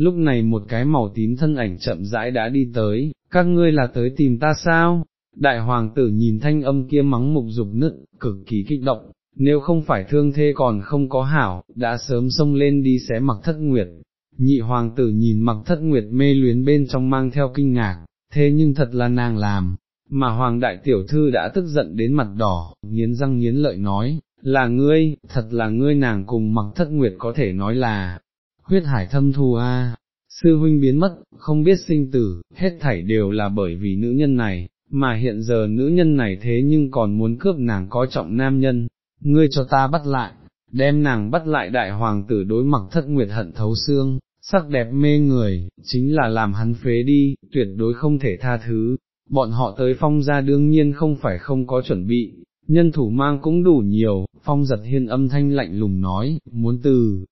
lúc này một cái màu tím thân ảnh chậm rãi đã đi tới, các ngươi là tới tìm ta sao? Đại hoàng tử nhìn thanh âm kia mắng mục dục nứt, cực kỳ kích động, nếu không phải thương thê còn không có hảo, đã sớm xông lên đi xé mặc thất nguyệt. Nhị hoàng tử nhìn mặc thất nguyệt mê luyến bên trong mang theo kinh ngạc, thế nhưng thật là nàng làm, mà hoàng đại tiểu thư đã tức giận đến mặt đỏ, nghiến răng nghiến lợi nói, là ngươi, thật là ngươi nàng cùng mặc thất nguyệt có thể nói là, huyết hải thâm thù a. Sư huynh biến mất, không biết sinh tử, hết thảy đều là bởi vì nữ nhân này, mà hiện giờ nữ nhân này thế nhưng còn muốn cướp nàng có trọng nam nhân, ngươi cho ta bắt lại, đem nàng bắt lại đại hoàng tử đối mặt thất nguyệt hận thấu xương, sắc đẹp mê người, chính là làm hắn phế đi, tuyệt đối không thể tha thứ, bọn họ tới phong gia đương nhiên không phải không có chuẩn bị, nhân thủ mang cũng đủ nhiều, phong giật hiên âm thanh lạnh lùng nói, muốn từ,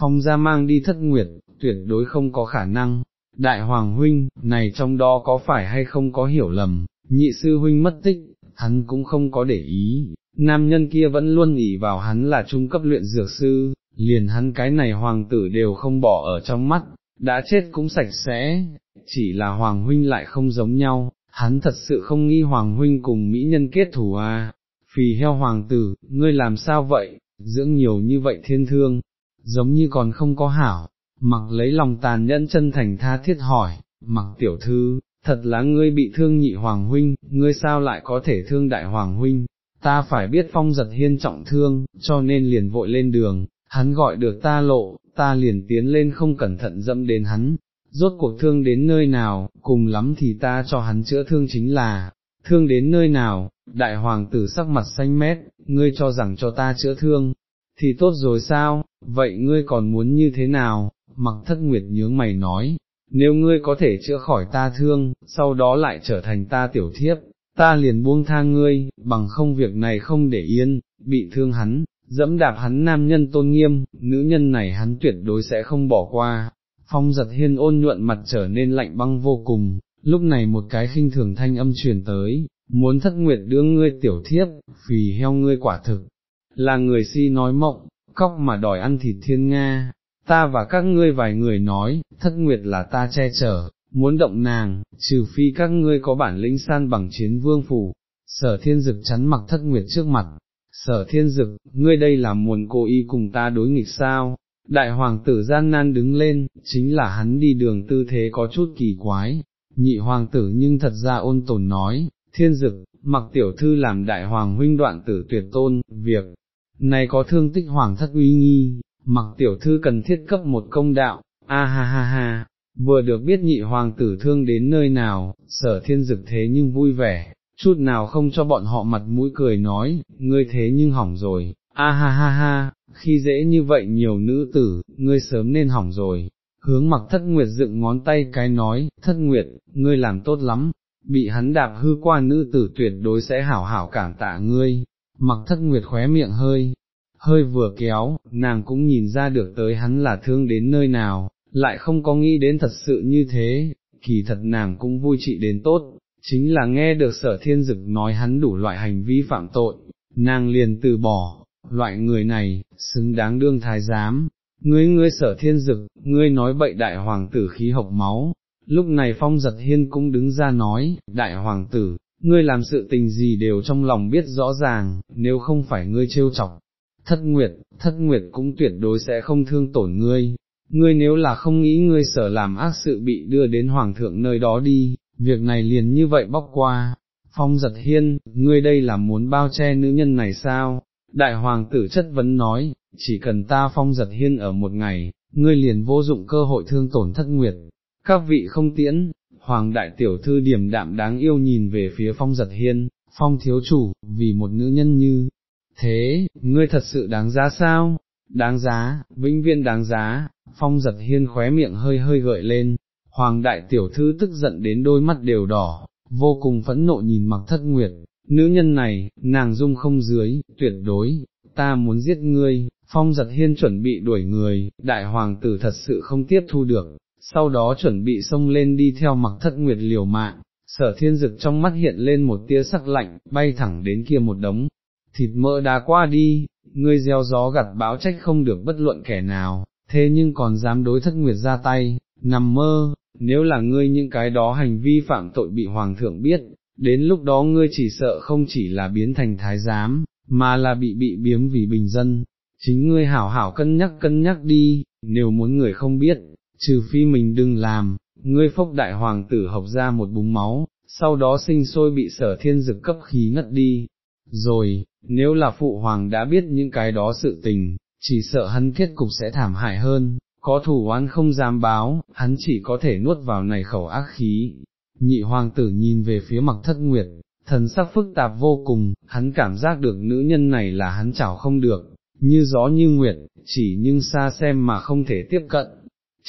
phong gia mang đi thất nguyệt, tuyệt đối không có khả năng, đại hoàng huynh, này trong đó có phải hay không có hiểu lầm, nhị sư huynh mất tích, hắn cũng không có để ý, nam nhân kia vẫn luôn ỉ vào hắn là trung cấp luyện dược sư, liền hắn cái này hoàng tử đều không bỏ ở trong mắt, đã chết cũng sạch sẽ, chỉ là hoàng huynh lại không giống nhau, hắn thật sự không nghi hoàng huynh cùng mỹ nhân kết thủ à, phì heo hoàng tử, ngươi làm sao vậy, dưỡng nhiều như vậy thiên thương, giống như còn không có hảo, mặc lấy lòng tàn nhẫn chân thành tha thiết hỏi, mặc tiểu thư, thật là ngươi bị thương nhị hoàng huynh, ngươi sao lại có thể thương đại hoàng huynh, ta phải biết phong giật hiên trọng thương, cho nên liền vội lên đường, hắn gọi được ta lộ, ta liền tiến lên không cẩn thận dẫm đến hắn, rốt cuộc thương đến nơi nào, cùng lắm thì ta cho hắn chữa thương chính là, thương đến nơi nào, đại hoàng tử sắc mặt xanh mét, ngươi cho rằng cho ta chữa thương, thì tốt rồi sao, vậy ngươi còn muốn như thế nào, mặc thất nguyệt nhướng mày nói, nếu ngươi có thể chữa khỏi ta thương, sau đó lại trở thành ta tiểu thiếp, ta liền buông tha ngươi, bằng không việc này không để yên, bị thương hắn, dẫm đạp hắn nam nhân tôn nghiêm, nữ nhân này hắn tuyệt đối sẽ không bỏ qua. Phong giật hiên ôn nhuận mặt trở nên lạnh băng vô cùng, lúc này một cái khinh thường thanh âm truyền tới, muốn thất nguyệt đưa ngươi tiểu thiếp, phì heo ngươi quả thực, là người si nói mộng, cóc mà đòi ăn thịt thiên Nga, ta và các ngươi vài người nói, thất nguyệt là ta che chở, muốn động nàng, trừ phi các ngươi có bản lĩnh san bằng chiến vương phủ, sở thiên dực chắn mặc thất nguyệt trước mặt, sở thiên dực, ngươi đây là muốn cố ý cùng ta đối nghịch sao, đại hoàng tử gian nan đứng lên, chính là hắn đi đường tư thế có chút kỳ quái, nhị hoàng tử nhưng thật ra ôn tồn nói, thiên dực, mặc tiểu thư làm đại hoàng huynh đoạn tử tuyệt tôn, việc này có thương tích hoàng thất uy nghi, mặc tiểu thư cần thiết cấp một công đạo, a ha ha ha, vừa được biết nhị hoàng tử thương đến nơi nào, sở thiên dực thế nhưng vui vẻ, chút nào không cho bọn họ mặt mũi cười nói, ngươi thế nhưng hỏng rồi, a ha ha ha, khi dễ như vậy nhiều nữ tử, ngươi sớm nên hỏng rồi. Hướng mặc thất nguyệt dựng ngón tay cái nói, thất nguyệt, ngươi làm tốt lắm, bị hắn đạp hư qua nữ tử tuyệt đối sẽ hảo hảo cảm tạ ngươi, mặc thất nguyệt khóe miệng hơi, hơi vừa kéo, nàng cũng nhìn ra được tới hắn là thương đến nơi nào, lại không có nghĩ đến thật sự như thế, kỳ thật nàng cũng vui trị đến tốt, chính là nghe được sở thiên dực nói hắn đủ loại hành vi phạm tội, nàng liền từ bỏ, loại người này, xứng đáng đương thái giám, ngươi ngươi sở thiên dực, ngươi nói bậy đại hoàng tử khí hộc máu, lúc này phong giật hiên cũng đứng ra nói, đại hoàng tử, ngươi làm sự tình gì đều trong lòng biết rõ ràng, nếu không phải ngươi trêu chọc, thất nguyệt, thất nguyệt cũng tuyệt đối sẽ không thương tổn ngươi, ngươi nếu là không nghĩ ngươi sở làm ác sự bị đưa đến hoàng thượng nơi đó đi, việc này liền như vậy bóc qua, phong giật hiên, ngươi đây là muốn bao che nữ nhân này sao, đại hoàng tử chất vấn nói, chỉ cần ta phong giật hiên ở một ngày, ngươi liền vô dụng cơ hội thương tổn thất nguyệt, các vị không tiễn, hoàng đại tiểu thư điểm đạm đáng yêu nhìn về phía phong giật hiên, phong thiếu chủ, vì một nữ nhân như, thế, ngươi thật sự đáng giá sao? Đáng giá, vĩnh viên đáng giá, phong giật hiên khóe miệng hơi hơi gợi lên, hoàng đại tiểu thư tức giận đến đôi mắt đều đỏ, vô cùng phẫn nộ nhìn mặc thất nguyệt, nữ nhân này, nàng dung không dưới, tuyệt đối, ta muốn giết ngươi, phong giật hiên chuẩn bị đuổi người, đại hoàng tử thật sự không tiếp thu được, sau đó chuẩn bị xông lên đi theo mặc thất nguyệt liều mạng, sở thiên dực trong mắt hiện lên một tia sắc lạnh, bay thẳng đến kia một đống, thịt mỡ đá qua đi, ngươi gieo gió gặt bão trách không được bất luận kẻ nào, thế nhưng còn dám đối thất nguyệt ra tay, nằm mơ, nếu là ngươi những cái đó hành vi phạm tội bị hoàng thượng biết, đến lúc đó ngươi chỉ sợ không chỉ là biến thành thái giám, mà là bị bị biếm vì bình dân, chính ngươi hảo hảo cân nhắc cân nhắc đi, nếu muốn người không biết, trừ phi mình đừng làm, ngươi phốc đại hoàng tử học ra một búng máu, sau đó sinh sôi bị sở thiên dực cấp khí ngất đi. Rồi, nếu là phụ hoàng đã biết những cái đó sự tình, chỉ sợ hắn kết cục sẽ thảm hại hơn, có thủ oán không dám báo, hắn chỉ có thể nuốt vào này khẩu ác khí. Nhị hoàng tử nhìn về phía mặc thất nguyệt, thần sắc phức tạp vô cùng, hắn cảm giác được nữ nhân này là hắn chảo không được, như gió như nguyệt, chỉ nhưng xa xem mà không thể tiếp cận.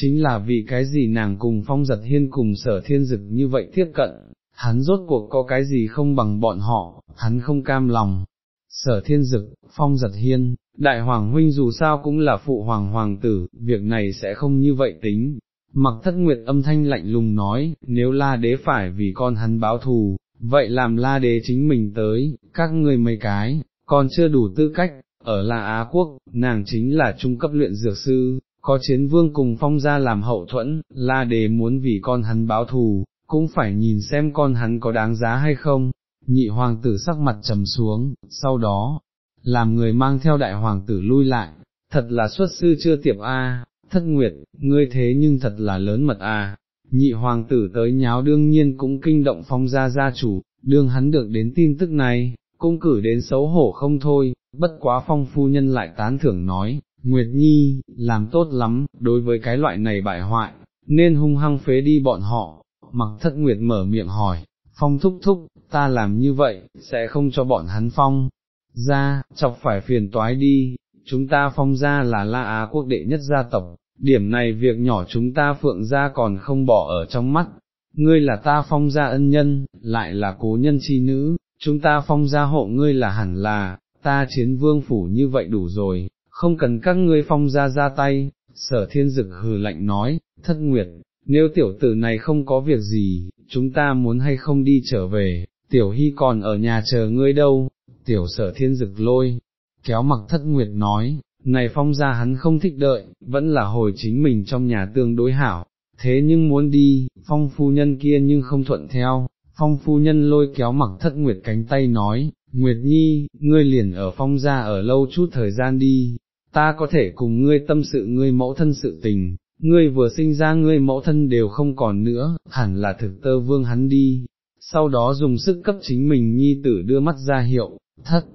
Chính là vì cái gì nàng cùng phong giật hiên cùng sở thiên dực như vậy tiếp cận, hắn rốt cuộc có cái gì không bằng bọn họ, hắn không cam lòng. Sở thiên dực, phong giật hiên, đại hoàng huynh dù sao cũng là phụ hoàng hoàng tử, việc này sẽ không như vậy tính. Mặc thất nguyệt âm thanh lạnh lùng nói, nếu la đế phải vì con hắn báo thù, vậy làm la đế chính mình tới, các ngươi mấy cái, còn chưa đủ tư cách, ở là Á Quốc, nàng chính là trung cấp luyện dược sư, có chiến vương cùng phong gia làm hậu thuẫn, la đề muốn vì con hắn báo thù, cũng phải nhìn xem con hắn có đáng giá hay không, nhị hoàng tử sắc mặt trầm xuống, sau đó, làm người mang theo đại hoàng tử lui lại, thật là xuất sư chưa tiệp a, thất nguyệt, ngươi thế nhưng thật là lớn mật a. Nhị hoàng tử tới nháo đương nhiên cũng kinh động phong gia gia chủ, đương hắn được đến tin tức này, cung cử đến xấu hổ không thôi, bất quá phong phu nhân lại tán thưởng nói, Nguyệt Nhi, làm tốt lắm, đối với cái loại này bại hoại, nên hung hăng phế đi bọn họ, mặc thất Nguyệt mở miệng hỏi, phong thúc thúc, ta làm như vậy, sẽ không cho bọn hắn phong, ra, chọc phải phiền toái đi, chúng ta phong ra là La Á quốc đệ nhất gia tộc, điểm này việc nhỏ chúng ta phượng ra còn không bỏ ở trong mắt, ngươi là ta phong gia ân nhân, lại là cố nhân chi nữ, chúng ta phong gia hộ ngươi là hẳn là, ta chiến vương phủ như vậy đủ rồi, không cần các ngươi phong gia ra tay, sở thiên dực hừ lạnh nói, thất nguyệt, nếu tiểu tử này không có việc gì, chúng ta muốn hay không đi trở về, tiểu hy còn ở nhà chờ ngươi đâu, tiểu sở thiên dực lôi, kéo mặc thất nguyệt nói, này phong gia hắn không thích đợi, vẫn là hồi chính mình trong nhà tương đối hảo, thế nhưng muốn đi, phong phu nhân kia nhưng không thuận theo, phong phu nhân lôi kéo mặc thất nguyệt cánh tay nói, Nguyệt Nhi, ngươi liền ở phong gia ở lâu chút thời gian đi, ta có thể cùng ngươi tâm sự ngươi mẫu thân sự tình, ngươi vừa sinh ra ngươi mẫu thân đều không còn nữa, hẳn là thực tơ vương hắn đi, sau đó dùng sức cấp chính mình Nhi tử đưa mắt ra hiệu, thất.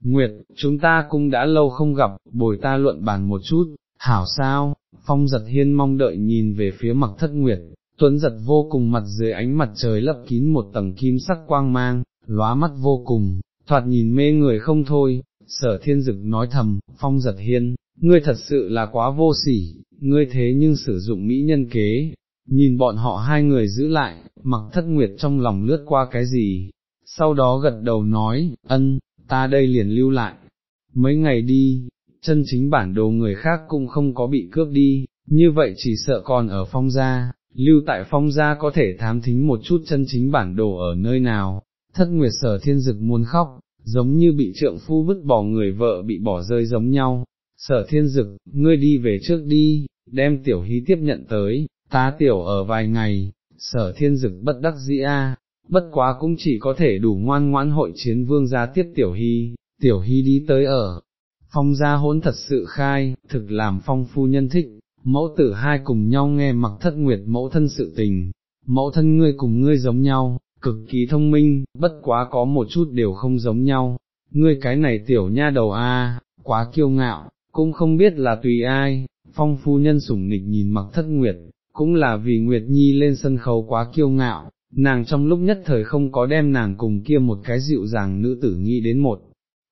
Nguyệt, chúng ta cũng đã lâu không gặp, bồi ta luận bàn một chút, hảo sao, phong giật hiên mong đợi nhìn về phía mặt thất nguyệt, tuấn giật vô cùng mặt dưới ánh mặt trời lấp kín một tầng kim sắc quang mang, lóa mắt vô cùng, thoạt nhìn mê người không thôi, sở thiên dực nói thầm, phong giật hiên, ngươi thật sự là quá vô sỉ, ngươi thế nhưng sử dụng mỹ nhân kế, nhìn bọn họ hai người giữ lại, mặc thất nguyệt trong lòng lướt qua cái gì, sau đó gật đầu nói, ân, ta đây liền lưu lại, mấy ngày đi, chân chính bản đồ người khác cũng không có bị cướp đi, như vậy chỉ sợ còn ở phong gia, lưu tại phong gia có thể thám thính một chút chân chính bản đồ ở nơi nào, thất nguyệt sở thiên dực muốn khóc, giống như bị trượng phu vứt bỏ người vợ bị bỏ rơi giống nhau, sở thiên dực, ngươi đi về trước đi, đem tiểu hí tiếp nhận tới, ta tiểu ở vài ngày, sở thiên dực bất đắc dĩ a, bất quá cũng chỉ có thể đủ ngoan ngoãn hội chiến vương gia tiếp tiểu hy, tiểu hy đi tới ở. Phong gia hỗn thật sự khai, thực làm phong phu nhân thích, mẫu tử hai cùng nhau nghe mặc thất nguyệt mẫu thân sự tình, mẫu thân ngươi cùng ngươi giống nhau, cực kỳ thông minh, bất quá có một chút đều không giống nhau, ngươi cái này tiểu nha đầu a, quá kiêu ngạo, cũng không biết là tùy ai, phong phu nhân sủng nịch nhìn mặc thất nguyệt, cũng là vì Nguyệt Nhi lên sân khấu quá kiêu ngạo, nàng trong lúc nhất thời không có đem nàng cùng kia một cái dịu dàng nữ tử nghĩ đến một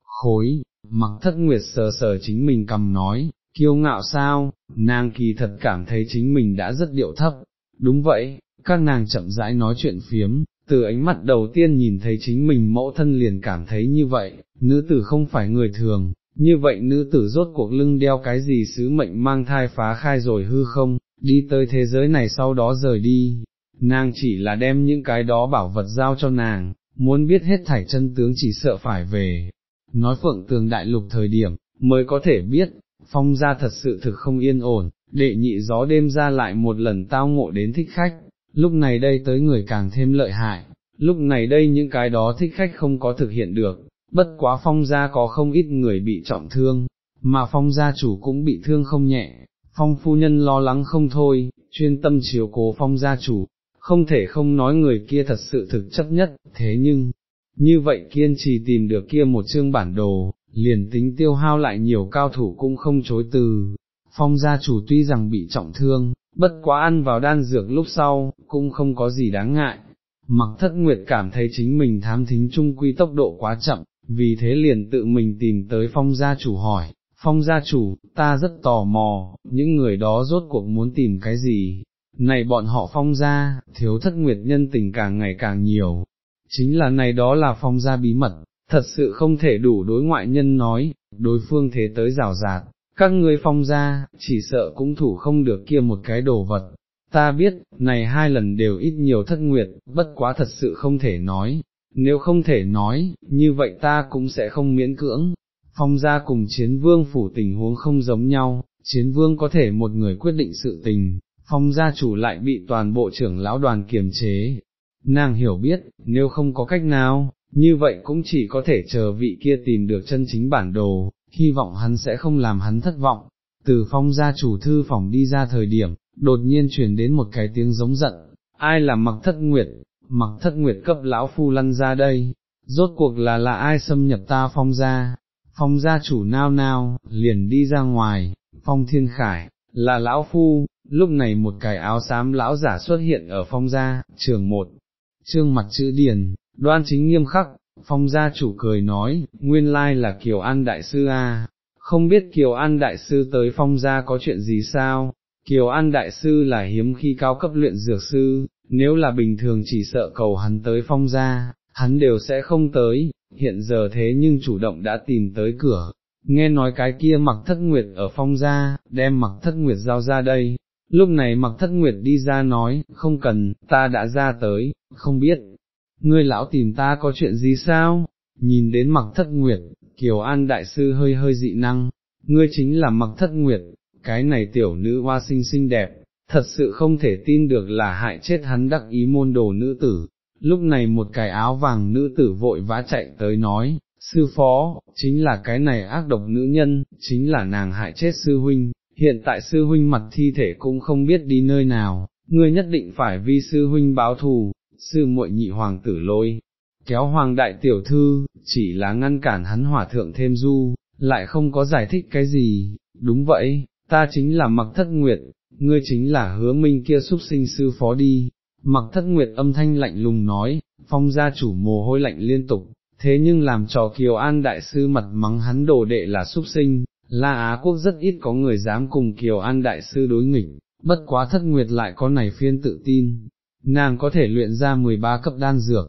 khối, mặc thất nguyệt sờ sờ chính mình cầm nói, kiêu ngạo sao, nàng kỳ thật cảm thấy chính mình đã rất điệu thấp, đúng vậy, các nàng chậm rãi nói chuyện phiếm, từ ánh mắt đầu tiên nhìn thấy chính mình mẫu thân liền cảm thấy như vậy, nữ tử không phải người thường, như vậy nữ tử rốt cuộc lưng đeo cái gì sứ mệnh mang thai phá khai rồi hư không, đi tới thế giới này sau đó rời đi, nàng chỉ là đem những cái đó bảo vật giao cho nàng, muốn biết hết thảy chân tướng chỉ sợ phải về. Nói phượng tường đại lục thời điểm, mới có thể biết, phong gia thật sự thực không yên ổn, đệ nhị gió đêm ra lại một lần tao ngộ đến thích khách, lúc này đây tới người càng thêm lợi hại, lúc này đây những cái đó thích khách không có thực hiện được, bất quá phong gia có không ít người bị trọng thương, mà phong gia chủ cũng bị thương không nhẹ, phong phu nhân lo lắng không thôi, chuyên tâm chiếu cố phong gia chủ, không thể không nói người kia thật sự thực chấp nhất, thế nhưng, như vậy kiên trì tìm được kia một chương bản đồ, liền tính tiêu hao lại nhiều cao thủ cũng không chối từ. Phong gia chủ tuy rằng bị trọng thương, bất quá ăn vào đan dược lúc sau, cũng không có gì đáng ngại. Mặc thất nguyệt cảm thấy chính mình thám thính trung quy tốc độ quá chậm, vì thế liền tự mình tìm tới phong gia chủ hỏi, phong gia chủ, ta rất tò mò, những người đó rốt cuộc muốn tìm cái gì, này bọn họ phong gia, thiếu thất nguyệt nhân tình càng ngày càng nhiều, chính là này đó là phong gia bí mật, thật sự không thể đủ đối ngoại nhân nói, đối phương thế tới rào rạt, các ngươi phong gia, chỉ sợ cũng thủ không được kia một cái đồ vật. Ta biết, này hai lần đều ít nhiều thất nguyệt, bất quá thật sự không thể nói, nếu không thể nói, như vậy ta cũng sẽ không miễn cưỡng. Phong gia cùng chiến vương phủ tình huống không giống nhau, chiến vương có thể một người quyết định sự tình, phong gia chủ lại bị toàn bộ trưởng lão đoàn kiềm chế. Nàng hiểu biết, nếu không có cách nào, như vậy cũng chỉ có thể chờ vị kia tìm được chân chính bản đồ, hy vọng hắn sẽ không làm hắn thất vọng. Từ phong gia chủ thư phòng đi ra thời điểm, đột nhiên truyền đến một cái tiếng giống giận, ai là mặc thất nguyệt, mặc thất nguyệt cấp lão phu lăn ra đây, rốt cuộc là là ai xâm nhập ta phong gia, phong gia chủ nao nao, liền đi ra ngoài, phong thiên khải, là lão phu, lúc này một cái áo xám lão giả xuất hiện ở phong gia, trường một, trương mặt chữ điền, đoan chính nghiêm khắc, phong gia chủ cười nói, nguyên lai là Kiều An Đại Sư a, không biết Kiều An Đại Sư tới phong gia có chuyện gì sao, Kiều An Đại Sư là hiếm khi cao cấp luyện dược sư, nếu là bình thường chỉ sợ cầu hắn tới phong gia, hắn đều sẽ không tới, hiện giờ thế nhưng chủ động đã tìm tới cửa, nghe nói cái kia mặc thất nguyệt ở phong gia, đem mặc thất nguyệt giao ra đây, lúc này mặc thất nguyệt đi ra nói, không cần, ta đã ra tới, không biết, ngươi lão tìm ta có chuyện gì sao, nhìn đến mặc thất nguyệt, Kiều An Đại Sư hơi hơi dị năng, ngươi chính là mặc thất nguyệt, cái này tiểu nữ hoa xinh xinh đẹp, thật sự không thể tin được là hại chết hắn đắc ý môn đồ nữ tử. Lúc này một cái áo vàng nữ tử vội vã chạy tới nói, sư phó, chính là cái này ác độc nữ nhân, chính là nàng hại chết sư huynh, hiện tại sư huynh mặt thi thể cũng không biết đi nơi nào, ngươi nhất định phải vi sư huynh báo thù, sư muội nhị hoàng tử lôi, kéo hoàng đại tiểu thư, chỉ là ngăn cản hắn hỏa thượng thêm du, lại không có giải thích cái gì, đúng vậy, ta chính là mặc thất nguyệt, ngươi chính là hứa minh kia xúc sinh sư phó đi, mặc thất nguyệt âm thanh lạnh lùng nói, phong gia chủ mồ hôi lạnh liên tục, thế nhưng làm trò Kiều An đại sư mặt mắng hắn đồ đệ là xúc sinh, La Á quốc rất ít có người dám cùng Kiều An đại sư đối nghịch, bất quá thất nguyệt lại có này phiên tự tin, nàng có thể luyện ra 13 cấp đan dược.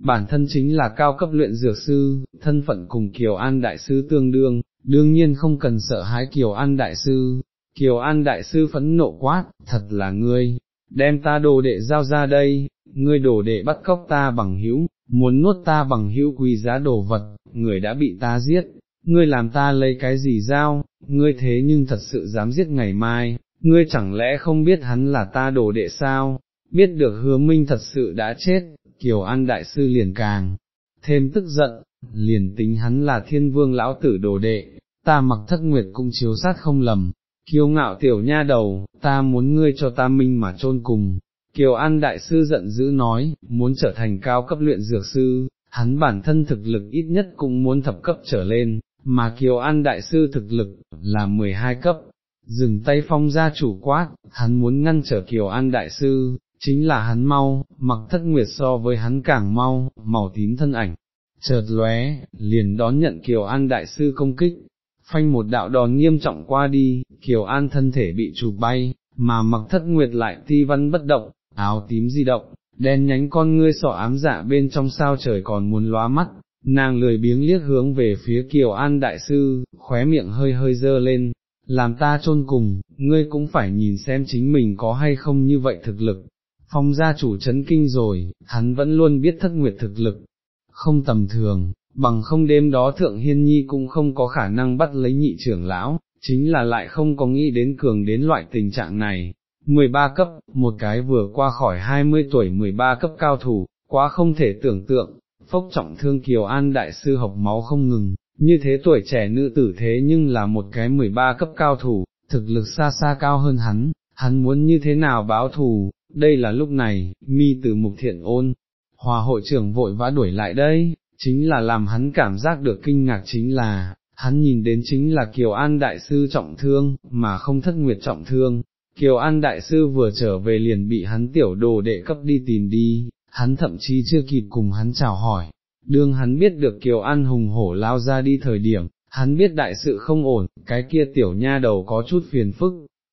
Bản thân chính là cao cấp luyện dược sư, thân phận cùng Kiều An Đại Sư tương đương, đương nhiên không cần sợ hãi Kiều An Đại Sư. Kiều An Đại Sư phẫn nộ quát, thật là ngươi, đem ta đồ đệ giao ra đây, ngươi đồ đệ bắt cóc ta bằng hữu, muốn nuốt ta bằng hữu quý giá đồ vật, người đã bị ta giết, ngươi làm ta lấy cái gì giao, ngươi thế nhưng thật sự dám giết ngày mai, ngươi chẳng lẽ không biết hắn là ta đồ đệ sao, biết được hứa minh thật sự đã chết, Kiều An Đại Sư liền càng, thêm tức giận, liền tính hắn là thiên vương lão tử đồ đệ, ta mặc thất nguyệt cũng chiếu sát không lầm, kiêu ngạo tiểu nha đầu, ta muốn ngươi cho ta minh mà chôn cùng. Kiều An Đại Sư giận dữ nói, muốn trở thành cao cấp luyện dược sư, hắn bản thân thực lực ít nhất cũng muốn thập cấp trở lên, mà Kiều An Đại Sư thực lực, là 12 cấp. Dừng tay phong gia chủ quát, hắn muốn ngăn trở Kiều An Đại Sư, chính là hắn mau, mặc thất nguyệt so với hắn càng mau, màu tím thân ảnh, chợt lóe, liền đón nhận Kiều An đại sư công kích, phanh một đạo đòn nghiêm trọng qua đi, Kiều An thân thể bị chụp bay, mà mặc thất nguyệt lại ti văn bất động, áo tím di động, đen nhánh con ngươi sọ ám dạ bên trong sao trời còn muốn lóa mắt, nàng lười biếng liếc hướng về phía Kiều An đại sư, khóe miệng hơi hơi dơ lên, làm ta chôn cùng, ngươi cũng phải nhìn xem chính mình có hay không như vậy thực lực, phong gia chủ chấn kinh rồi, hắn vẫn luôn biết thất nguyệt thực lực, không tầm thường, bằng không đêm đó thượng hiên nhi cũng không có khả năng bắt lấy nhị trưởng lão, chính là lại không có nghĩ đến cường đến loại tình trạng này. 13 cấp, một cái vừa qua khỏi 20 tuổi 13 cấp cao thủ, quá không thể tưởng tượng, phốc trọng thương Kiều An đại sư học máu không ngừng, như thế tuổi trẻ nữ tử thế nhưng là một cái 13 cấp cao thủ, thực lực xa xa cao hơn hắn, hắn muốn như thế nào báo thù, đây là lúc này, mi từ mục thiện ôn, hòa hội trưởng vội vã đuổi lại đây, chính là làm hắn cảm giác được kinh ngạc chính là, hắn nhìn đến chính là Kiều An Đại Sư trọng thương, mà không thất nguyệt trọng thương. Kiều An Đại Sư vừa trở về liền bị hắn tiểu đồ đệ cấp đi tìm đi, hắn thậm chí chưa kịp cùng hắn chào hỏi. Đương hắn biết được Kiều An hùng hổ lao ra đi thời điểm, hắn biết đại sự không ổn, cái kia tiểu nha đầu có chút phiền phức.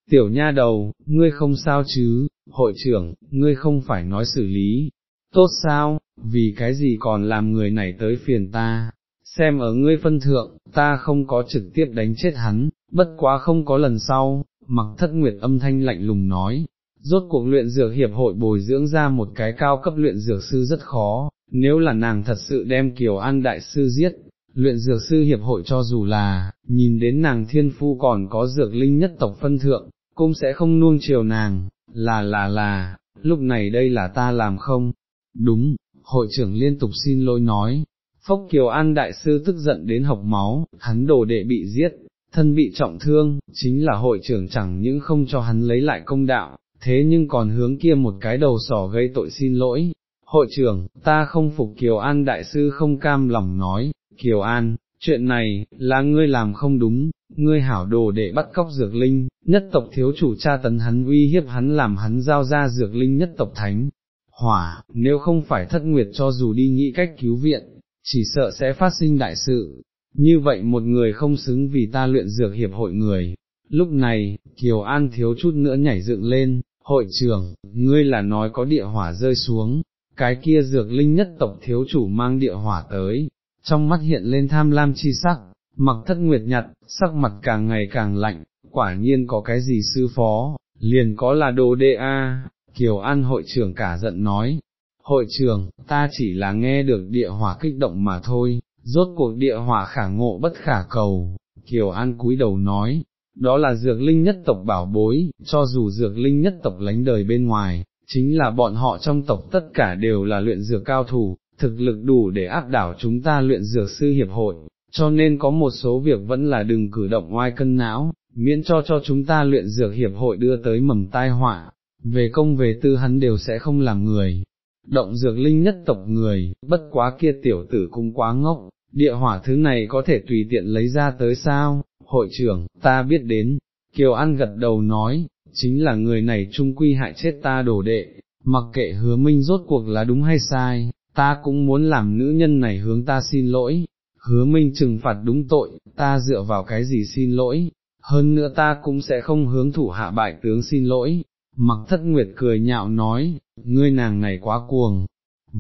Tiểu nha đầu, ngươi không sao chứ, hội trưởng, ngươi không phải nói xử lý, tốt sao, vì cái gì còn làm người này tới phiền ta, xem ở ngươi phân thượng, ta không có trực tiếp đánh chết hắn, bất quá không có lần sau, mặc thất nguyệt âm thanh lạnh lùng nói, rốt cuộc luyện dược hiệp hội bồi dưỡng ra một cái cao cấp luyện dược sư rất khó, nếu là nàng thật sự đem Kiều An Đại Sư giết, luyện dược sư hiệp hội cho dù là, nhìn đến nàng thiên phu còn có dược linh nhất tộc phân thượng, cũng sẽ không nuông chiều nàng, là là là, lúc này đây là ta làm không, đúng, hội trưởng liên tục xin lỗi nói, Phốc Kiều An đại sư tức giận đến học máu, hắn đồ đệ bị giết, thân bị trọng thương, chính là hội trưởng chẳng những không cho hắn lấy lại công đạo, thế nhưng còn hướng kia một cái đầu sỏ gây tội xin lỗi. Hội trưởng, ta không phục Kiều An đại sư không cam lòng nói, Kiều An, chuyện này, là ngươi làm không đúng, ngươi hảo đồ để bắt cóc dược linh, nhất tộc thiếu chủ cha tấn hắn uy hiếp hắn làm hắn giao ra dược linh nhất tộc thánh. Hỏa, nếu không phải thất nguyệt cho dù đi nghĩ cách cứu viện, chỉ sợ sẽ phát sinh đại sự, như vậy một người không xứng vì ta luyện dược hiệp hội người. Lúc này, Kiều An thiếu chút nữa nhảy dựng lên, hội trưởng, ngươi là nói có địa hỏa rơi xuống, cái kia dược linh nhất tộc thiếu chủ mang địa hỏa tới, trong mắt hiện lên tham lam chi sắc, mặc thất nguyệt nhặt, sắc mặt càng ngày càng lạnh, quả nhiên có cái gì sư phó, liền có là đồ đê a. Kiều An hội trưởng cả giận nói, hội trưởng, ta chỉ là nghe được địa hỏa kích động mà thôi, rốt cuộc địa hỏa khả ngộ bất khả cầu, Kiều An cúi đầu nói, đó là dược linh nhất tộc bảo bối, cho dù dược linh nhất tộc lánh đời bên ngoài, chính là bọn họ trong tộc tất cả đều là luyện dược cao thủ, thực lực đủ để áp đảo chúng ta luyện dược sư hiệp hội, cho nên có một số việc vẫn là đừng cử động oai cân não, miễn cho cho chúng ta luyện dược hiệp hội đưa tới mầm tai họa, về công về tư hắn đều sẽ không làm người. Động dược linh nhất tộc người, bất quá kia tiểu tử cũng quá ngốc, địa hỏa thứ này có thể tùy tiện lấy ra tới sao, hội trưởng, ta biết đến, Kiều An gật đầu nói, chính là người này trung quy hại chết ta đổ đệ, mặc kệ hứa minh rốt cuộc là đúng hay sai, ta cũng muốn làm nữ nhân này hướng ta xin lỗi, hứa minh trừng phạt đúng tội, ta dựa vào cái gì xin lỗi, hơn nữa ta cũng sẽ không hướng thủ hạ bại tướng xin lỗi. Mặc thất nguyệt cười nhạo nói, ngươi nàng này quá cuồng,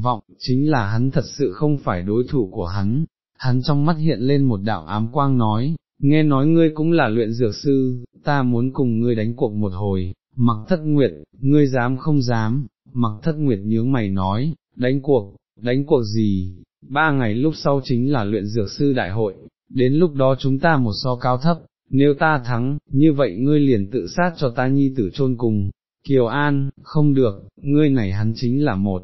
vọng, chính là hắn thật sự không phải đối thủ của hắn, hắn trong mắt hiện lên một đạo ám quang nói, nghe nói ngươi cũng là luyện dược sư, ta muốn cùng ngươi đánh cuộc một hồi, mặc thất nguyệt, ngươi dám không dám, mặc thất nguyệt nhướng mày nói, đánh cuộc, đánh cuộc gì, ba ngày lúc sau chính là luyện dược sư đại hội, đến lúc đó chúng ta một so cao thấp, nếu ta thắng, như vậy ngươi liền tự sát cho ta nhi tử chôn cùng, Kiều An, không được, ngươi này hắn chính là một,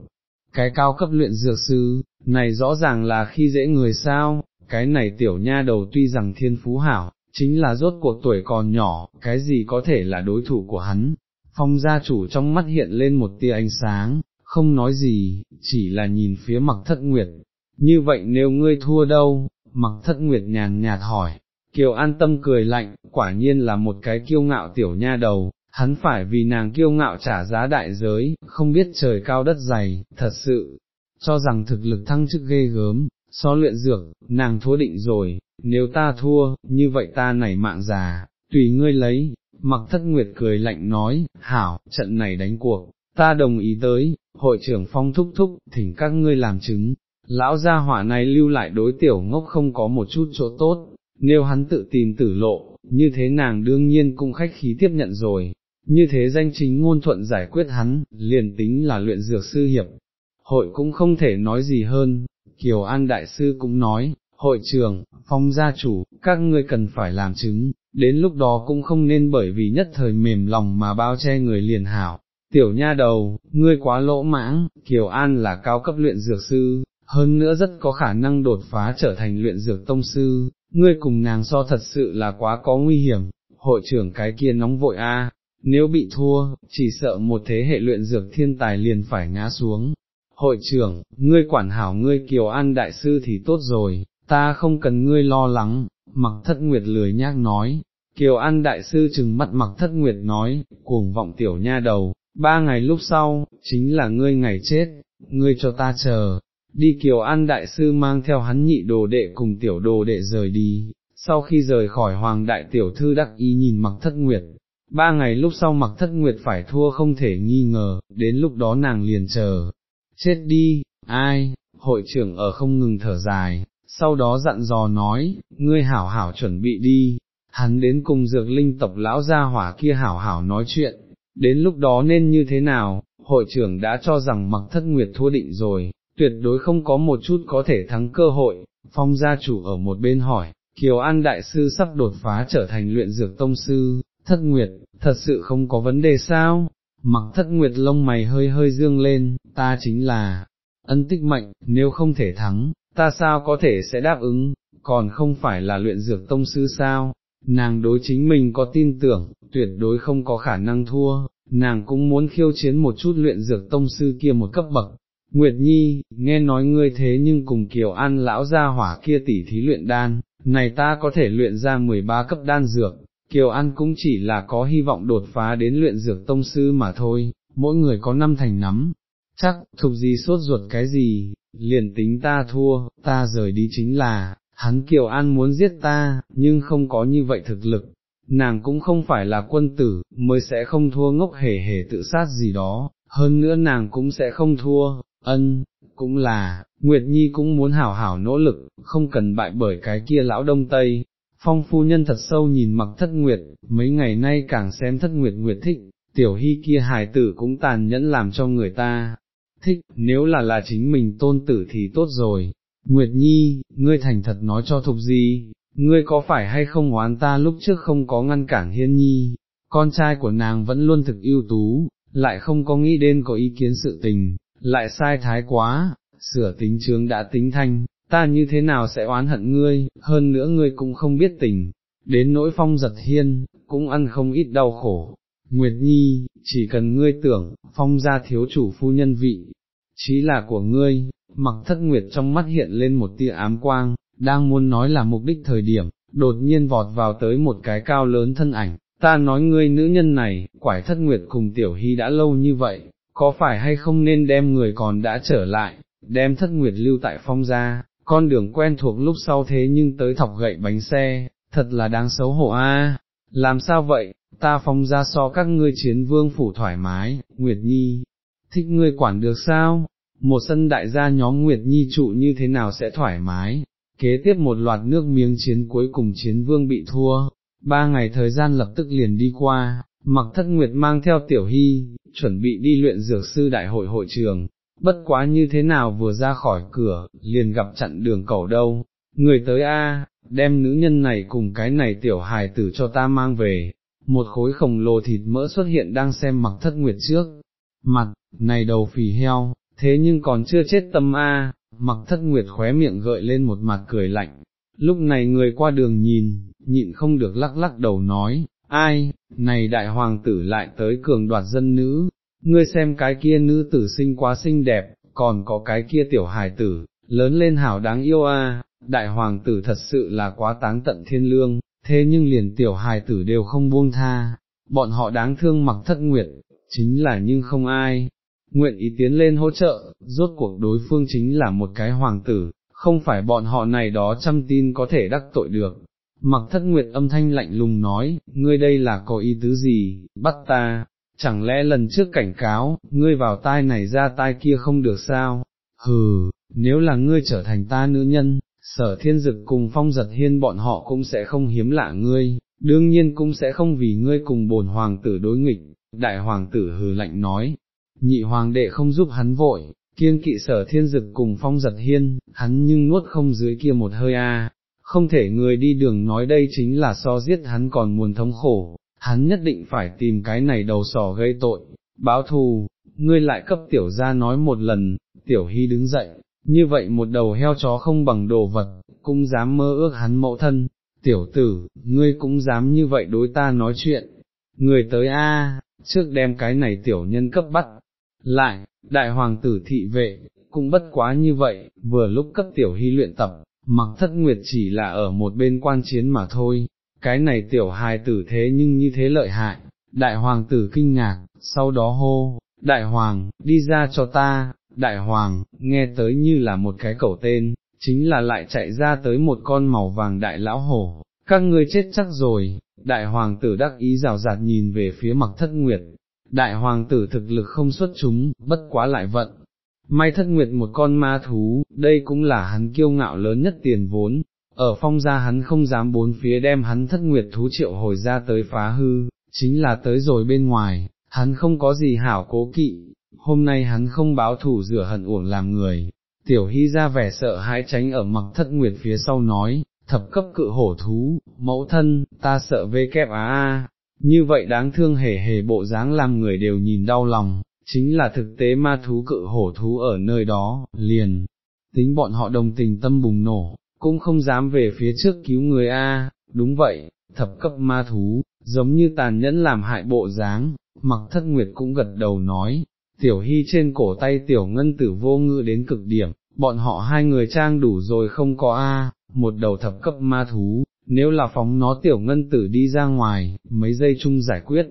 cái cao cấp luyện dược sư, này rõ ràng là khi dễ người sao, cái này tiểu nha đầu tuy rằng thiên phú hảo, chính là rốt cuộc tuổi còn nhỏ, cái gì có thể là đối thủ của hắn. Phong gia chủ trong mắt hiện lên một tia ánh sáng, không nói gì, chỉ là nhìn phía mặc thất nguyệt. Như vậy nếu ngươi thua đâu, mặc thất nguyệt nhàn nhạt hỏi, Kiều an tâm cười lạnh, quả nhiên là một cái kiêu ngạo tiểu nha đầu, hắn phải vì nàng kiêu ngạo trả giá đại giới, không biết trời cao đất dày, thật sự, cho rằng thực lực thăng chức ghê gớm, so luyện dược, nàng thua định rồi, nếu ta thua, như vậy ta nảy mạng già, tùy ngươi lấy, mặc thất nguyệt cười lạnh nói, hảo, trận này đánh cuộc, ta đồng ý tới, hội trưởng phong thúc thúc, thỉnh các ngươi làm chứng, lão gia hỏa này lưu lại đối tiểu ngốc không có một chút chỗ tốt, nếu hắn tự tìm tử lộ, như thế nàng đương nhiên cũng khách khí tiếp nhận rồi, như thế danh chính ngôn thuận giải quyết hắn, liền tính là luyện dược sư hiệp, hội cũng không thể nói gì hơn, Kiều An Đại Sư cũng nói, hội trường, phong gia chủ, các ngươi cần phải làm chứng, đến lúc đó cũng không nên bởi vì nhất thời mềm lòng mà bao che người liền hảo. Tiểu nha đầu, ngươi quá lỗ mãng, Kiều An là cao cấp luyện dược sư, hơn nữa rất có khả năng đột phá trở thành luyện dược tông sư, ngươi cùng nàng so thật sự là quá có nguy hiểm, hội trưởng cái kia nóng vội a, nếu bị thua, chỉ sợ một thế hệ luyện dược thiên tài liền phải ngã xuống. Hội trưởng, ngươi quản hảo ngươi Kiều An đại sư thì tốt rồi, ta không cần ngươi lo lắng, mặc thất nguyệt lười nhác nói, Kiều An đại sư chừng mắt mặc thất nguyệt nói, cuồng vọng tiểu nha đầu, ba ngày lúc sau, chính là ngươi ngày chết, ngươi cho ta chờ, đi Kiều An đại sư mang theo hắn nhị đồ đệ cùng tiểu đồ đệ rời đi, sau khi rời khỏi hoàng đại tiểu thư đắc ý nhìn mặc thất nguyệt, ba ngày lúc sau mặc thất nguyệt phải thua không thể nghi ngờ, đến lúc đó nàng liền chờ, chết đi, ai, hội trưởng ở không ngừng thở dài, sau đó dặn dò nói, ngươi hảo hảo chuẩn bị đi, hắn đến cùng dược linh tộc lão gia hỏa kia hảo hảo nói chuyện, đến lúc đó nên như thế nào, hội trưởng đã cho rằng mặc thất nguyệt thua định rồi, tuyệt đối không có một chút có thể thắng cơ hội, phong gia chủ ở một bên hỏi, Kiều An Đại Sư sắp đột phá trở thành luyện dược tông sư, thất nguyệt, thật sự không có vấn đề sao, mặc thất nguyệt lông mày hơi hơi dương lên, ta chính là, ân tích Mạnh, nếu không thể thắng, ta sao có thể sẽ đáp ứng, còn không phải là luyện dược tông sư sao, nàng đối chính mình có tin tưởng, tuyệt đối không có khả năng thua, nàng cũng muốn khiêu chiến một chút luyện dược tông sư kia một cấp bậc. Nguyệt Nhi, nghe nói ngươi thế nhưng cùng Kiều An lão gia hỏa kia tỉ thí luyện đan, này ta có thể luyện ra 13 cấp đan dược, Kiều An cũng chỉ là có hy vọng đột phá đến luyện dược tông sư mà thôi, mỗi người có năm thành nắm, chắc, thục gì sốt ruột cái gì, liền tính ta thua, ta rời đi chính là, hắn Kiều An muốn giết ta, nhưng không có như vậy thực lực, nàng cũng không phải là quân tử, mới sẽ không thua ngốc hề hề tự sát gì đó, hơn nữa nàng cũng sẽ không thua, ân, cũng là, Nguyệt Nhi cũng muốn hảo hảo nỗ lực, không cần bại bởi cái kia lão đông tây. Phong phu nhân thật sâu nhìn mặc thất nguyệt, mấy ngày nay càng xem thất nguyệt nguyệt thích, tiểu hy kia hài tử cũng tàn nhẫn làm cho người ta, thích, nếu là là chính mình tôn tử thì tốt rồi. Nguyệt Nhi, ngươi thành thật nói cho thục gì, ngươi có phải hay không oán ta lúc trước không có ngăn cản hiên nhi, con trai của nàng vẫn luôn thực ưu tú, lại không có nghĩ đến có ý kiến sự tình, lại sai thái quá, sửa tính chướng đã tính thanh, ta như thế nào sẽ oán hận ngươi, hơn nữa ngươi cũng không biết tình, đến nỗi phong giật hiên, cũng ăn không ít đau khổ. Nguyệt Nhi, chỉ cần ngươi tưởng, phong gia thiếu chủ phu nhân vị, chí là của ngươi, mặc thất nguyệt trong mắt hiện lên một tia ám quang, đang muốn nói là mục đích thời điểm, đột nhiên vọt vào tới một cái cao lớn thân ảnh, ta nói ngươi nữ nhân này, quải thất nguyệt cùng tiểu hy đã lâu như vậy, có phải hay không nên đem người còn đã trở lại, đem thất nguyệt lưu tại phong gia, con đường quen thuộc lúc sau thế nhưng tới thọc gậy bánh xe, thật là đáng xấu hổ a. làm sao vậy, ta phong gia so các ngươi chiến vương phủ thoải mái, Nguyệt Nhi, thích ngươi quản được sao, một sân đại gia nhóm Nguyệt Nhi trụ như thế nào sẽ thoải mái, kế tiếp một loạt nước miếng chiến cuối cùng chiến vương bị thua, ba ngày thời gian lập tức liền đi qua, mặc thất Nguyệt mang theo tiểu hy, chuẩn bị đi luyện dược sư đại hội hội trường, bất quá như thế nào vừa ra khỏi cửa, liền gặp chặn đường cầu đâu, người tới A, đem nữ nhân này cùng cái này tiểu hài tử cho ta mang về, một khối khổng lồ thịt mỡ xuất hiện đang xem mặc thất nguyệt trước, mặt, này đầu phì heo, thế nhưng còn chưa chết tâm A, mặc thất nguyệt khóe miệng gợi lên một mặt cười lạnh, lúc này người qua đường nhìn, nhịn không được lắc lắc đầu nói, ai, này đại hoàng tử lại tới cường đoạt dân nữ, ngươi xem cái kia nữ tử sinh quá xinh đẹp, còn có cái kia tiểu hài tử, lớn lên hảo đáng yêu a. đại hoàng tử thật sự là quá táng tận thiên lương, thế nhưng liền tiểu hài tử đều không buông tha, bọn họ đáng thương mặc thất nguyệt, chính là nhưng không ai, nguyện ý tiến lên hỗ trợ, rốt cuộc đối phương chính là một cái hoàng tử, không phải bọn họ này đó chăm tin có thể đắc tội được. Mặc thất nguyệt âm thanh lạnh lùng nói, ngươi đây là có ý tứ gì, bắt ta, chẳng lẽ lần trước cảnh cáo, ngươi vào tai này ra tai kia không được sao, hừ, nếu là ngươi trở thành ta nữ nhân, sở thiên dực cùng phong giật hiên bọn họ cũng sẽ không hiếm lạ ngươi, đương nhiên cũng sẽ không vì ngươi cùng bổn hoàng tử đối nghịch, đại hoàng tử hừ lạnh nói, nhị hoàng đệ không giúp hắn vội, kiên kỵ sở thiên dực cùng phong giật hiên, hắn nhưng nuốt không dưới kia một hơi a. Không thể người đi đường nói đây chính là so giết hắn còn muốn thống khổ, hắn nhất định phải tìm cái này đầu sỏ gây tội, báo thù, ngươi lại cấp tiểu ra nói một lần, tiểu hy đứng dậy, như vậy một đầu heo chó không bằng đồ vật, cũng dám mơ ước hắn mẫu thân, tiểu tử, ngươi cũng dám như vậy đối ta nói chuyện, người tới a, trước đem cái này tiểu nhân cấp bắt, lại, đại hoàng tử thị vệ, cũng bất quá như vậy, vừa lúc cấp tiểu hy luyện tập, mặc thất nguyệt chỉ là ở một bên quan chiến mà thôi, cái này tiểu hài tử thế nhưng như thế lợi hại, đại hoàng tử kinh ngạc, sau đó hô, đại hoàng, đi ra cho ta, đại hoàng, nghe tới như là một cái cẩu tên, chính là lại chạy ra tới một con màu vàng đại lão hổ, các ngươi chết chắc rồi, đại hoàng tử đắc ý rào rạt nhìn về phía mặc thất nguyệt, đại hoàng tử thực lực không xuất chúng, bất quá lại vận. May thất nguyệt một con ma thú, đây cũng là hắn kiêu ngạo lớn nhất tiền vốn, ở phong gia hắn không dám bốn phía đem hắn thất nguyệt thú triệu hồi ra tới phá hư, chính là tới rồi bên ngoài, hắn không có gì hảo cố kỵ, hôm nay hắn không báo thủ rửa hận uổng làm người. Tiểu hy ra vẻ sợ hãi tránh ở mặc thất nguyệt phía sau nói, thập cấp cự hổ thú, mẫu thân, ta sợ vê kép á a, như vậy đáng thương hề hề bộ dáng làm người đều nhìn đau lòng, chính là thực tế ma thú cự hổ thú ở nơi đó, liền, tính bọn họ đồng tình tâm bùng nổ, cũng không dám về phía trước cứu người a. đúng vậy, thập cấp ma thú, giống như tàn nhẫn làm hại bộ dáng, mặc thất nguyệt cũng gật đầu nói, tiểu hy trên cổ tay tiểu ngân tử vô ngự đến cực điểm, bọn họ hai người trang đủ rồi không có a, một đầu thập cấp ma thú, nếu là phóng nó tiểu ngân tử đi ra ngoài, mấy giây chung giải quyết,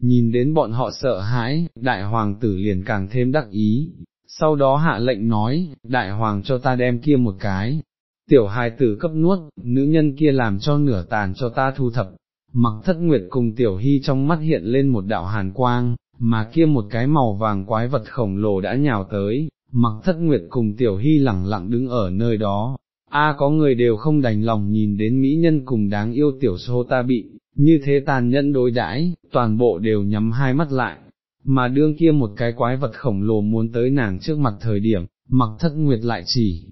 nhìn đến bọn họ sợ hãi, đại hoàng tử liền càng thêm đắc ý, sau đó hạ lệnh nói, đại hoàng cho ta đem kia một cái, tiểu hài tử cấp nuốt, nữ nhân kia làm cho nửa tàn cho ta thu thập, mặc thất nguyệt cùng tiểu hy trong mắt hiện lên một đạo hàn quang, mà kia một cái màu vàng quái vật khổng lồ đã nhào tới, mặc thất nguyệt cùng tiểu hy lẳng lặng đứng ở nơi đó, a có người đều không đành lòng nhìn đến mỹ nhân cùng đáng yêu tiểu sô ta bị, như thế tàn nhẫn đối đãi, toàn bộ đều nhắm hai mắt lại, mà đương kia một cái quái vật khổng lồ muốn tới nàng trước mặt thời điểm, mặc thất nguyệt lại chỉ,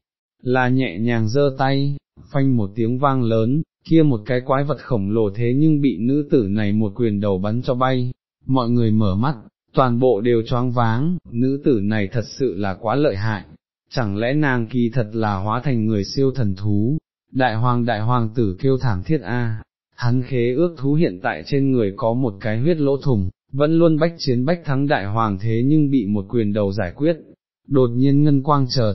là nhẹ nhàng giơ tay, phanh một tiếng vang lớn, kia một cái quái vật khổng lồ thế nhưng bị nữ tử này một quyền đầu bắn cho bay, mọi người mở mắt, toàn bộ đều choáng váng, nữ tử này thật sự là quá lợi hại, chẳng lẽ nàng kỳ thật là hóa thành người siêu thần thú, đại hoàng đại hoàng tử kêu thảm thiết a. Hắn khế ước thú hiện tại trên người có một cái huyết lỗ thùng, vẫn luôn bách chiến bách thắng đại hoàng thế nhưng bị một quyền đầu giải quyết, đột nhiên ngân quang chợt,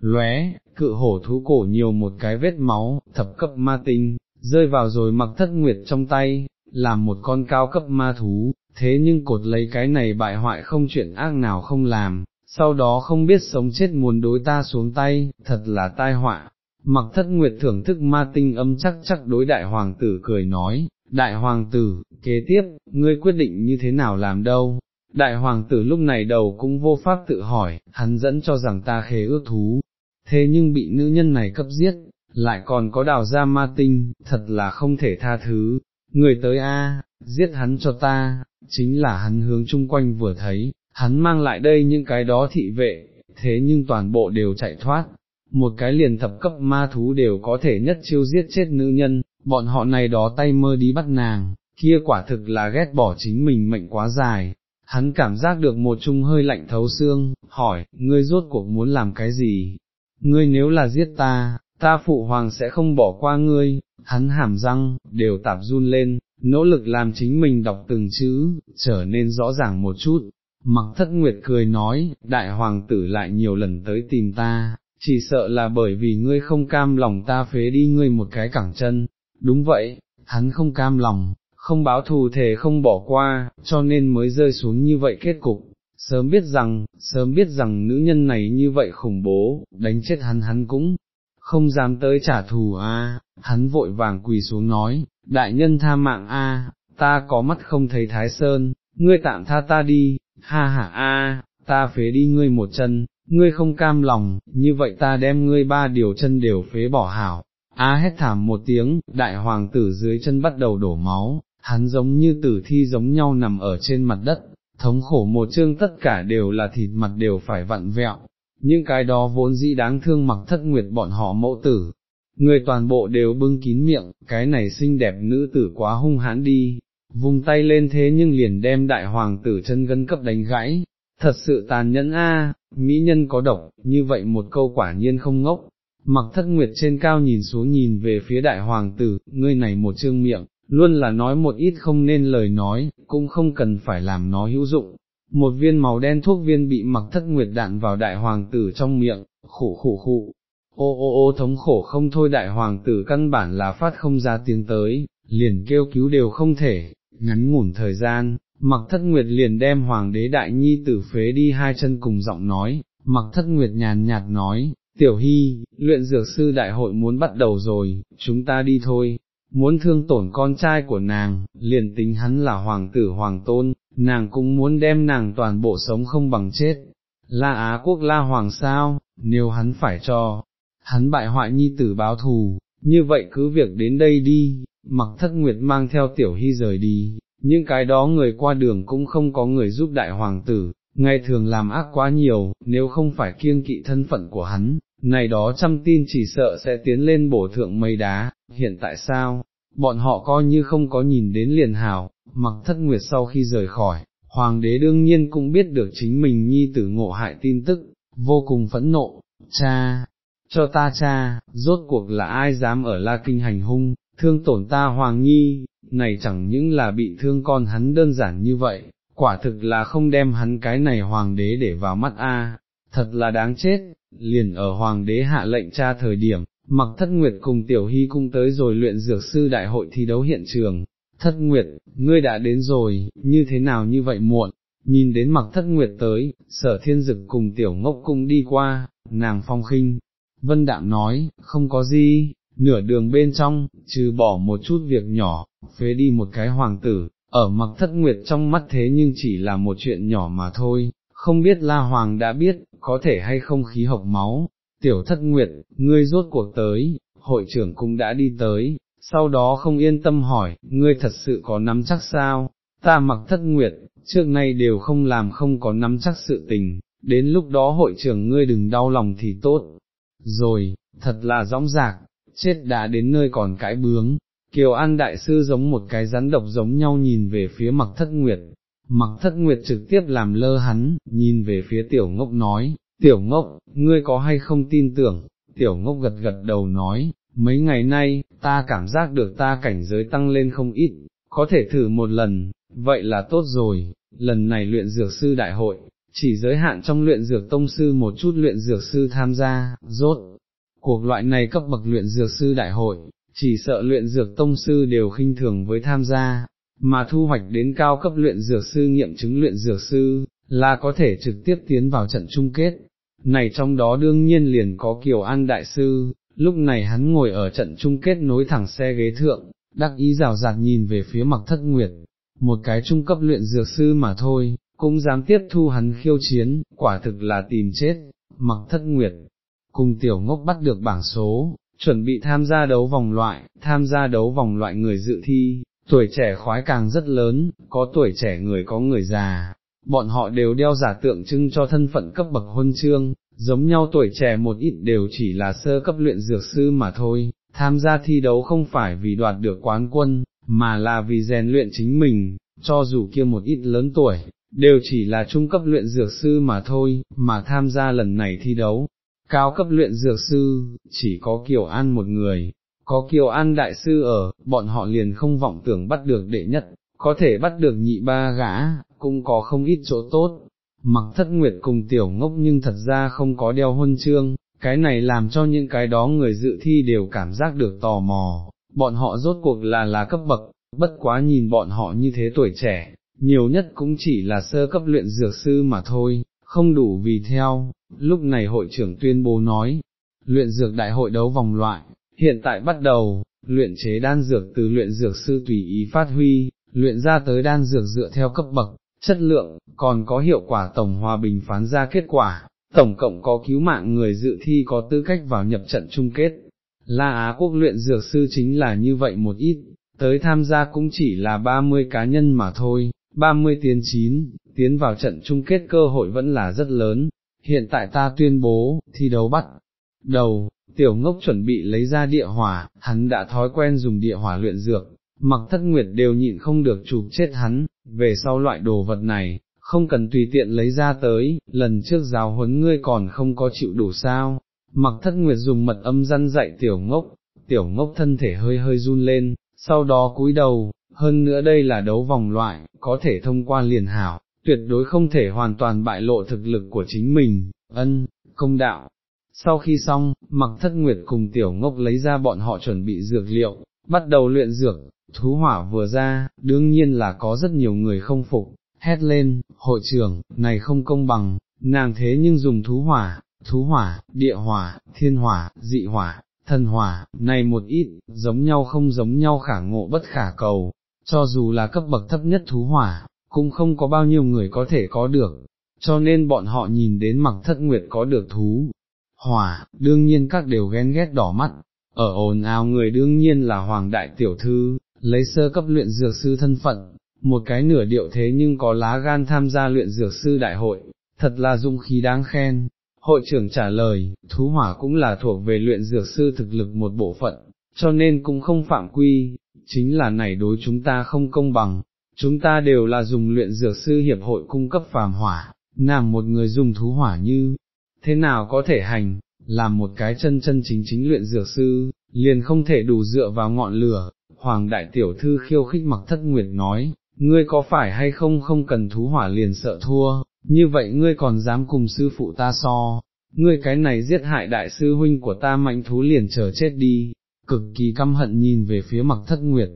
lóe, cự hổ thú cổ nhiều một cái vết máu, thập cấp ma tinh, rơi vào rồi mặc thất nguyệt trong tay, làm một con cao cấp ma thú, thế nhưng cột lấy cái này bại hoại không chuyện ác nào không làm, sau đó không biết sống chết muốn đối ta xuống tay, thật là tai họa. Mặc thất nguyệt thưởng thức ma tinh âm chắc chắc đối đại hoàng tử cười nói, đại hoàng tử, kế tiếp, ngươi quyết định như thế nào làm đâu? Đại hoàng tử lúc này đầu cũng vô pháp tự hỏi, hắn dẫn cho rằng ta khế ước thú, thế nhưng bị nữ nhân này cấp giết, lại còn có đào ra ma tinh, thật là không thể tha thứ, người tới a, giết hắn cho ta, chính là hắn hướng chung quanh vừa thấy, hắn mang lại đây những cái đó thị vệ, thế nhưng toàn bộ đều chạy thoát, một cái liền thập cấp ma thú đều có thể nhất chiêu giết chết nữ nhân, bọn họ này đó tay mơ đi bắt nàng, kia quả thực là ghét bỏ chính mình mệnh quá dài. Hắn cảm giác được một chung hơi lạnh thấu xương, hỏi, ngươi rốt cuộc muốn làm cái gì? Ngươi nếu là giết ta, ta phụ hoàng sẽ không bỏ qua ngươi, hắn hàm răng, đều tạp run lên, nỗ lực làm chính mình đọc từng chữ, trở nên rõ ràng một chút. Mặc thất nguyệt cười nói, đại hoàng tử lại nhiều lần tới tìm ta, chỉ sợ là bởi vì ngươi không cam lòng ta phế đi ngươi một cái cẳng chân, đúng vậy, hắn không cam lòng, không báo thù thể không bỏ qua, cho nên mới rơi xuống như vậy kết cục, sớm biết rằng, sớm biết rằng nữ nhân này như vậy khủng bố, đánh chết hắn hắn cũng không dám tới trả thù a. À, hắn vội vàng quỳ xuống nói, đại nhân tha mạng a, ta có mắt không thấy thái sơn, ngươi tạm tha ta đi, ha ha a, ta phế đi ngươi một chân, ngươi không cam lòng, như vậy ta đem ngươi ba điều chân đều phế bỏ hảo. A hét thảm một tiếng, đại hoàng tử dưới chân bắt đầu đổ máu, hắn giống như tử thi giống nhau nằm ở trên mặt đất, thống khổ một chương tất cả đều là thịt mặt đều phải vặn vẹo, những cái đó vốn dĩ đáng thương mặc thất nguyệt bọn họ mẫu tử. Người toàn bộ đều bưng kín miệng, cái này xinh đẹp nữ tử quá hung hãn đi, vùng tay lên thế nhưng liền đem đại hoàng tử chân gân cấp đánh gãy, thật sự tàn nhẫn a, mỹ nhân có độc, như vậy một câu quả nhiên không ngốc. Mặc thất nguyệt trên cao nhìn xuống nhìn về phía đại hoàng tử, ngươi này một trương miệng, luôn là nói một ít không nên lời nói, cũng không cần phải làm nó hữu dụng. Một viên màu đen thuốc viên bị mặc thất nguyệt đạn vào đại hoàng tử trong miệng, khủ khủ khủ, ô ô ô thống khổ không thôi đại hoàng tử căn bản là phát không ra tiếng tới, liền kêu cứu đều không thể, ngắn ngủn thời gian, mặc thất nguyệt liền đem hoàng đế đại nhi tử phế đi hai chân cùng giọng nói, mặc thất nguyệt nhàn nhạt nói, tiểu hy, luyện dược sư đại hội muốn bắt đầu rồi, chúng ta đi thôi, muốn thương tổn con trai của nàng, liền tính hắn là hoàng tử hoàng tôn, nàng cũng muốn đem nàng toàn bộ sống không bằng chết. La Á quốc la hoàng sao, nếu hắn phải cho, hắn bại hoại nhi tử báo thù, như vậy cứ việc đến đây đi, mặc thất nguyệt mang theo tiểu hy rời đi, những cái đó người qua đường cũng không có người giúp đại hoàng tử, ngày thường làm ác quá nhiều, nếu không phải kiêng kỵ thân phận của hắn, này đó trăm tin chỉ sợ sẽ tiến lên bổ thượng mây đá, hiện tại sao, bọn họ coi như không có nhìn đến liền hào, mặc thất nguyệt sau khi rời khỏi, hoàng đế đương nhiên cũng biết được chính mình nhi tử ngộ hại tin tức, vô cùng phẫn nộ, cha, cho ta cha, rốt cuộc là ai dám ở La Kinh hành hung, thương tổn ta hoàng nhi, này chẳng những là bị thương con hắn đơn giản như vậy, quả thực là không đem hắn cái này hoàng đế để vào mắt a, thật là đáng chết, liền ở hoàng đế hạ lệnh tra thời điểm, mặc thất nguyệt cùng tiểu hy cung tới rồi luyện dược sư đại hội thi đấu hiện trường, thất nguyệt, ngươi đã đến rồi, như thế nào như vậy muộn, nhìn đến mặc thất nguyệt tới, sở thiên dực cùng tiểu ngốc cung đi qua, nàng phong khinh, vân đạm nói, không có gì, nửa đường bên trong, trừ bỏ một chút việc nhỏ, phế đi một cái hoàng tử, ở mặc thất nguyệt trong mắt thế nhưng chỉ là một chuyện nhỏ mà thôi, không biết la hoàng đã biết, có thể hay không khí hộc máu, tiểu thất nguyệt, ngươi rốt cuộc tới, hội trưởng cũng đã đi tới, sau đó không yên tâm hỏi, ngươi thật sự có nắm chắc sao, ta mặc thất nguyệt, trước nay đều không làm không có nắm chắc sự tình, đến lúc đó hội trưởng ngươi đừng đau lòng thì tốt, rồi, thật là rõng rạc, chết đã đến nơi còn cãi bướng, Kiều An Đại Sư giống một cái rắn độc giống nhau nhìn về phía mặc thất nguyệt, mặc thất nguyệt trực tiếp làm lơ hắn, nhìn về phía tiểu ngốc nói, tiểu ngốc, ngươi có hay không tin tưởng, tiểu ngốc gật gật đầu nói, mấy ngày nay, ta cảm giác được ta cảnh giới tăng lên không ít, có thể thử một lần, vậy là tốt rồi, lần này luyện dược sư đại hội, chỉ giới hạn trong luyện dược tông sư một chút luyện dược sư tham gia, rốt. Cuộc loại này cấp bậc luyện dược sư đại hội, chỉ sợ luyện dược tông sư đều khinh thường với tham gia, mà thu hoạch đến cao cấp luyện dược sư nghiệm chứng luyện dược sư, là có thể trực tiếp tiến vào trận chung kết. Này trong đó đương nhiên liền có Kiều An Đại Sư, lúc này hắn ngồi ở trận chung kết nối thẳng xe ghế thượng, đắc ý rào rạt nhìn về phía mặc thất nguyệt, một cái trung cấp luyện dược sư mà thôi, cũng dám tiếp thu hắn khiêu chiến, quả thực là tìm chết, mặc thất nguyệt, cùng tiểu ngốc bắt được bảng số, chuẩn bị tham gia đấu vòng loại, tham gia đấu vòng loại người dự thi, tuổi trẻ khoái càng rất lớn, có tuổi trẻ người có người già, bọn họ đều đeo giả tượng trưng cho thân phận cấp bậc huân chương, giống nhau tuổi trẻ một ít đều chỉ là sơ cấp luyện dược sư mà thôi, tham gia thi đấu không phải vì đoạt được quán quân, mà là vì rèn luyện chính mình, cho dù kia một ít lớn tuổi, đều chỉ là trung cấp luyện dược sư mà thôi, mà tham gia lần này thi đấu. Cao cấp luyện dược sư, chỉ có Kiều An một người, có Kiều An đại sư ở, bọn họ liền không vọng tưởng bắt được đệ nhất, có thể bắt được nhị ba gã, cũng có không ít chỗ tốt. Mặc thất nguyệt cùng tiểu ngốc nhưng thật ra không có đeo huân chương, cái này làm cho những cái đó người dự thi đều cảm giác được tò mò, bọn họ rốt cuộc là là cấp bậc, bất quá nhìn bọn họ như thế tuổi trẻ, nhiều nhất cũng chỉ là sơ cấp luyện dược sư mà thôi, không đủ vì theo, lúc này hội trưởng tuyên bố nói, luyện dược đại hội đấu vòng loại, hiện tại bắt đầu, luyện chế đan dược từ luyện dược sư tùy ý phát huy, luyện ra tới đan dược dựa theo cấp bậc, chất lượng, còn có hiệu quả tổng hòa bình phán ra kết quả, tổng cộng có cứu mạng người dự thi có tư cách vào nhập trận chung kết. La Á quốc luyện dược sư chính là như vậy một ít, tới tham gia cũng chỉ là 30 cá nhân mà thôi, 30 tiến 9, tiến vào trận chung kết cơ hội vẫn là rất lớn, hiện tại ta tuyên bố, thi đấu bắt đầu, tiểu ngốc chuẩn bị lấy ra địa hỏa, hắn đã thói quen dùng địa hỏa luyện dược, mặc thất nguyệt đều nhịn không được chụp chết hắn, về sau loại đồ vật này, không cần tùy tiện lấy ra tới, lần trước giáo huấn ngươi còn không có chịu đủ sao, mặc thất nguyệt dùng mật âm răn dạy tiểu ngốc, tiểu ngốc thân thể hơi hơi run lên, sau đó cúi đầu, hơn nữa đây là đấu vòng loại, có thể thông qua liền hảo, tuyệt đối không thể hoàn toàn bại lộ thực lực của chính mình, ân, công đạo. Sau khi xong, mặc thất nguyệt cùng tiểu ngốc lấy ra bọn họ chuẩn bị dược liệu, bắt đầu luyện dược, thú hỏa vừa ra, đương nhiên là có rất nhiều người không phục, hét lên, hội trưởng, này không công bằng, nàng thế nhưng dùng thú hỏa, thú hỏa, địa hỏa, thiên hỏa, dị hỏa, thần hỏa, này một ít, giống nhau không giống nhau khả ngộ bất khả cầu, cho dù là cấp bậc thấp nhất thú hỏa, cũng không có bao nhiêu người có thể có được, cho nên bọn họ nhìn đến mặc thất nguyệt có được thú. Hỏa, đương nhiên các đều ghen ghét đỏ mắt, ở ồn ào người đương nhiên là hoàng đại tiểu thư, lấy sơ cấp luyện dược sư thân phận, một cái nửa điệu thế nhưng có lá gan tham gia luyện dược sư đại hội, thật là dung khí đáng khen. Hội trưởng trả lời, thú hỏa cũng là thuộc về luyện dược sư thực lực một bộ phận, cho nên cũng không phạm quy, chính là này đối chúng ta không công bằng, chúng ta đều là dùng luyện dược sư hiệp hội cung cấp phàm hỏa, làm một người dùng thú hỏa như, thế nào có thể hành, làm một cái chân chân chính chính luyện dược sư, liền không thể đủ dựa vào ngọn lửa, Hoàng Đại Tiểu Thư khiêu khích mặc thất nguyệt nói, ngươi có phải hay không không cần thú hỏa liền sợ thua, như vậy ngươi còn dám cùng sư phụ ta so, ngươi cái này giết hại đại sư huynh của ta mạnh thú liền chờ chết đi, cực kỳ căm hận nhìn về phía mặc thất nguyệt,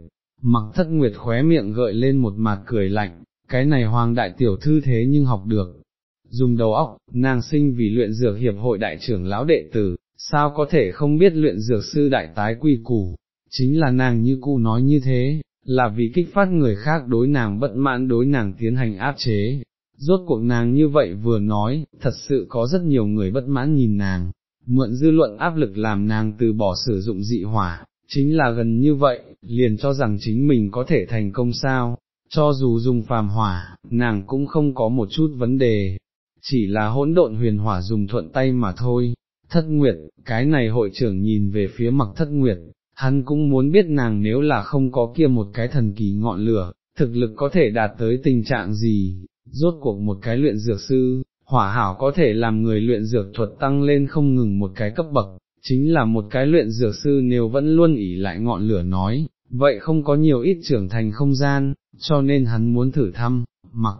mặc thất nguyệt khóe miệng gợi lên một mặt cười lạnh, cái này hoàng đại tiểu thư thế nhưng học được. Dùng đầu óc, nàng sinh vì luyện dược hiệp hội đại trưởng lão đệ tử, sao có thể không biết luyện dược sư đại tái quy củ, chính là nàng như cụ nói như thế, là vì kích phát người khác đối nàng bất mãn đối nàng tiến hành áp chế. Rốt cuộc nàng như vậy vừa nói, thật sự có rất nhiều người bất mãn nhìn nàng, mượn dư luận áp lực làm nàng từ bỏ sử dụng dị hỏa, chính là gần như vậy, liền cho rằng chính mình có thể thành công sao, cho dù dùng phàm hỏa, nàng cũng không có một chút vấn đề, chỉ là hỗn độn huyền hỏa dùng thuận tay mà thôi. Thất Nguyệt, cái này hội trưởng nhìn về phía mặc thất Nguyệt, hắn cũng muốn biết nàng nếu là không có kia một cái thần kỳ ngọn lửa, thực lực có thể đạt tới tình trạng gì, rốt cuộc một cái luyện dược sư, hỏa hảo có thể làm người luyện dược thuật tăng lên không ngừng một cái cấp bậc, chính là một cái luyện dược sư nếu vẫn luôn ỉ lại ngọn lửa nói, vậy không có nhiều ít trưởng thành không gian, cho nên hắn muốn thử thăm, mặc,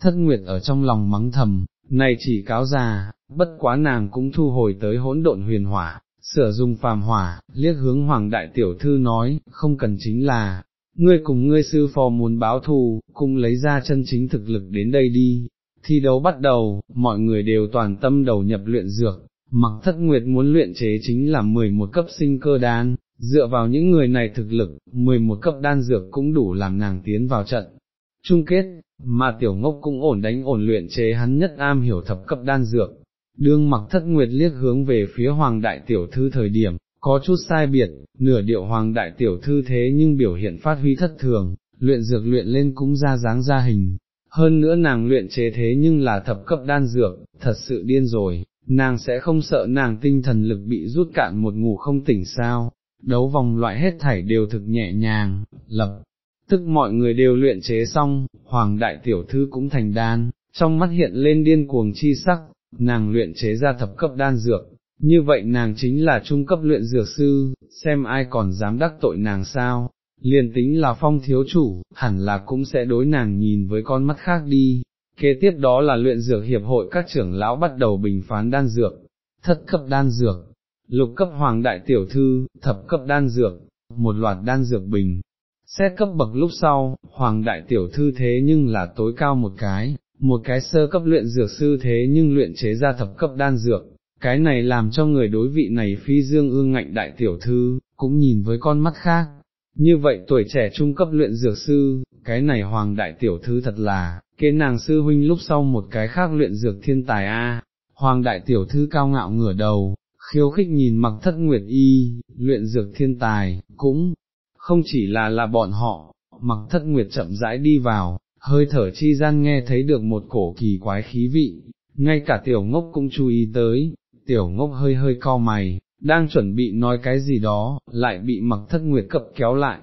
thất nguyệt ở trong lòng mắng thầm, này chỉ cáo già, bất quá nàng cũng thu hồi tới hỗn độn huyền hỏa, sửa dùng phàm hỏa, liếc hướng hoàng đại tiểu thư nói, không cần chính là, ngươi cùng ngươi sư phò muốn báo thù, cùng lấy ra chân chính thực lực đến đây đi. Thi đấu bắt đầu, mọi người đều toàn tâm đầu nhập luyện dược, mặc thất nguyệt muốn luyện chế chính là 11 cấp sinh cơ đan, dựa vào những người này thực lực, 11 cấp đan dược cũng đủ làm nàng tiến vào trận. Chung kết, mà tiểu ngốc cũng ổn đánh ổn luyện chế hắn nhất am hiểu thập cấp đan dược, đương mặc thất nguyệt liếc hướng về phía hoàng đại tiểu thư thời điểm, có chút sai biệt, nửa điệu hoàng đại tiểu thư thế nhưng biểu hiện phát huy thất thường, luyện dược luyện lên cũng ra dáng ra hình, hơn nữa nàng luyện chế thế nhưng là thập cấp đan dược, thật sự điên rồi, nàng sẽ không sợ nàng tinh thần lực bị rút cạn một ngủ không tỉnh sao, đấu vòng loại hết thảy đều thực nhẹ nhàng, lập, tức mọi người đều luyện chế xong, hoàng đại tiểu thư cũng thành đan, trong mắt hiện lên điên cuồng chi sắc, nàng luyện chế ra thập cấp đan dược, như vậy nàng chính là trung cấp luyện dược sư, xem ai còn dám đắc tội nàng sao, liền tính là phong thiếu chủ, hẳn là cũng sẽ đối nàng nhìn với con mắt khác đi. Kế tiếp đó là luyện dược hiệp hội các trưởng lão bắt đầu bình phán đan dược, thất cấp đan dược, lục cấp hoàng đại tiểu thư, thập cấp đan dược, một loạt đan dược bình. Xét cấp bậc lúc sau, hoàng đại tiểu thư thế nhưng là tối cao một cái, một cái sơ cấp luyện dược sư thế nhưng luyện chế ra thập cấp đan dược, cái này làm cho người đối vị này phi dương ương ngạnh đại tiểu thư, cũng nhìn với con mắt khác. Như vậy tuổi trẻ trung cấp luyện dược sư, cái này hoàng đại tiểu thư thật là, kế nàng sư huynh lúc sau một cái khác luyện dược thiên tài a. Hoàng đại tiểu thư cao ngạo ngửa đầu, khiêu khích nhìn mặc thất nguyệt y, luyện dược thiên tài, cũng không chỉ là là bọn họ, mặc thất nguyệt chậm rãi đi vào, hơi thở chi gian nghe thấy được một cổ kỳ quái khí vị, ngay cả tiểu ngốc cũng chú ý tới, tiểu ngốc hơi hơi co mày, đang chuẩn bị nói cái gì đó, lại bị mặc thất nguyệt cập kéo lại.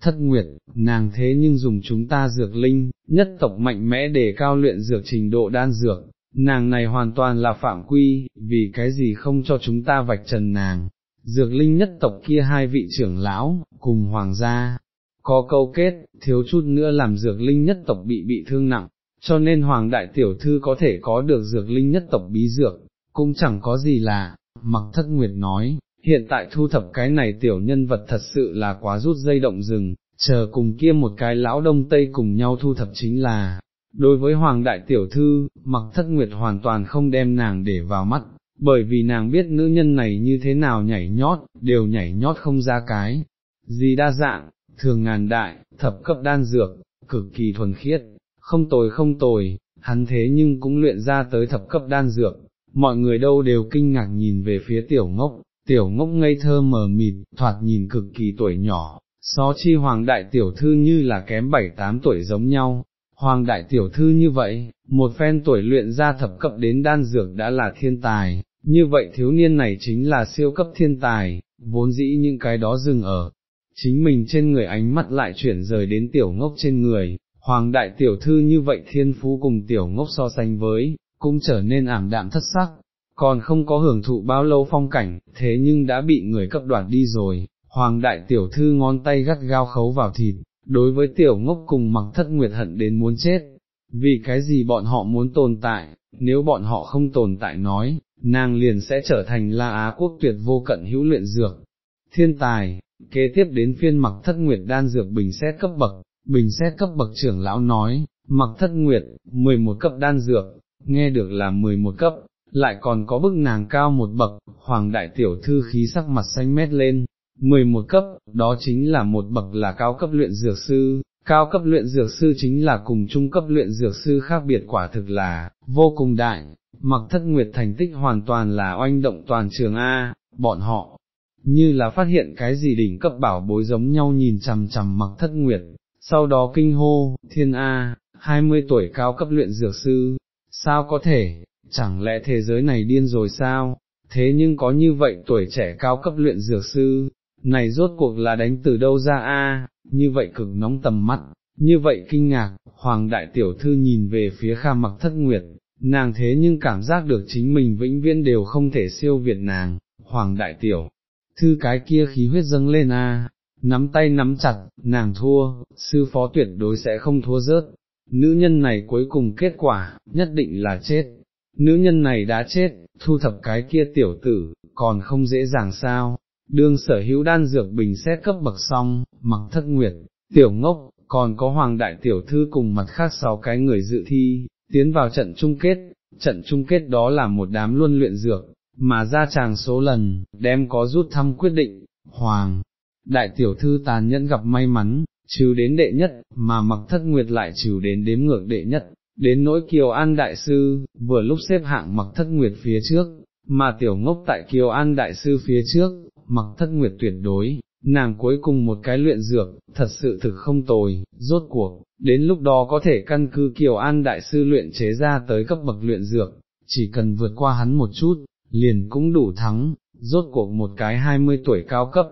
Thất nguyệt, nàng thế nhưng dùng chúng ta dược linh, nhất tộc mạnh mẽ để cao luyện dược trình độ đan dược, nàng này hoàn toàn là phạm quy, vì cái gì không cho chúng ta vạch trần nàng. Dược linh nhất tộc kia hai vị trưởng lão, cùng hoàng gia, có câu kết, thiếu chút nữa làm dược linh nhất tộc bị bị thương nặng, cho nên hoàng đại tiểu thư có thể có được dược linh nhất tộc bí dược, cũng chẳng có gì lạ, mặc thất nguyệt nói, hiện tại thu thập cái này tiểu nhân vật thật sự là quá rút dây động rừng, chờ cùng kia một cái lão đông tây cùng nhau thu thập chính là, đối với hoàng đại tiểu thư, mặc thất nguyệt hoàn toàn không đem nàng để vào mắt, bởi vì nàng biết nữ nhân này như thế nào nhảy nhót, đều nhảy nhót không ra cái, gì đa dạng, thường ngàn đại, thập cấp đan dược, cực kỳ thuần khiết, không tồi không tồi, hắn thế nhưng cũng luyện ra tới thập cấp đan dược, mọi người đâu đều kinh ngạc nhìn về phía tiểu ngốc, tiểu ngốc ngây thơ mờ mịt, thoạt nhìn cực kỳ tuổi nhỏ, so chi hoàng đại tiểu thư như là kém bảy tám tuổi giống nhau, hoàng đại tiểu thư như vậy, một phen tuổi luyện ra thập cấp đến đan dược đã là thiên tài, như vậy thiếu niên này chính là siêu cấp thiên tài, vốn dĩ những cái đó dừng ở, chính mình trên người ánh mắt lại chuyển rời đến tiểu ngốc trên người, hoàng đại tiểu thư như vậy thiên phú cùng tiểu ngốc so sánh với, cũng trở nên ảm đạm thất sắc, còn không có hưởng thụ bao lâu phong cảnh, thế nhưng đã bị người cấp đoạt đi rồi, hoàng đại tiểu thư ngón tay gắt gao khấu vào thịt, đối với tiểu ngốc cùng mặc thất nguyệt hận đến muốn chết, vì cái gì bọn họ muốn tồn tại, nếu bọn họ không tồn tại nói, nàng liền sẽ trở thành la Á quốc tuyệt vô cận hữu luyện dược. Thiên tài, kế tiếp đến phiên mặc thất nguyệt đan dược bình xét cấp bậc, bình xét cấp bậc trưởng lão nói, mặc thất nguyệt, 11 cấp đan dược, nghe được là 11 cấp, lại còn có bức nàng cao một bậc, hoàng đại tiểu thư khí sắc mặt xanh mét lên, 11 cấp, đó chính là một bậc là cao cấp luyện dược sư, cao cấp luyện dược sư chính là cùng trung cấp luyện dược sư khác biệt quả thực là, vô cùng đại, mặc thất nguyệt thành tích hoàn toàn là oanh động toàn trường A, bọn họ, như là phát hiện cái gì đỉnh cấp bảo bối giống nhau nhìn chằm chằm mặc thất nguyệt, sau đó kinh hô, thiên A, 20 tuổi cao cấp luyện dược sư, sao có thể, chẳng lẽ thế giới này điên rồi sao, thế nhưng có như vậy tuổi trẻ cao cấp luyện dược sư, này rốt cuộc là đánh từ đâu ra a? như vậy cực nóng tầm mắt, như vậy kinh ngạc, hoàng đại tiểu thư nhìn về phía kha mặc thất nguyệt, nàng thế nhưng cảm giác được chính mình vĩnh viễn đều không thể siêu việt nàng, hoàng đại tiểu, thư cái kia khí huyết dâng lên a, nắm tay nắm chặt, nàng thua, sư phó tuyệt đối sẽ không thua rớt, nữ nhân này cuối cùng kết quả, nhất định là chết, nữ nhân này đã chết, thu thập cái kia tiểu tử, còn không dễ dàng sao, đương sở hữu đan dược bình xét cấp bậc xong, mặc thất nguyệt, tiểu ngốc, còn có hoàng đại tiểu thư cùng mặt khác sáu cái người dự thi, tiến vào trận chung kết, trận chung kết đó là một đám luân luyện dược, mà ra chàng số lần, đem có rút thăm quyết định, hoàng, đại tiểu thư tàn nhẫn gặp may mắn, trừ đến đệ nhất, mà mặc thất nguyệt lại trừ đến đếm ngược đệ nhất, đến nỗi Kiều An Đại Sư, vừa lúc xếp hạng mặc thất nguyệt phía trước, mà tiểu ngốc tại Kiều An Đại Sư phía trước, mặc thất nguyệt tuyệt đối, nàng cuối cùng một cái luyện dược, thật sự thực không tồi, rốt cuộc, đến lúc đó có thể căn cứ Kiều An Đại Sư luyện chế ra tới cấp bậc luyện dược, chỉ cần vượt qua hắn một chút, liền cũng đủ thắng, rốt cuộc một cái 20 tuổi cao cấp.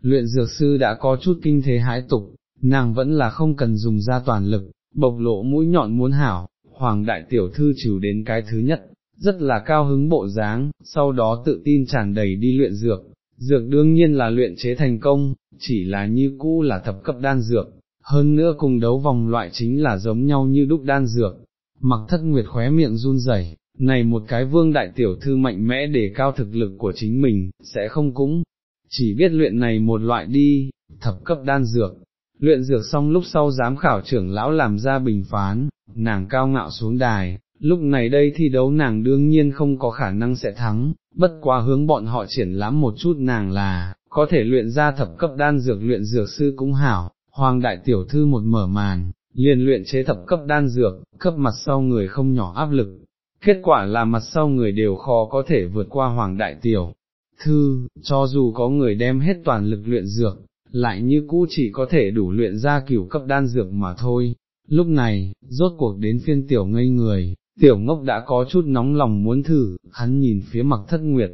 Luyện dược sư đã có chút kinh thế hãi tục, nàng vẫn là không cần dùng ra toàn lực, bộc lộ mũi nhọn muốn hảo, hoàng đại tiểu thư trừ đến cái thứ nhất, rất là cao hứng bộ dáng, sau đó tự tin tràn đầy đi luyện dược, dược đương nhiên là luyện chế thành công, chỉ là như cũ là thập cấp đan dược, hơn nữa cùng đấu vòng loại chính là giống nhau như đúc đan dược, mặc thất nguyệt khóe miệng run rẩy. Này một cái vương đại tiểu thư mạnh mẽ để cao thực lực của chính mình, sẽ không cũng, chỉ biết luyện này một loại đi, thập cấp đan dược, luyện dược xong lúc sau giám khảo trưởng lão làm ra bình phán, nàng cao ngạo xuống đài, lúc này đây thi đấu nàng đương nhiên không có khả năng sẽ thắng, bất quá hướng bọn họ triển lãm một chút nàng là, có thể luyện ra thập cấp đan dược luyện dược sư cũng hảo, hoàng đại tiểu thư một mở màn, liền luyện chế thập cấp đan dược, cấp mặt sau người không nhỏ áp lực, kết quả là mặt sau người đều khó có thể vượt qua hoàng đại tiểu. Thư, cho dù có người đem hết toàn lực luyện dược, lại như cũ chỉ có thể đủ luyện ra cửu cấp đan dược mà thôi. Lúc này, rốt cuộc đến phiên tiểu ngây người, tiểu ngốc đã có chút nóng lòng muốn thử, hắn nhìn phía mặc thất nguyệt,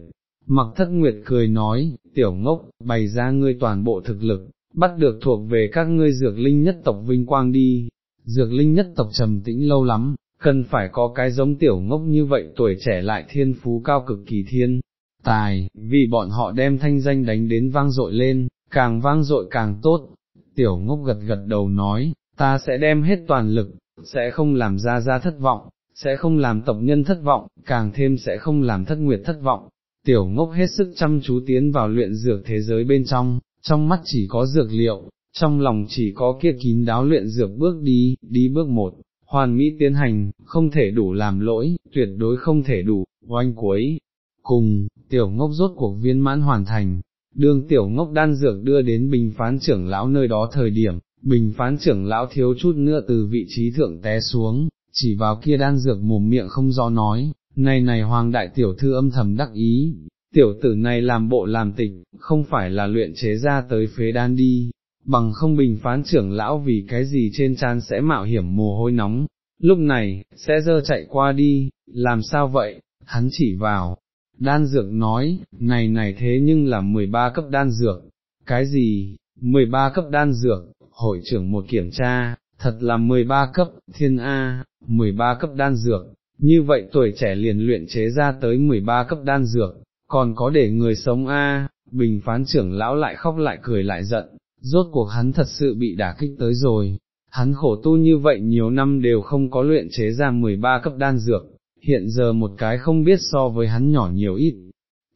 mặc thất nguyệt cười nói, tiểu ngốc, bày ra ngươi toàn bộ thực lực, bắt được thuộc về các ngươi dược linh nhất tộc vinh quang đi, dược linh nhất tộc trầm tĩnh lâu lắm, cần phải có cái giống tiểu ngốc như vậy tuổi trẻ lại thiên phú cao cực kỳ thiên, tài, vì bọn họ đem thanh danh đánh đến vang dội lên, càng vang dội càng tốt, tiểu ngốc gật gật đầu nói, ta sẽ đem hết toàn lực, sẽ không làm ra ra thất vọng, sẽ không làm tộc nhân thất vọng, càng thêm sẽ không làm thất nguyệt thất vọng. Tiểu ngốc hết sức chăm chú tiến vào luyện dược thế giới bên trong, trong mắt chỉ có dược liệu, trong lòng chỉ có kia kín đáo luyện dược bước đi, đi bước một, hoàn mỹ tiến hành, không thể đủ làm lỗi, tuyệt đối không thể đủ, oanh cuối. Cùng, tiểu ngốc rốt cuộc viên mãn hoàn thành, đương tiểu ngốc đan dược đưa đến bình phán trưởng lão nơi đó thời điểm, bình phán trưởng lão thiếu chút nữa từ vị trí thượng té xuống, chỉ vào kia đan dược mồm miệng không do nói, này này hoàng đại tiểu thư âm thầm đắc ý, tiểu tử này làm bộ làm tịch, không phải là luyện chế ra tới phế đan đi, bằng không bình phán trưởng lão vì cái gì trên trán sẽ mạo hiểm mồ hôi nóng, lúc này, sẽ dơ chạy qua đi, làm sao vậy, hắn chỉ vào, đan dược nói, này này thế nhưng là 13 cấp đan dược, cái gì, 13 cấp đan dược, hội trưởng một kiểm tra, thật là 13 cấp, thiên A, 13 cấp đan dược, như vậy tuổi trẻ liền luyện chế ra tới 13 cấp đan dược, còn có để người sống A, bình phán trưởng lão lại khóc lại cười lại giận, rốt cuộc hắn thật sự bị đả kích tới rồi, hắn khổ tu như vậy nhiều năm đều không có luyện chế ra 13 cấp đan dược, hiện giờ một cái không biết so với hắn nhỏ nhiều ít,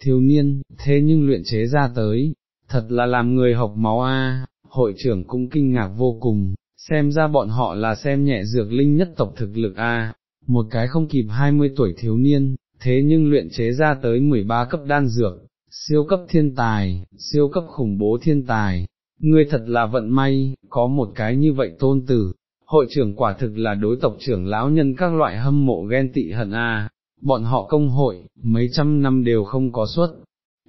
thiếu niên, thế nhưng luyện chế ra tới, thật là làm người học máu a. hội trưởng cũng kinh ngạc vô cùng, xem ra bọn họ là xem nhẹ dược linh nhất tộc thực lực a. một cái không kịp 20 tuổi thiếu niên, thế nhưng luyện chế ra tới 13 cấp đan dược, siêu cấp thiên tài, siêu cấp khủng bố thiên tài, ngươi thật là vận may, có một cái như vậy tôn tử, hội trưởng quả thực là đối tộc trưởng lão nhân các loại hâm mộ ghen tị hận a. bọn họ công hội, mấy trăm năm đều không có suất,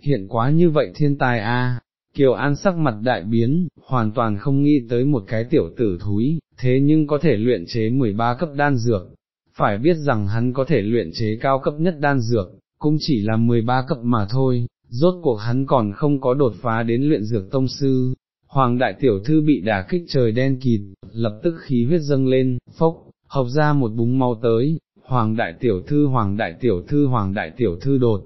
hiện quá như vậy thiên tài a. Kiều An sắc mặt đại biến, hoàn toàn không nghĩ tới một cái tiểu tử thúi, thế nhưng có thể luyện chế 13 cấp đan dược, phải biết rằng hắn có thể luyện chế cao cấp nhất đan dược, cũng chỉ là 13 cấp mà thôi, rốt cuộc hắn còn không có đột phá đến luyện dược tông sư, Hoàng đại tiểu thư bị đả kích trời đen kịt, lập tức khí huyết dâng lên, phốc, học ra một búng máu tới, hoàng đại tiểu thư hoàng đại tiểu thư hoàng đại tiểu thư đột,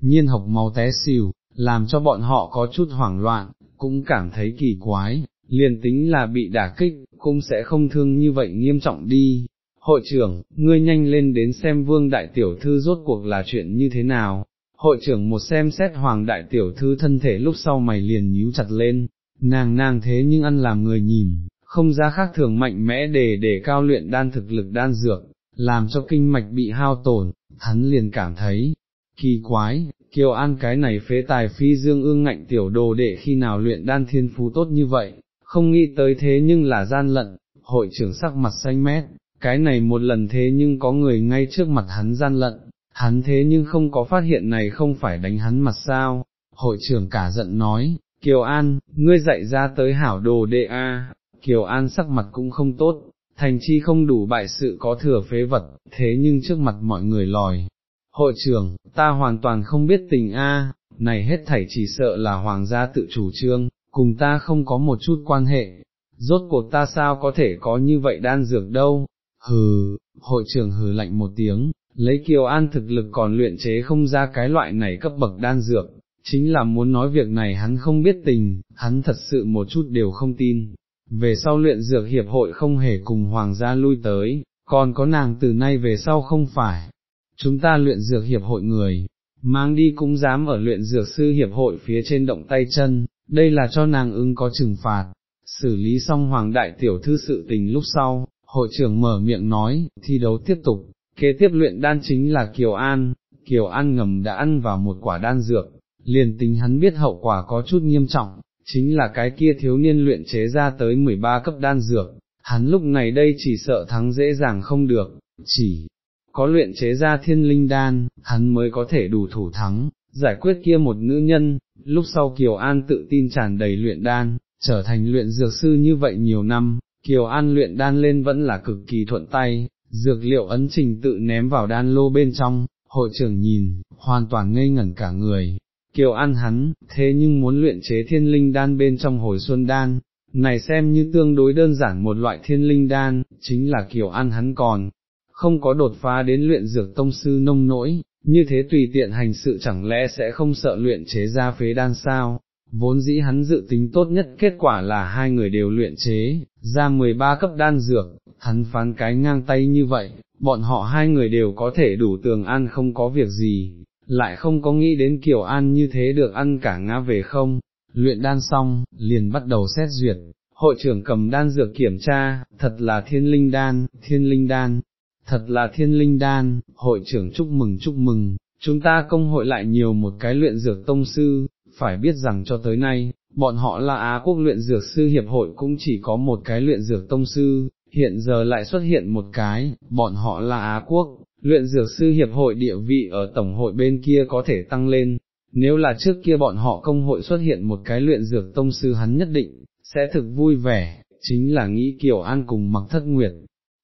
nhiên học máu té xỉu, làm cho bọn họ có chút hoảng loạn, cũng cảm thấy kỳ quái, liền tính là bị đả kích, cũng sẽ không thương như vậy nghiêm trọng đi. Hội trưởng, ngươi nhanh lên đến xem vương đại tiểu thư rốt cuộc là chuyện như thế nào. Hội trưởng một xem xét hoàng đại tiểu thư thân thể lúc sau mày liền nhíu chặt lên, nàng nàng thế nhưng ăn làm người nhìn, không ra khác thường mạnh mẽ để để cao luyện đan thực lực đan dược, làm cho kinh mạch bị hao tổn, hắn liền cảm thấy, kỳ quái, kiều an cái này phế tài phi dương ương ngạnh tiểu đồ đệ khi nào luyện đan thiên phú tốt như vậy, không nghĩ tới thế nhưng là gian lận, hội trưởng sắc mặt xanh mét, cái này một lần thế nhưng có người ngay trước mặt hắn gian lận, hắn thế nhưng không có phát hiện này không phải đánh hắn mặt sao, hội trưởng cả giận nói, Kiều An, ngươi dạy ra tới hảo đồ đệ a. Kiều An sắc mặt cũng không tốt, thành chi không đủ bại sự có thừa phế vật, thế nhưng trước mặt mọi người lòi. Hội trưởng, ta hoàn toàn không biết tình a, này hết thảy chỉ sợ là hoàng gia tự chủ trương, cùng ta không có một chút quan hệ, rốt cuộc ta sao có thể có như vậy đan dược đâu, hừ, hội trưởng hừ lạnh một tiếng, lấy Kiều An thực lực còn luyện chế không ra cái loại này cấp bậc đan dược, chính là muốn nói việc này hắn không biết tình, hắn thật sự một chút đều không tin. Về sau luyện dược hiệp hội không hề cùng hoàng gia lui tới, còn có nàng từ nay về sau không phải. Chúng ta luyện dược hiệp hội người, mang đi cũng dám ở luyện dược sư hiệp hội phía trên động tay chân, đây là cho nàng ưng có trừng phạt. Xử lý xong hoàng đại tiểu thư sự tình lúc sau, hội trưởng mở miệng nói, thi đấu tiếp tục, kế tiếp luyện đan chính là Kiều An, Kiều An ngầm đã ăn vào một quả đan dược, liền tính hắn biết hậu quả có chút nghiêm trọng, chính là cái kia thiếu niên luyện chế ra tới 13 cấp đan dược, hắn lúc này đây chỉ sợ thắng dễ dàng không được, chỉ có luyện chế ra thiên linh đan, hắn mới có thể đủ thủ thắng, giải quyết kia một nữ nhân, lúc sau Kiều An tự tin tràn đầy luyện đan, trở thành luyện dược sư như vậy nhiều năm, Kiều An luyện đan lên vẫn là cực kỳ thuận tay, dược liệu ấn trình tự ném vào đan lô bên trong, hội trưởng nhìn, hoàn toàn ngây ngẩn cả người, kiều an hắn, thế nhưng muốn luyện chế thiên linh đan bên trong hồi xuân đan, này xem như tương đối đơn giản một loại thiên linh đan, chính là kiều an hắn còn, không có đột phá đến luyện dược tông sư nông nỗi, như thế tùy tiện hành sự chẳng lẽ sẽ không sợ luyện chế ra phế đan sao, vốn dĩ hắn dự tính tốt nhất kết quả là hai người đều luyện chế, ra 13 cấp đan dược, hắn phán cái ngang tay như vậy, bọn họ hai người đều có thể đủ tường an không có việc gì, lại không có nghĩ đến kiểu an như thế được ăn cả ngã về không, luyện đan xong, liền bắt đầu xét duyệt. Hội trưởng cầm đan dược kiểm tra, thật là thiên linh đan, thiên linh đan, thật là thiên linh đan, hội trưởng chúc mừng chúc mừng, chúng ta công hội lại nhiều một cái luyện dược tông sư, phải biết rằng cho tới nay, bọn họ là Á quốc luyện dược sư hiệp hội cũng chỉ có một cái luyện dược tông sư, hiện giờ lại xuất hiện một cái, bọn họ là Á quốc, luyện dược sư hiệp hội địa vị ở tổng hội bên kia có thể tăng lên, nếu là trước kia bọn họ công hội xuất hiện một cái luyện dược tông sư hắn nhất định, sẽ thực vui vẻ, chính là nghĩ Kiều An cùng mặc thất nguyệt.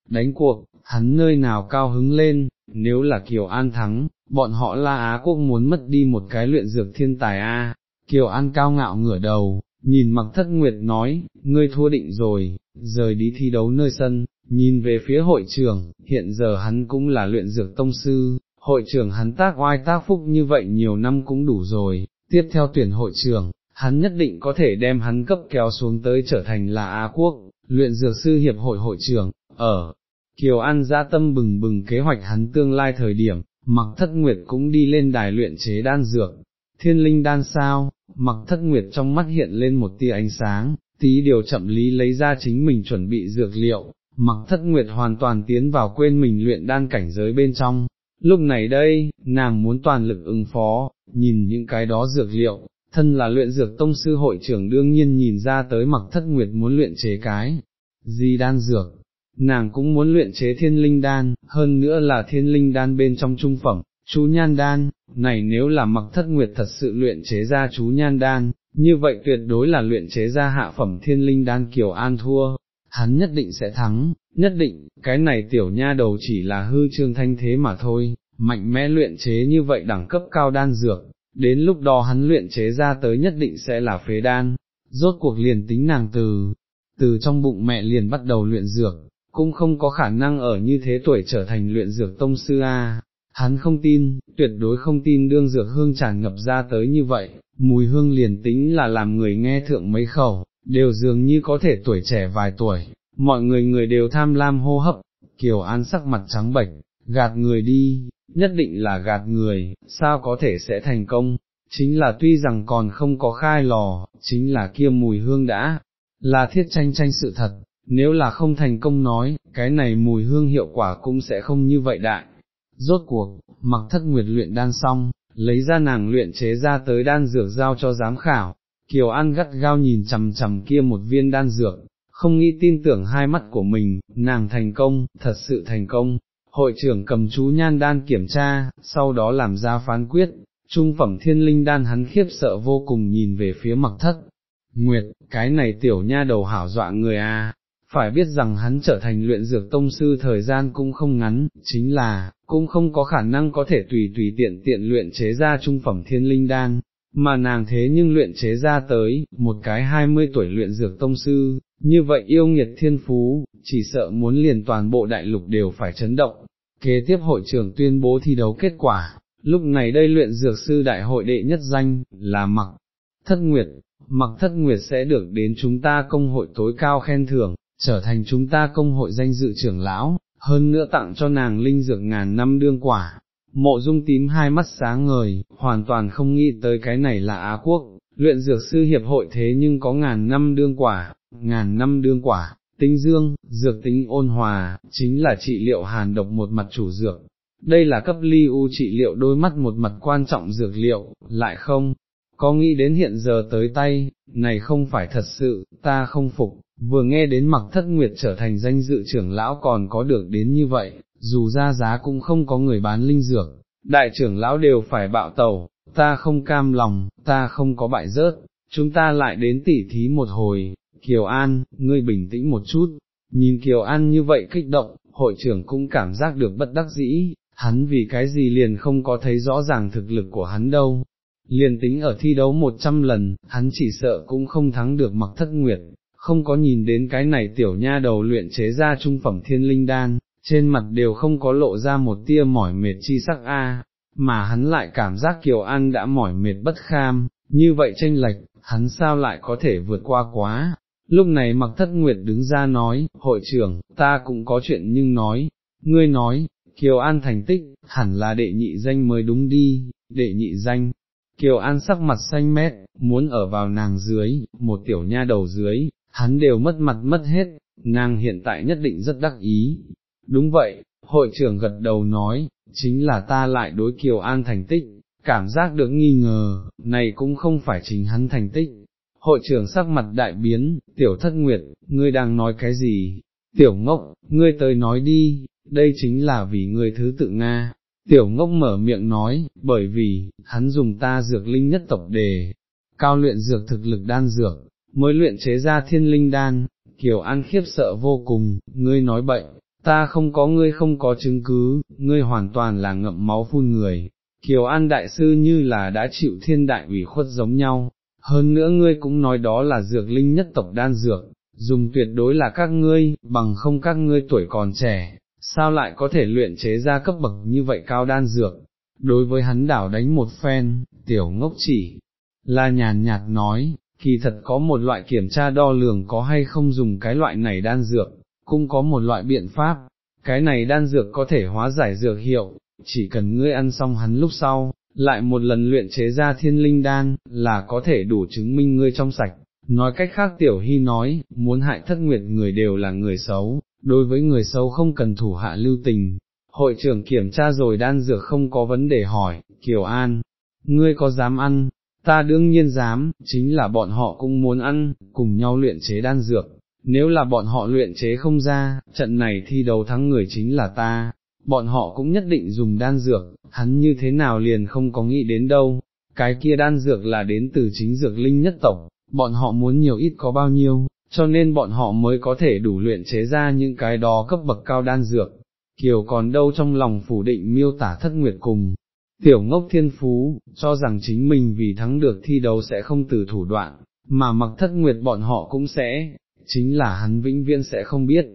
Đánh cuộc, hắn nơi nào cao hứng lên, nếu là Kiều An thắng, bọn họ la Á quốc muốn mất đi một cái luyện dược thiên tài a. Kiều An cao ngạo ngửa đầu, nhìn mặc thất nguyệt nói, ngươi thua định rồi, rời đi thi đấu nơi sân, nhìn về phía hội trưởng, hiện giờ hắn cũng là luyện dược tông sư, hội trưởng hắn tác oai tác phúc như vậy nhiều năm cũng đủ rồi, tiếp theo tuyển hội trưởng, hắn nhất định có thể đem hắn cấp kéo xuống tới trở thành là Á quốc, luyện dược sư hiệp hội hội trưởng, ở. Kiều An ra tâm bừng bừng kế hoạch hắn tương lai thời điểm, mặc thất nguyệt cũng đi lên đài luyện chế đan dược, thiên linh đan sao, mặc thất nguyệt trong mắt hiện lên một tia ánh sáng, tí điều chậm lý lấy ra chính mình chuẩn bị dược liệu, mặc thất nguyệt hoàn toàn tiến vào quên mình luyện đan cảnh giới bên trong. Lúc này đây, nàng muốn toàn lực ứng phó, nhìn những cái đó dược liệu, thân là luyện dược tông sư hội trưởng đương nhiên nhìn ra tới mặc thất nguyệt muốn luyện chế cái, gì đan dược, nàng cũng muốn luyện chế thiên linh đan, hơn nữa là thiên linh đan bên trong trung phẩm, chú nhan đan, này nếu là mặc thất nguyệt thật sự luyện chế ra chú nhan đan, như vậy tuyệt đối là luyện chế ra hạ phẩm thiên linh đan kiểu an thua, hắn nhất định sẽ thắng, nhất định, cái này tiểu nha đầu chỉ là hư trương thanh thế mà thôi, mạnh mẽ luyện chế như vậy đẳng cấp cao đan dược, đến lúc đó hắn luyện chế ra tới nhất định sẽ là phế đan, rốt cuộc liền tính nàng từ, từ trong bụng mẹ liền bắt đầu luyện dược, cũng không có khả năng ở như thế tuổi trở thành luyện dược tông sư A, hắn không tin, tuyệt đối không tin đương dược hương tràn ngập ra tới như vậy, mùi hương liền tính là làm người nghe thượng mấy khẩu, đều dường như có thể tuổi trẻ vài tuổi, mọi người người đều tham lam hô hấp, Kiều An sắc mặt trắng bệch, gạt người đi, nhất định là gạt người, sao có thể sẽ thành công, chính là tuy rằng còn không có khai lò, chính là kia mùi hương đã, là thiết tranh tranh sự thật, nếu là không thành công nói, cái này mùi hương hiệu quả cũng sẽ không như vậy đại. Rốt cuộc, mặc thất nguyệt luyện đan xong, lấy ra nàng luyện chế ra tới đan dược giao cho giám khảo, Kiều An gắt gao nhìn chằm chằm kia một viên đan dược, không nghĩ tin tưởng hai mắt của mình, nàng thành công, thật sự thành công. Hội trưởng cầm chú nhan đan kiểm tra, sau đó làm ra phán quyết, trung phẩm thiên linh đan hắn khiếp sợ vô cùng nhìn về phía mặc thất. Nguyệt, cái này tiểu nha đầu hảo dọa người à, phải biết rằng hắn trở thành luyện dược tông sư thời gian cũng không ngắn, chính là, cũng không có khả năng có thể tùy tùy tiện tiện luyện chế ra trung phẩm thiên linh đan, mà nàng thế nhưng luyện chế ra tới, một cái hai mươi tuổi luyện dược tông sư, như vậy yêu nghiệt thiên phú, chỉ sợ muốn liền toàn bộ đại lục đều phải chấn động. Kế tiếp hội trưởng tuyên bố thi đấu kết quả, lúc này đây luyện dược sư đại hội đệ nhất danh, là mặc thất nguyệt, mặc thất nguyệt sẽ được đến chúng ta công hội tối cao khen thưởng, trở thành chúng ta công hội danh dự trưởng lão, hơn nữa tặng cho nàng linh dược ngàn năm đương quả. Mộ dung tím hai mắt sáng ngời, hoàn toàn không nghĩ tới cái này là Á Quốc, luyện dược sư hiệp hội thế nhưng có ngàn năm đương quả, ngàn năm đương quả, tính dương, dược tính ôn hòa, chính là trị liệu hàn độc một mặt chủ dược. Đây là cấp ly u trị liệu đôi mắt một mặt quan trọng dược liệu, lại không, có nghĩ đến hiện giờ tới tay, này không phải thật sự, ta không phục, vừa nghe đến mặc thất nguyệt trở thành danh dự trưởng lão còn có được đến như vậy, dù ra giá cũng không có người bán linh dược, đại trưởng lão đều phải bạo tẩu, ta không cam lòng, ta không có bại rớt, chúng ta lại đến tỉ thí một hồi, Kiều An, ngươi bình tĩnh một chút, nhìn Kiều An như vậy kích động, hội trưởng cũng cảm giác được bất đắc dĩ, hắn vì cái gì liền không có thấy rõ ràng thực lực của hắn đâu. Liền tính ở thi đấu một trăm lần, hắn chỉ sợ cũng không thắng được mặc thất nguyệt, không có nhìn đến cái này tiểu nha đầu luyện chế ra trung phẩm thiên linh đan, trên mặt đều không có lộ ra một tia mỏi mệt chi sắc a, mà hắn lại cảm giác Kiều An đã mỏi mệt bất kham, như vậy tranh lệch, hắn sao lại có thể vượt qua quá. Lúc này mặc thất nguyệt đứng ra nói, hội trưởng, ta cũng có chuyện nhưng nói, ngươi nói, Kiều An thành tích, hẳn là đệ nhị danh mới đúng đi, đệ nhị danh. Kiều An sắc mặt xanh mét, muốn ở vào nàng dưới, một tiểu nha đầu dưới, hắn đều mất mặt mất hết, nàng hiện tại nhất định rất đắc ý. Đúng vậy, hội trưởng gật đầu nói, chính là ta lại đối Kiều An thành tích, cảm giác được nghi ngờ, này cũng không phải chính hắn thành tích. Hội trưởng sắc mặt đại biến, tiểu thất nguyệt, ngươi đang nói cái gì? Tiểu ngốc, ngươi tới nói đi, đây chính là vì ngươi thứ tự Nga. Tiểu ngốc mở miệng nói, bởi vì, hắn dùng ta dược linh nhất tộc đề, cao luyện dược thực lực đan dược, mới luyện chế ra thiên linh đan, Kiều An khiếp sợ vô cùng, ngươi nói bệnh ta không có ngươi không có chứng cứ, ngươi hoàn toàn là ngậm máu phun người, Kiều An đại sư như là đã chịu thiên đại ủy khuất giống nhau, hơn nữa ngươi cũng nói đó là dược linh nhất tộc đan dược, dùng tuyệt đối là các ngươi, bằng không các ngươi tuổi còn trẻ, sao lại có thể luyện chế ra cấp bậc như vậy cao đan dược. Đối với hắn đảo đánh một phen, tiểu ngốc chỉ, là nhàn nhạt nói, kỳ thật có một loại kiểm tra đo lường có hay không dùng cái loại này đan dược, cũng có một loại biện pháp, cái này đan dược có thể hóa giải dược hiệu, chỉ cần ngươi ăn xong hắn lúc sau, lại một lần luyện chế ra thiên linh đan, là có thể đủ chứng minh ngươi trong sạch. Nói cách khác tiểu hy nói, muốn hại thất nguyệt người đều là người xấu, đối với người xấu không cần thủ hạ lưu tình. Hội trưởng kiểm tra rồi đan dược không có vấn đề hỏi, Kiều An, ngươi có dám ăn, ta đương nhiên dám, chính là bọn họ cũng muốn ăn, cùng nhau luyện chế đan dược, nếu là bọn họ luyện chế không ra, trận này thi đấu thắng người chính là ta, bọn họ cũng nhất định dùng đan dược, hắn như thế nào liền không có nghĩ đến đâu, cái kia đan dược là đến từ chính dược linh nhất tộc, bọn họ muốn nhiều ít có bao nhiêu, cho nên bọn họ mới có thể đủ luyện chế ra những cái đó cấp bậc cao đan dược. Kiều còn đâu trong lòng phủ định miêu tả thất nguyệt cùng, tiểu ngốc thiên phú, cho rằng chính mình vì thắng được thi đấu sẽ không từ thủ đoạn, mà mặc thất nguyệt bọn họ cũng sẽ, chính là hắn vĩnh viễn sẽ không biết,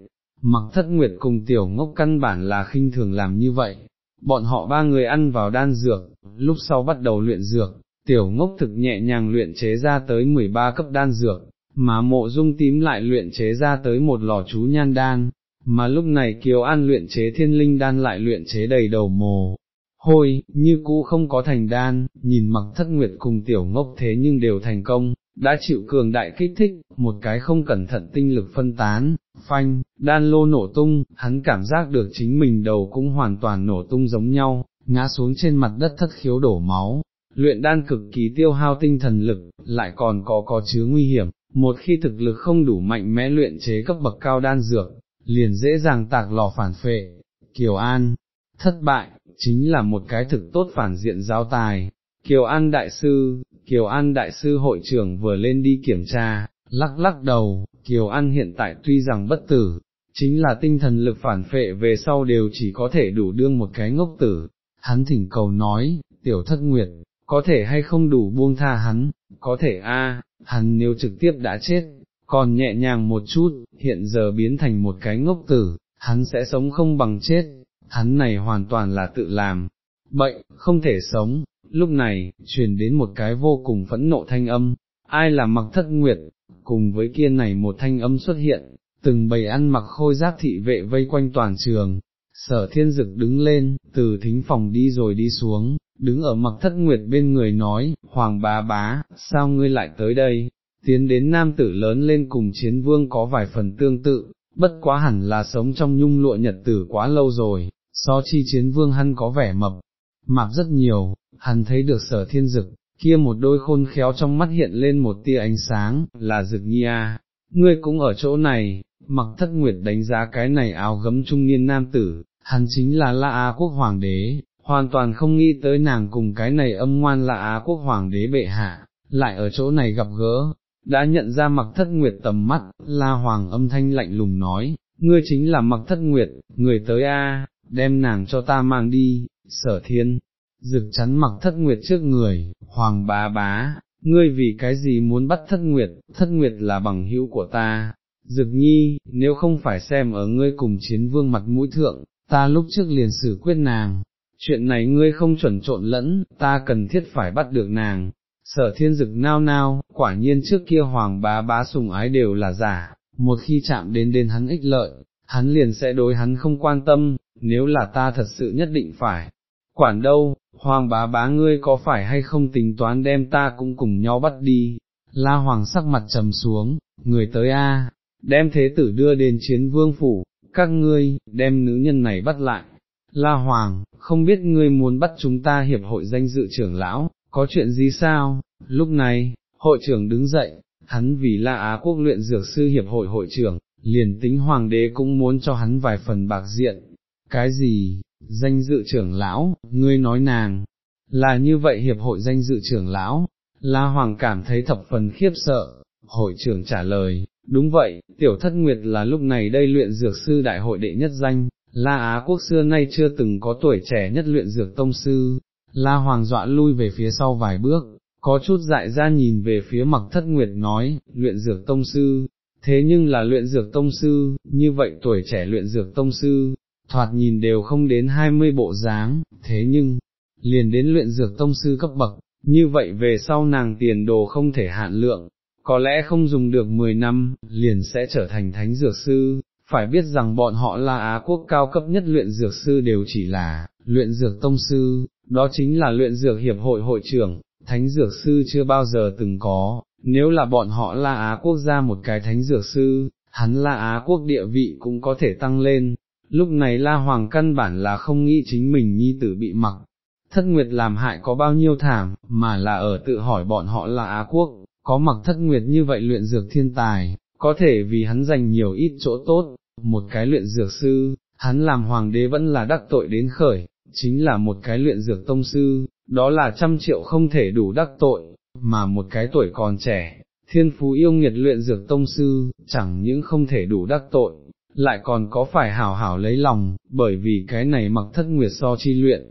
mặc thất nguyệt cùng tiểu ngốc căn bản là khinh thường làm như vậy, bọn họ ba người ăn vào đan dược, lúc sau bắt đầu luyện dược, tiểu ngốc thực nhẹ nhàng luyện chế ra tới 13 cấp đan dược, mà mộ dung tím lại luyện chế ra tới một lò chú nhan đan, mà lúc này Kiều An luyện chế thiên linh đan lại luyện chế đầy đầu mồ. Hôi, như cũ không có thành đan, nhìn mặc thất nguyệt cùng tiểu ngốc thế nhưng đều thành công, đã chịu cường đại kích thích, một cái không cẩn thận tinh lực phân tán, phanh, đan lô nổ tung, hắn cảm giác được chính mình đầu cũng hoàn toàn nổ tung giống nhau, ngã xuống trên mặt đất thất khiếu đổ máu. Luyện đan cực kỳ tiêu hao tinh thần lực, lại còn có có chứa nguy hiểm, một khi thực lực không đủ mạnh mẽ luyện chế cấp bậc cao đan dược, liền dễ dàng tạc lò phản phệ. Kiều An, thất bại, chính là một cái thực tốt phản diện giao tài. Kiều An Đại Sư, Kiều An Đại Sư hội trưởng vừa lên đi kiểm tra, lắc lắc đầu, Kiều An hiện tại tuy rằng bất tử, chính là tinh thần lực phản phệ về sau đều chỉ có thể đủ đương một cái ngốc tử. Hắn thỉnh cầu nói, tiểu thất nguyệt, có thể hay không đủ buông tha hắn, có thể a, hắn nếu trực tiếp đã chết, còn nhẹ nhàng một chút, hiện giờ biến thành một cái ngốc tử, hắn sẽ sống không bằng chết, hắn này hoàn toàn là tự làm, bệnh, không thể sống, lúc này, truyền đến một cái vô cùng phẫn nộ thanh âm, ai là mặc thất nguyệt, cùng với kia này một thanh âm xuất hiện, từng bầy ăn mặc khôi giáp thị vệ vây quanh toàn trường, sở thiên dực đứng lên, từ thính phòng đi rồi đi xuống, đứng ở mặc thất nguyệt bên người nói, hoàng bá bá, sao ngươi lại tới đây, tiến đến nam tử lớn lên cùng chiến vương có vài phần tương tự, bất quá hẳn là sống trong nhung lụa nhật tử quá lâu rồi, so chi chiến vương hăn có vẻ mập, mạp rất nhiều, hắn thấy được sở thiên dực, kia một đôi khôn khéo trong mắt hiện lên một tia ánh sáng, là dực nhi a, ngươi cũng ở chỗ này, mặc thất nguyệt đánh giá cái này áo gấm trung niên nam tử, hắn chính là La Á quốc hoàng đế, hoàn toàn không nghĩ tới nàng cùng cái này âm ngoan La Á quốc hoàng đế bệ hạ, lại ở chỗ này gặp gỡ, đã nhận ra mặc thất nguyệt tầm mắt, La Hoàng âm thanh lạnh lùng nói, ngươi chính là mặc thất nguyệt, người tới a, đem nàng cho ta mang đi, sở thiên, dực chắn mặc thất nguyệt trước người, hoàng bá bá, ngươi vì cái gì muốn bắt thất nguyệt, thất nguyệt là bằng hữu của ta, dực nhi, nếu không phải xem ở ngươi cùng chiến vương mặt mũi thượng, ta lúc trước liền xử quyết nàng, chuyện này ngươi không chuẩn trộn lẫn, ta cần thiết phải bắt được nàng. Sở thiên dực nao nao, quả nhiên trước kia hoàng bá bá sùng ái đều là giả, một khi chạm đến đến hắn ích lợi, hắn liền sẽ đối hắn không quan tâm, nếu là ta thật sự nhất định phải. Quản đâu, hoàng bá bá ngươi có phải hay không tính toán đem ta cũng cùng nhau bắt đi, la hoàng sắc mặt trầm xuống, người tới a, đem thế tử đưa đến chiến vương phủ, các ngươi, đem nữ nhân này bắt lại. La Hoàng, không biết ngươi muốn bắt chúng ta hiệp hội danh dự trưởng lão, có chuyện gì sao? Lúc này, hội trưởng đứng dậy, hắn vì La Á quốc luyện dược sư hiệp hội hội trưởng, liền tính hoàng đế cũng muốn cho hắn vài phần bạc diện. Cái gì, danh dự trưởng lão, ngươi nói nàng, là như vậy hiệp hội danh dự trưởng lão, La Hoàng cảm thấy thập phần khiếp sợ, hội trưởng trả lời, đúng vậy, tiểu thất nguyệt là lúc này đây luyện dược sư đại hội đệ nhất danh, La Á quốc xưa nay chưa từng có tuổi trẻ nhất luyện dược tông sư, La Hoàng dọa lui về phía sau vài bước, có chút dại ra nhìn về phía mặc thất nguyệt nói, luyện dược tông sư, thế nhưng là luyện dược tông sư, như vậy tuổi trẻ luyện dược tông sư, thoạt nhìn đều không đến hai mươi bộ dáng, thế nhưng, liền đến luyện dược tông sư cấp bậc, như vậy về sau nàng tiền đồ không thể hạn lượng, có lẽ không dùng được 10 năm, liền sẽ trở thành thánh dược sư, phải biết rằng bọn họ là Á quốc cao cấp nhất luyện dược sư đều chỉ là, luyện dược tông sư, đó chính là luyện dược hiệp hội hội trưởng, thánh dược sư chưa bao giờ từng có, nếu là bọn họ là Á quốc gia một cái thánh dược sư, hắn là Á quốc địa vị cũng có thể tăng lên, lúc này La Hoàng căn bản là không nghĩ chính mình nhi tử bị mặc, thất nguyệt làm hại có bao nhiêu thảm, mà là ở tự hỏi bọn họ là Á quốc, có mặc thất nguyệt như vậy luyện dược thiên tài, có thể vì hắn dành nhiều ít chỗ tốt, một cái luyện dược sư, hắn làm hoàng đế vẫn là đắc tội đến khởi, chính là một cái luyện dược tông sư, đó là trăm triệu không thể đủ đắc tội, mà một cái tuổi còn trẻ, thiên phú yêu nghiệt luyện dược tông sư, chẳng những không thể đủ đắc tội, lại còn có phải hảo hảo lấy lòng, bởi vì cái này mặc thất nguyệt so chi luyện.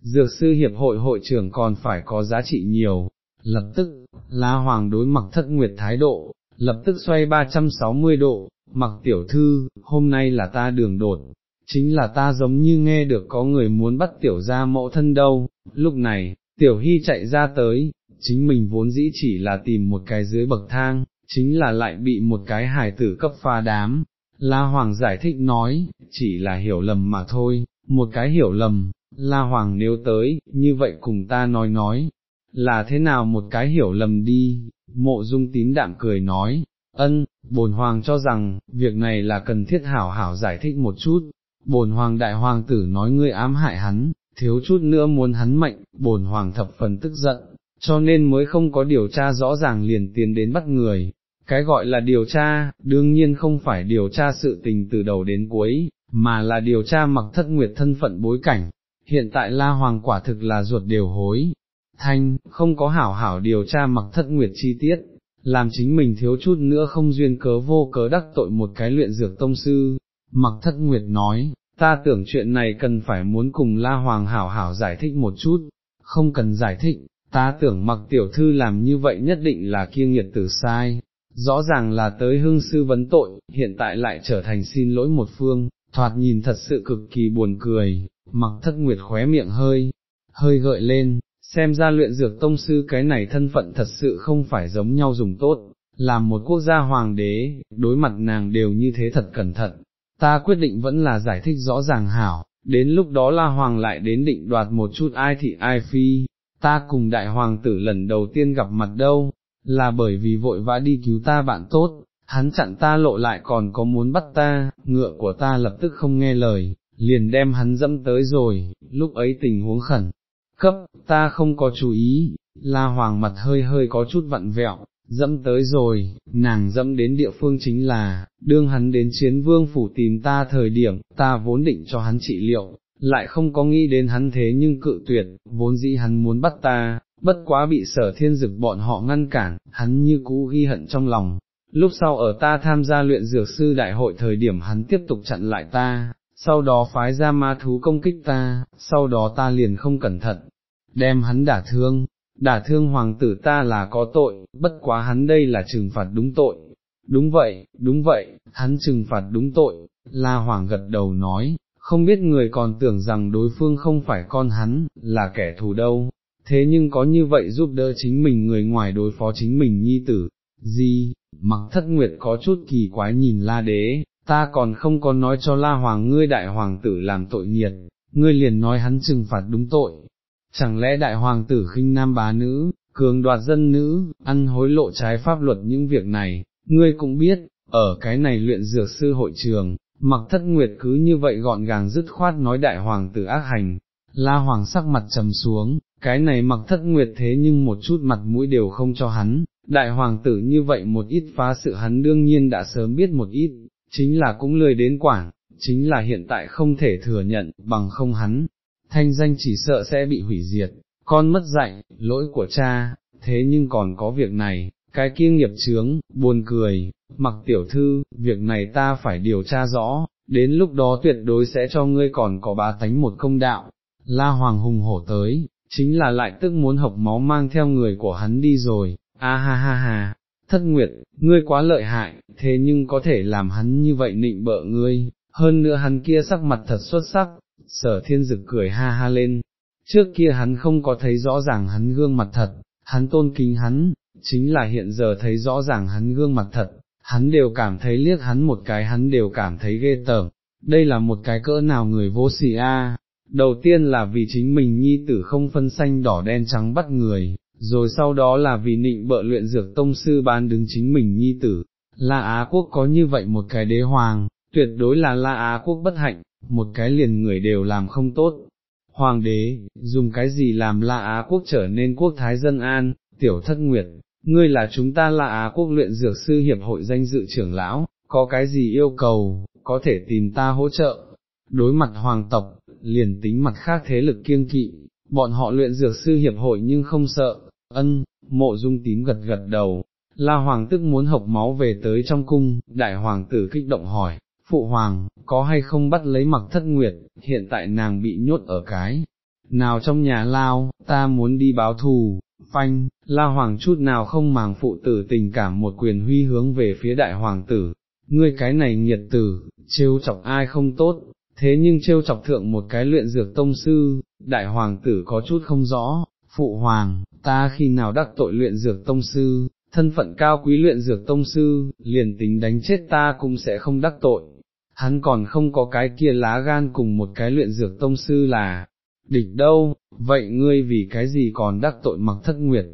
Dược sư hiệp hội hội trưởng còn phải có giá trị nhiều, lập tức, La Hoàng đối mặc thất nguyệt thái độ, lập tức xoay 360 độ, mặc tiểu thư, hôm nay là ta đường đột, chính là ta giống như nghe được có người muốn bắt tiểu ra mẫu thân đâu, lúc này, tiểu hy chạy ra tới, chính mình vốn dĩ chỉ là tìm một cái dưới bậc thang, chính là lại bị một cái hài tử cấp pha đám. La Hoàng giải thích nói, chỉ là hiểu lầm mà thôi, một cái hiểu lầm, La Hoàng nếu tới, như vậy cùng ta nói nói, là thế nào một cái hiểu lầm đi, mộ dung tím đạm cười nói, ân, bồn hoàng cho rằng, việc này là cần thiết hảo hảo giải thích một chút, bồn hoàng đại hoàng tử nói ngươi ám hại hắn, thiếu chút nữa muốn hắn mệnh, bồn hoàng thập phần tức giận, cho nên mới không có điều tra rõ ràng liền tiến đến bắt người. Cái gọi là điều tra, đương nhiên không phải điều tra sự tình từ đầu đến cuối, mà là điều tra mặc thất nguyệt thân phận bối cảnh. Hiện tại La Hoàng quả thực là ruột đều hối, thanh, không có hảo hảo điều tra mặc thất nguyệt chi tiết, làm chính mình thiếu chút nữa không duyên cớ vô cớ đắc tội một cái luyện dược tông sư, mặc thất nguyệt nói, ta tưởng chuyện này cần phải muốn cùng La Hoàng hảo hảo giải thích một chút, không cần giải thích, ta tưởng mặc tiểu thư làm như vậy nhất định là kiêng nghiệt tử sai, rõ ràng là tới hương sư vấn tội, hiện tại lại trở thành xin lỗi một phương, thoạt nhìn thật sự cực kỳ buồn cười, mặc thất nguyệt khóe miệng hơi, hơi gợi lên, xem ra luyện dược tông sư cái này thân phận thật sự không phải giống nhau dùng tốt, làm một quốc gia hoàng đế, đối mặt nàng đều như thế thật cẩn thận, ta quyết định vẫn là giải thích rõ ràng hảo, đến lúc đó la hoàng lại đến định đoạt một chút ai thị ai phi, ta cùng đại hoàng tử lần đầu tiên gặp mặt đâu, là bởi vì vội vã đi cứu ta bạn tốt, hắn chặn ta lộ lại còn có muốn bắt ta, ngựa của ta lập tức không nghe lời, liền đem hắn dẫm tới rồi, lúc ấy tình huống khẩn, cấp, ta không có chú ý, la hoàng mặt hơi hơi có chút vặn vẹo, dẫm tới rồi, nàng dẫm đến địa phương chính là, đương hắn đến chiến vương phủ tìm ta thời điểm, ta vốn định cho hắn trị liệu, lại không có nghĩ đến hắn thế nhưng cự tuyệt, vốn dĩ hắn muốn bắt ta, bất quá bị sở thiên dực bọn họ ngăn cản, hắn như cũ ghi hận trong lòng. lúc sau ở ta tham gia luyện dược sư đại hội thời điểm hắn tiếp tục chặn lại ta, sau đó phái ra ma thú công kích ta, sau đó ta liền không cẩn thận, đem hắn đả thương, đả thương hoàng tử ta là có tội, bất quá hắn đây là trừng phạt đúng tội. Đúng vậy, đúng vậy, hắn trừng phạt đúng tội, La Hoàng gật đầu nói, không biết người còn tưởng rằng đối phương không phải con hắn, là kẻ thù đâu, thế nhưng có như vậy giúp đỡ chính mình người ngoài đối phó chính mình nhi tử, gì, mặc thất nguyệt có chút kỳ quái nhìn la đế, ta còn không có nói cho la hoàng ngươi đại hoàng tử làm tội nghiệt, ngươi liền nói hắn trừng phạt đúng tội, chẳng lẽ đại hoàng tử khinh nam bá nữ, cường đoạt dân nữ, ăn hối lộ trái pháp luật những việc này, ngươi cũng biết, ở cái này luyện dược sư hội trường, mặc thất nguyệt cứ như vậy gọn gàng dứt khoát nói đại hoàng tử ác hành, la hoàng sắc mặt trầm xuống, cái này mặc thất nguyệt thế nhưng một chút mặt mũi đều không cho hắn, đại hoàng tử như vậy một ít phá sự hắn đương nhiên đã sớm biết một ít, chính là cũng lười đến quảng, chính là hiện tại không thể thừa nhận, bằng không hắn, thanh danh chỉ sợ sẽ bị hủy diệt, con mất dạy, lỗi của cha, thế nhưng còn có việc này, cái kia nghiệp chướng, buồn cười, mặc tiểu thư, việc này ta phải điều tra rõ, đến lúc đó tuyệt đối sẽ cho ngươi còn có bá tánh một công đạo, la hoàng hùng hổ tới, chính là lại tức muốn học máu mang theo người của hắn đi rồi, a ha ha ha, thất nguyệt, ngươi quá lợi hại, thế nhưng có thể làm hắn như vậy nịnh bợ ngươi, hơn nữa hắn kia sắc mặt thật xuất sắc, sở thiên dực cười ha ha lên, trước kia hắn không có thấy rõ ràng hắn gương mặt thật, hắn tôn kính hắn, chính là hiện giờ thấy rõ ràng hắn gương mặt thật, hắn đều cảm thấy liếc hắn một cái hắn đều cảm thấy ghê tởm, đây là một cái cỡ nào người vô sỉ a. Đầu tiên là vì chính mình nhi tử không phân xanh đỏ đen trắng bắt người, rồi sau đó là vì nịnh bợ luyện dược tông sư ban đứng chính mình nhi tử, La Á Quốc có như vậy một cái đế hoàng, tuyệt đối là La Á Quốc bất hạnh, một cái liền người đều làm không tốt. Hoàng đế, dùng cái gì làm La Á Quốc trở nên quốc thái dân an, tiểu thất nguyệt, ngươi là chúng ta La Á Quốc luyện dược sư hiệp hội danh dự trưởng lão, có cái gì yêu cầu, có thể tìm ta hỗ trợ. Đối mặt hoàng tộc, liền tính mặt khác thế lực kiêng kỵ, bọn họ luyện dược sư hiệp hội nhưng không sợ, ân, mộ dung tím gật gật đầu, la hoàng tức muốn học máu về tới trong cung, đại hoàng tử kích động hỏi, phụ hoàng, có hay không bắt lấy mặc thất nguyệt, hiện tại nàng bị nhốt ở cái, nào trong nhà lao, ta muốn đi báo thù, phanh, la hoàng chút nào không màng phụ tử tình cảm một quyền huy hướng về phía đại hoàng tử, ngươi cái này nghiệt tử, trêu chọc ai không tốt, thế nhưng trêu chọc thượng một cái luyện dược tông sư, đại hoàng tử có chút không rõ, phụ hoàng, ta khi nào đắc tội luyện dược tông sư, thân phận cao quý luyện dược tông sư, liền tính đánh chết ta cũng sẽ không đắc tội, hắn còn không có cái kia lá gan cùng một cái luyện dược tông sư là, địch đâu, vậy ngươi vì cái gì còn đắc tội mặc thất nguyệt,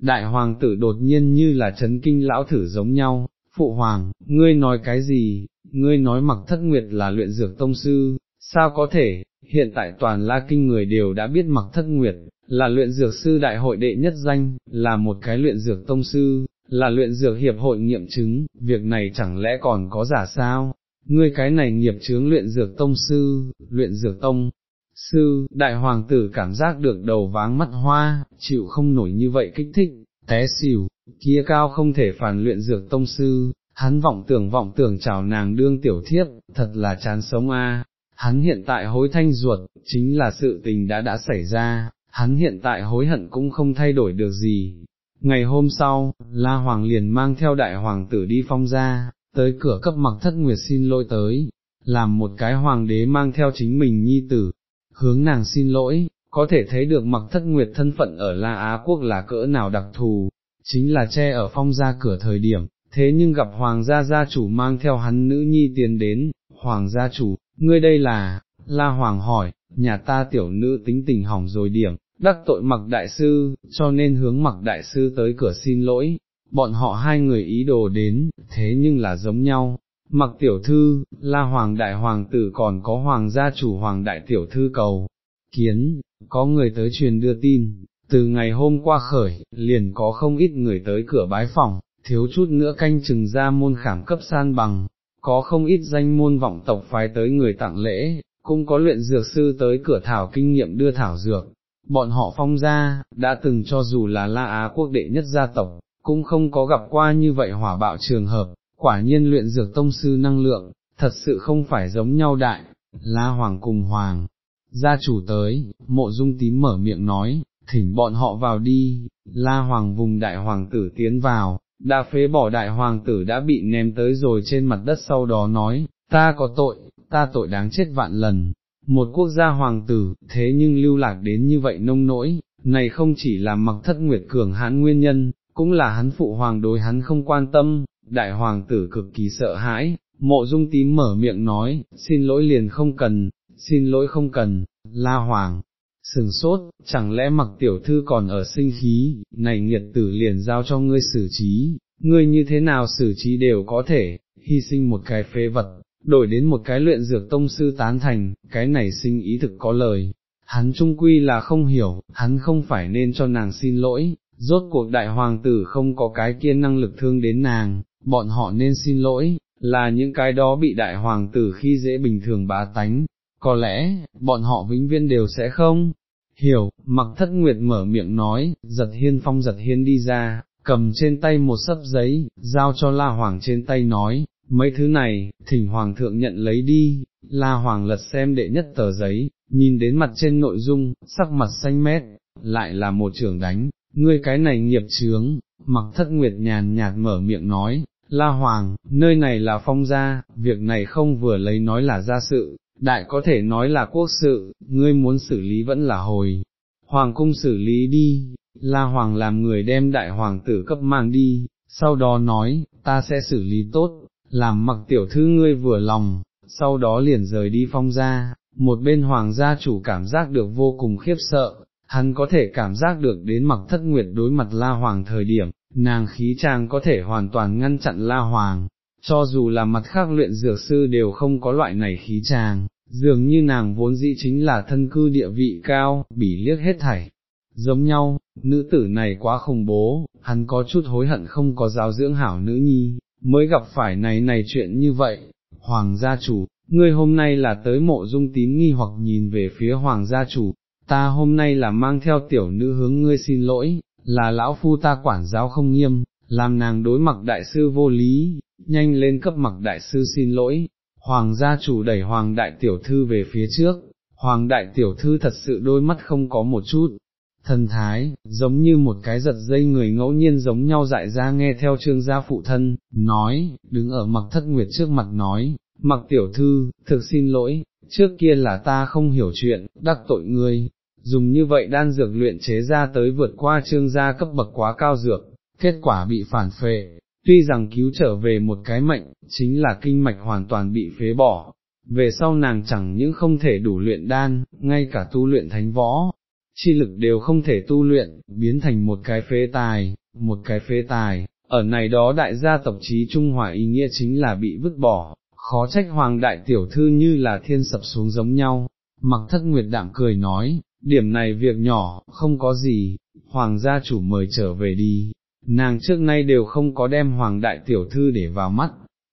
đại hoàng tử đột nhiên như là chấn kinh lão thử giống nhau, phụ hoàng, ngươi nói cái gì, ngươi nói mặc thất nguyệt là luyện dược tông sư, sao có thể, hiện tại toàn la kinh người đều đã biết mặc thất nguyệt, là luyện dược sư đại hội đệ nhất danh, là một cái luyện dược tông sư, là luyện dược hiệp hội nghiệm chứng, việc này chẳng lẽ còn có giả sao, ngươi cái này nghiệp chướng luyện dược tông sư, luyện dược tông. Sư, đại hoàng tử cảm giác được đầu váng mắt hoa, chịu không nổi như vậy kích thích, té xỉu, kia cao không thể phản luyện dược tông sư, hắn vọng tưởng vọng tưởng chào nàng đương tiểu thiếp, thật là chán sống a. Hắn hiện tại hối thanh ruột, chính là sự tình đã đã xảy ra, hắn hiện tại hối hận cũng không thay đổi được gì. Ngày hôm sau, La Hoàng liền mang theo đại hoàng tử đi phong ra, tới cửa cấp mặc thất nguyệt xin lỗi tới, làm một cái hoàng đế mang theo chính mình nhi tử, hướng nàng xin lỗi, có thể thấy được mặc thất nguyệt thân phận ở La Á Quốc là cỡ nào đặc thù, chính là che ở phong ra cửa thời điểm, thế nhưng gặp hoàng gia gia chủ mang theo hắn nữ nhi tiến đến, hoàng gia chủ, ngươi đây là, La Hoàng hỏi, nhà ta tiểu nữ tính tình hỏng rồi điểm, đắc tội mặc đại sư, cho nên hướng mặc đại sư tới cửa xin lỗi, bọn họ hai người ý đồ đến, thế nhưng là giống nhau. Mặc tiểu thư, la hoàng đại hoàng tử còn có hoàng gia chủ hoàng đại tiểu thư cầu, kiến, có người tới truyền đưa tin, từ ngày hôm qua khởi, liền có không ít người tới cửa bái phòng, thiếu chút nữa canh chừng ra môn khảm cấp san bằng, có không ít danh môn vọng tộc phái tới người tặng lễ, cũng có luyện dược sư tới cửa thảo kinh nghiệm đưa thảo dược, bọn họ phong ra, đã từng cho dù là La Á quốc đệ nhất gia tộc, cũng không có gặp qua như vậy hỏa bạo trường hợp, quả nhiên luyện dược tông sư năng lượng, thật sự không phải giống nhau đại, la hoàng cùng hoàng. Gia chủ tới, mộ dung tím mở miệng nói, thỉnh bọn họ vào đi, la hoàng vùng đại hoàng tử tiến vào, đã phế bỏ đại hoàng tử đã bị ném tới rồi trên mặt đất sau đó nói, ta có tội, ta tội đáng chết vạn lần, một quốc gia hoàng tử, thế nhưng lưu lạc đến như vậy nông nỗi, này không chỉ là mặc thất nguyệt cường hãn nguyên nhân, cũng là hắn phụ hoàng đối hắn không quan tâm, đại hoàng tử cực kỳ sợ hãi, mộ dung tím mở miệng nói, xin lỗi liền không cần, xin lỗi không cần, la hoàng, sừng sốt, chẳng lẽ mặc tiểu thư còn ở sinh khí, này nghiệt tử liền giao cho ngươi xử trí, ngươi như thế nào xử trí đều có thể, hy sinh một cái phế vật, đổi đến một cái luyện dược tông sư tán thành, cái này sinh ý thực có lời. Hắn trung quy là không hiểu, hắn không phải nên cho nàng xin lỗi, rốt cuộc đại hoàng tử không có cái kia năng lực thương đến nàng, bọn họ nên xin lỗi, là những cái đó bị đại hoàng tử khi dễ bình thường bá tánh, có lẽ, bọn họ vĩnh viên đều sẽ không. Hiểu, mặc thất nguyệt mở miệng nói, giật hiên phong giật hiên đi ra, cầm trên tay một sấp giấy, giao cho la hoàng trên tay nói, mấy thứ này, thỉnh hoàng thượng nhận lấy đi, la hoàng lật xem đệ nhất tờ giấy, nhìn đến mặt trên nội dung, sắc mặt xanh mét, lại là một trưởng đánh, ngươi cái này nghiệp chướng, mặc thất nguyệt nhàn nhạt mở miệng nói, la hoàng, nơi này là phong gia, việc này không vừa lấy nói là gia sự, đại có thể nói là quốc sự, ngươi muốn xử lý vẫn là hồi, hoàng cung xử lý đi, la hoàng làm người đem đại hoàng tử cấp mang đi, sau đó nói, ta sẽ xử lý tốt, làm mặc tiểu thư ngươi vừa lòng, sau đó liền rời đi phong gia, một bên hoàng gia chủ cảm giác được vô cùng khiếp sợ, hắn có thể cảm giác được đến mặc thất nguyệt đối mặt la hoàng thời điểm, nàng khí trang có thể hoàn toàn ngăn chặn la hoàng, cho dù là mặt khác luyện dược sư đều không có loại này khí trang, dường như nàng vốn dĩ chính là thân cư địa vị cao, bỉ liếc hết thảy. Giống nhau, nữ tử này quá khủng bố, hắn có chút hối hận không có giáo dưỡng hảo nữ nhi, mới gặp phải này này chuyện như vậy, hoàng gia chủ, ngươi hôm nay là tới mộ dung tím nghi hoặc nhìn về phía hoàng gia chủ, ta hôm nay là mang theo tiểu nữ hướng ngươi xin lỗi, là lão phu ta quản giáo không nghiêm, làm nàng đối mặt đại sư vô lý, nhanh lên cấp mặc đại sư xin lỗi, hoàng gia chủ đẩy hoàng đại tiểu thư về phía trước, hoàng đại tiểu thư thật sự đôi mắt không có một chút, thần thái, giống như một cái giật dây người ngẫu nhiên giống nhau dại ra nghe theo trương gia phụ thân, nói, đứng ở mặc thất nguyệt trước mặt nói, mặc tiểu thư, thực xin lỗi, trước kia là ta không hiểu chuyện, đắc tội ngươi, dùng như vậy đan dược luyện chế ra tới vượt qua trương gia cấp bậc quá cao dược, kết quả bị phản phệ, tuy rằng cứu trở về một cái mệnh, chính là kinh mạch hoàn toàn bị phế bỏ. Về sau nàng chẳng những không thể đủ luyện đan, ngay cả tu luyện thánh võ, chi lực đều không thể tu luyện, biến thành một cái phế tài, một cái phế tài, ở này đó đại gia tộc trí Trung Hòa ý nghĩa chính là bị vứt bỏ, khó trách hoàng đại tiểu thư như là thiên sập xuống giống nhau, mặc thất nguyệt đạm cười nói, điểm này việc nhỏ, không có gì, hoàng gia chủ mời trở về đi, nàng trước nay đều không có đem hoàng đại tiểu thư để vào mắt,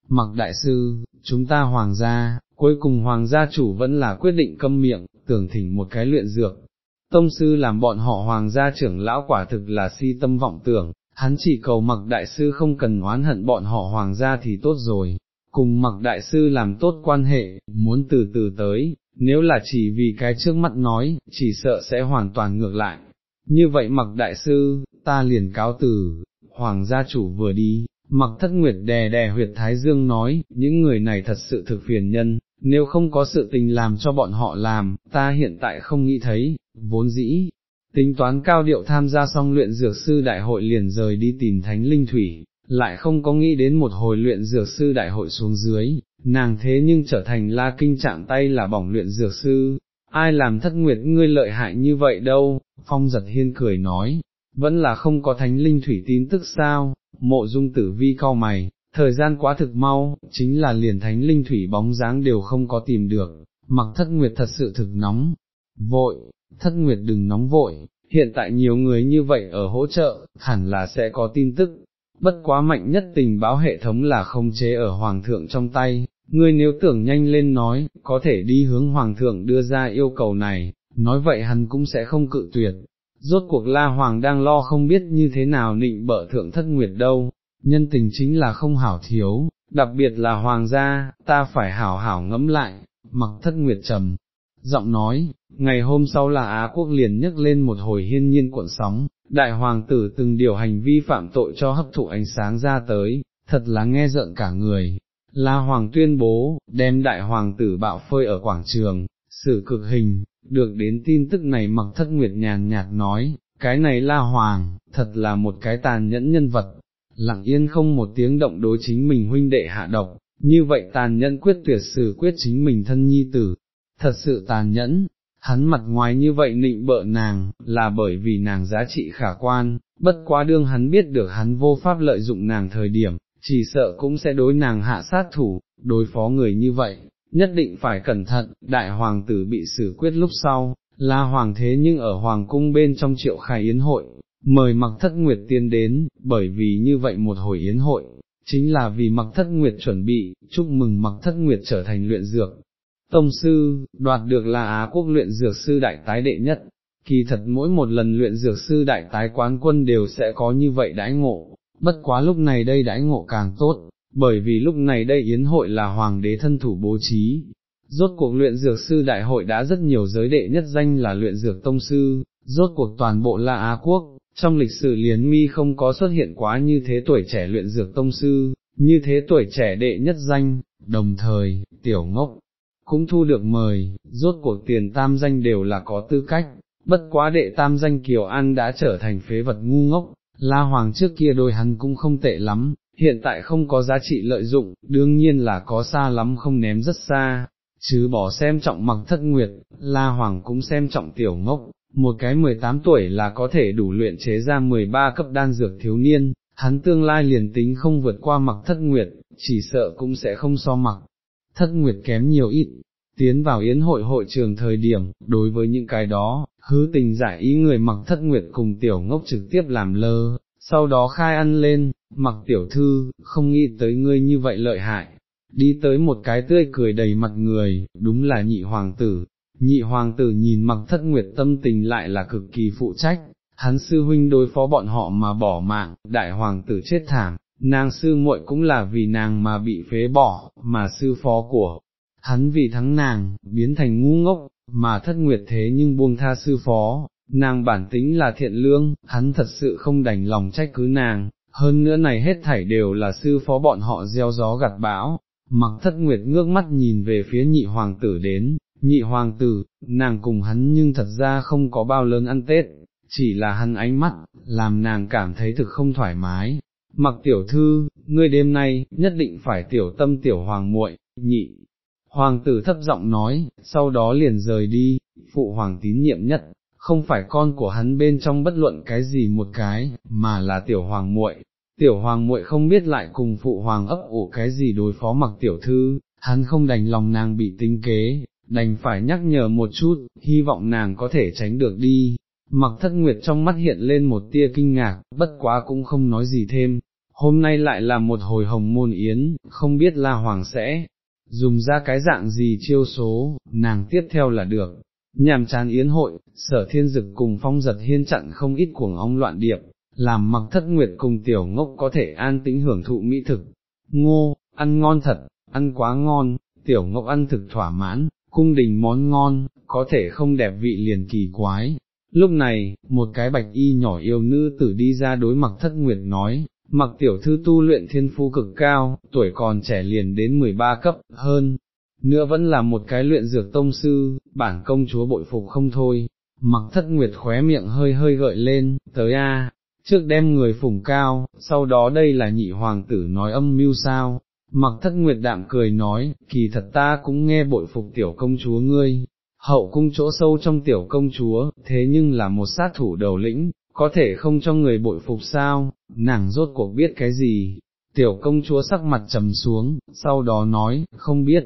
mặc đại sư, chúng ta hoàng gia, cuối cùng hoàng gia chủ vẫn là quyết định câm miệng, tưởng thỉnh một cái luyện dược, tông sư làm bọn họ hoàng gia trưởng lão quả thực là si tâm vọng tưởng, hắn chỉ cầu mặc đại sư không cần oán hận bọn họ hoàng gia thì tốt rồi, cùng mặc đại sư làm tốt quan hệ, muốn từ từ tới, nếu là chỉ vì cái trước mắt nói, chỉ sợ sẽ hoàn toàn ngược lại. Như vậy mặc đại sư, ta liền cáo từ, hoàng gia chủ vừa đi, mặc thất nguyệt đè đè huyệt thái dương nói, những người này thật sự thực phiền nhân, nếu không có sự tình làm cho bọn họ làm, ta hiện tại không nghĩ thấy, vốn dĩ, tính toán cao điệu tham gia xong luyện dược sư đại hội liền rời đi tìm thánh linh thủy, lại không có nghĩ đến một hồi luyện dược sư đại hội xuống dưới, nàng thế nhưng trở thành la kinh chạm tay là bỏng luyện dược sư, ai làm thất nguyệt ngươi lợi hại như vậy đâu, phong giật hiên cười nói, vẫn là không có thánh linh thủy tin tức sao, mộ dung tử vi cao mày, thời gian quá thực mau, chính là liền thánh linh thủy bóng dáng đều không có tìm được, mặc thất nguyệt thật sự thực nóng, vội, thất nguyệt đừng nóng vội, hiện tại nhiều người như vậy ở hỗ trợ, hẳn là sẽ có tin tức, bất quá mạnh nhất tình báo hệ thống là không chế ở hoàng thượng trong tay, ngươi nếu tưởng nhanh lên nói, có thể đi hướng hoàng thượng đưa ra yêu cầu này, nói vậy hắn cũng sẽ không cự tuyệt, rốt cuộc La Hoàng đang lo không biết như thế nào nịnh bợ thượng thất nguyệt đâu, nhân tình chính là không hảo thiếu, đặc biệt là Hoàng gia, ta phải hảo hảo ngẫm lại, mặc thất nguyệt trầm. Giọng nói, ngày hôm sau là Á quốc liền nhấc lên một hồi hiên nhiên cuộn sóng, đại hoàng tử từng điều hành vi phạm tội cho hấp thụ ánh sáng ra tới, thật là nghe giận cả người. La Hoàng tuyên bố, đem đại hoàng tử bạo phơi ở quảng trường, xử cực hình, được đến tin tức này mặc thất nguyệt nhàn nhạt nói, cái này La Hoàng, thật là một cái tàn nhẫn nhân vật, lặng yên không một tiếng động đối chính mình huynh đệ hạ độc, như vậy tàn nhẫn quyết tuyệt xử quyết chính mình thân nhi tử, thật sự tàn nhẫn, hắn mặt ngoài như vậy nịnh bợ nàng, là bởi vì nàng giá trị khả quan, bất quá đương hắn biết được hắn vô pháp lợi dụng nàng thời điểm, chỉ sợ cũng sẽ đối nàng hạ sát thủ, đối phó người như vậy, nhất định phải cẩn thận, đại hoàng tử bị xử quyết lúc sau, là hoàng thế nhưng ở hoàng cung bên trong triệu khai yến hội, mời mặc thất nguyệt tiên đến, bởi vì như vậy một hồi yến hội, chính là vì mặc thất nguyệt chuẩn bị, chúc mừng mặc thất nguyệt trở thành luyện dược. Tông sư, đoạt được là Á quốc luyện dược sư đại tái đệ nhất, kỳ thật mỗi một lần luyện dược sư đại tái quán quân đều sẽ có như vậy đãi ngộ, bất quá lúc này đây đãi ngộ càng tốt, bởi vì lúc này đây yến hội là hoàng đế thân thủ bố trí. Rốt cuộc luyện dược sư đại hội đã rất nhiều giới đệ nhất danh là luyện dược tông sư, rốt cuộc toàn bộ là Á quốc, trong lịch sử liền mi không có xuất hiện quá như thế tuổi trẻ luyện dược tông sư, như thế tuổi trẻ đệ nhất danh, đồng thời, tiểu ngốc, cũng thu được mời, rốt cuộc tiền tam danh đều là có tư cách, bất quá đệ tam danh Kiều An đã trở thành phế vật ngu ngốc, La Hoàng trước kia đôi hắn cũng không tệ lắm, hiện tại không có giá trị lợi dụng, đương nhiên là có xa lắm không ném rất xa, chứ bỏ xem trọng mặc thất nguyệt, La Hoàng cũng xem trọng tiểu ngốc, một cái 18 tuổi là có thể đủ luyện chế ra 13 cấp đan dược thiếu niên, hắn tương lai liền tính không vượt qua mặc thất nguyệt, chỉ sợ cũng sẽ không so mặc, thất nguyệt kém nhiều ít. Tiến vào yến hội hội trường thời điểm, đối với những cái đó, hứ tình giải ý người mặc thất nguyệt cùng tiểu ngốc trực tiếp làm lơ, sau đó khai ăn lên, mặc tiểu thư, không nghĩ tới ngươi như vậy lợi hại, đi tới một cái tươi cười đầy mặt người, đúng là nhị hoàng tử, nhị hoàng tử nhìn mặc thất nguyệt tâm tình lại là cực kỳ phụ trách, hắn sư huynh đối phó bọn họ mà bỏ mạng, đại hoàng tử chết thảm, nàng sư muội cũng là vì nàng mà bị phế bỏ, mà sư phó của hắn vì thắng nàng, biến thành ngu ngốc, mà thất nguyệt thế nhưng buông tha sư phó, nàng bản tính là thiện lương, hắn thật sự không đành lòng trách cứ nàng, hơn nữa này hết thảy đều là sư phó bọn họ gieo gió gặt bão, mặc thất nguyệt ngước mắt nhìn về phía nhị hoàng tử đến, nhị hoàng tử, nàng cùng hắn nhưng thật ra không có bao lớn ăn Tết, chỉ là hắn ánh mắt, làm nàng cảm thấy thực không thoải mái. Mặc tiểu thư, ngươi đêm nay, nhất định phải tiểu tâm tiểu hoàng muội, nhị. Hoàng tử thấp giọng nói, sau đó liền rời đi, phụ hoàng tín nhiệm nhất, không phải con của hắn bên trong bất luận cái gì một cái, mà là tiểu hoàng muội. Tiểu hoàng muội không biết lại cùng phụ hoàng ấp ủ cái gì đối phó mặc tiểu thư, hắn không đành lòng nàng bị tinh kế, đành phải nhắc nhở một chút, hy vọng nàng có thể tránh được đi. Mặc thất nguyệt trong mắt hiện lên một tia kinh ngạc, bất quá cũng không nói gì thêm, hôm nay lại là một hồi hồng môn yến, không biết la hoàng sẽ dùng ra cái dạng gì chiêu số, nàng tiếp theo là được. Nhàm chán yến hội, sở thiên dực cùng phong giật hiên chặn không ít cuồng ong loạn điệp, làm mặc thất nguyệt cùng tiểu ngốc có thể an tĩnh hưởng thụ mỹ thực. Ngô, ăn ngon thật, ăn quá ngon, tiểu ngốc ăn thực thỏa mãn, cung đình món ngon, có thể không đẹp vị liền kỳ quái. Lúc này, một cái bạch y nhỏ yêu nữ tử đi ra đối mặc thất nguyệt nói, mặc tiểu thư tu luyện thiên phu cực cao, tuổi còn trẻ liền đến 13 cấp, hơn, nữa vẫn là một cái luyện dược tông sư, bản công chúa bội phục không thôi, mặc thất nguyệt khóe miệng hơi hơi gợi lên, tới a, trước đem người phủng cao, sau đó đây là nhị hoàng tử nói âm mưu sao, mặc thất nguyệt đạm cười nói, kỳ thật ta cũng nghe bội phục tiểu công chúa ngươi, hậu cung chỗ sâu trong tiểu công chúa, thế nhưng là một sát thủ đầu lĩnh, có thể không cho người bội phục sao, nàng rốt cuộc biết cái gì, tiểu công chúa sắc mặt trầm xuống, sau đó nói, không biết,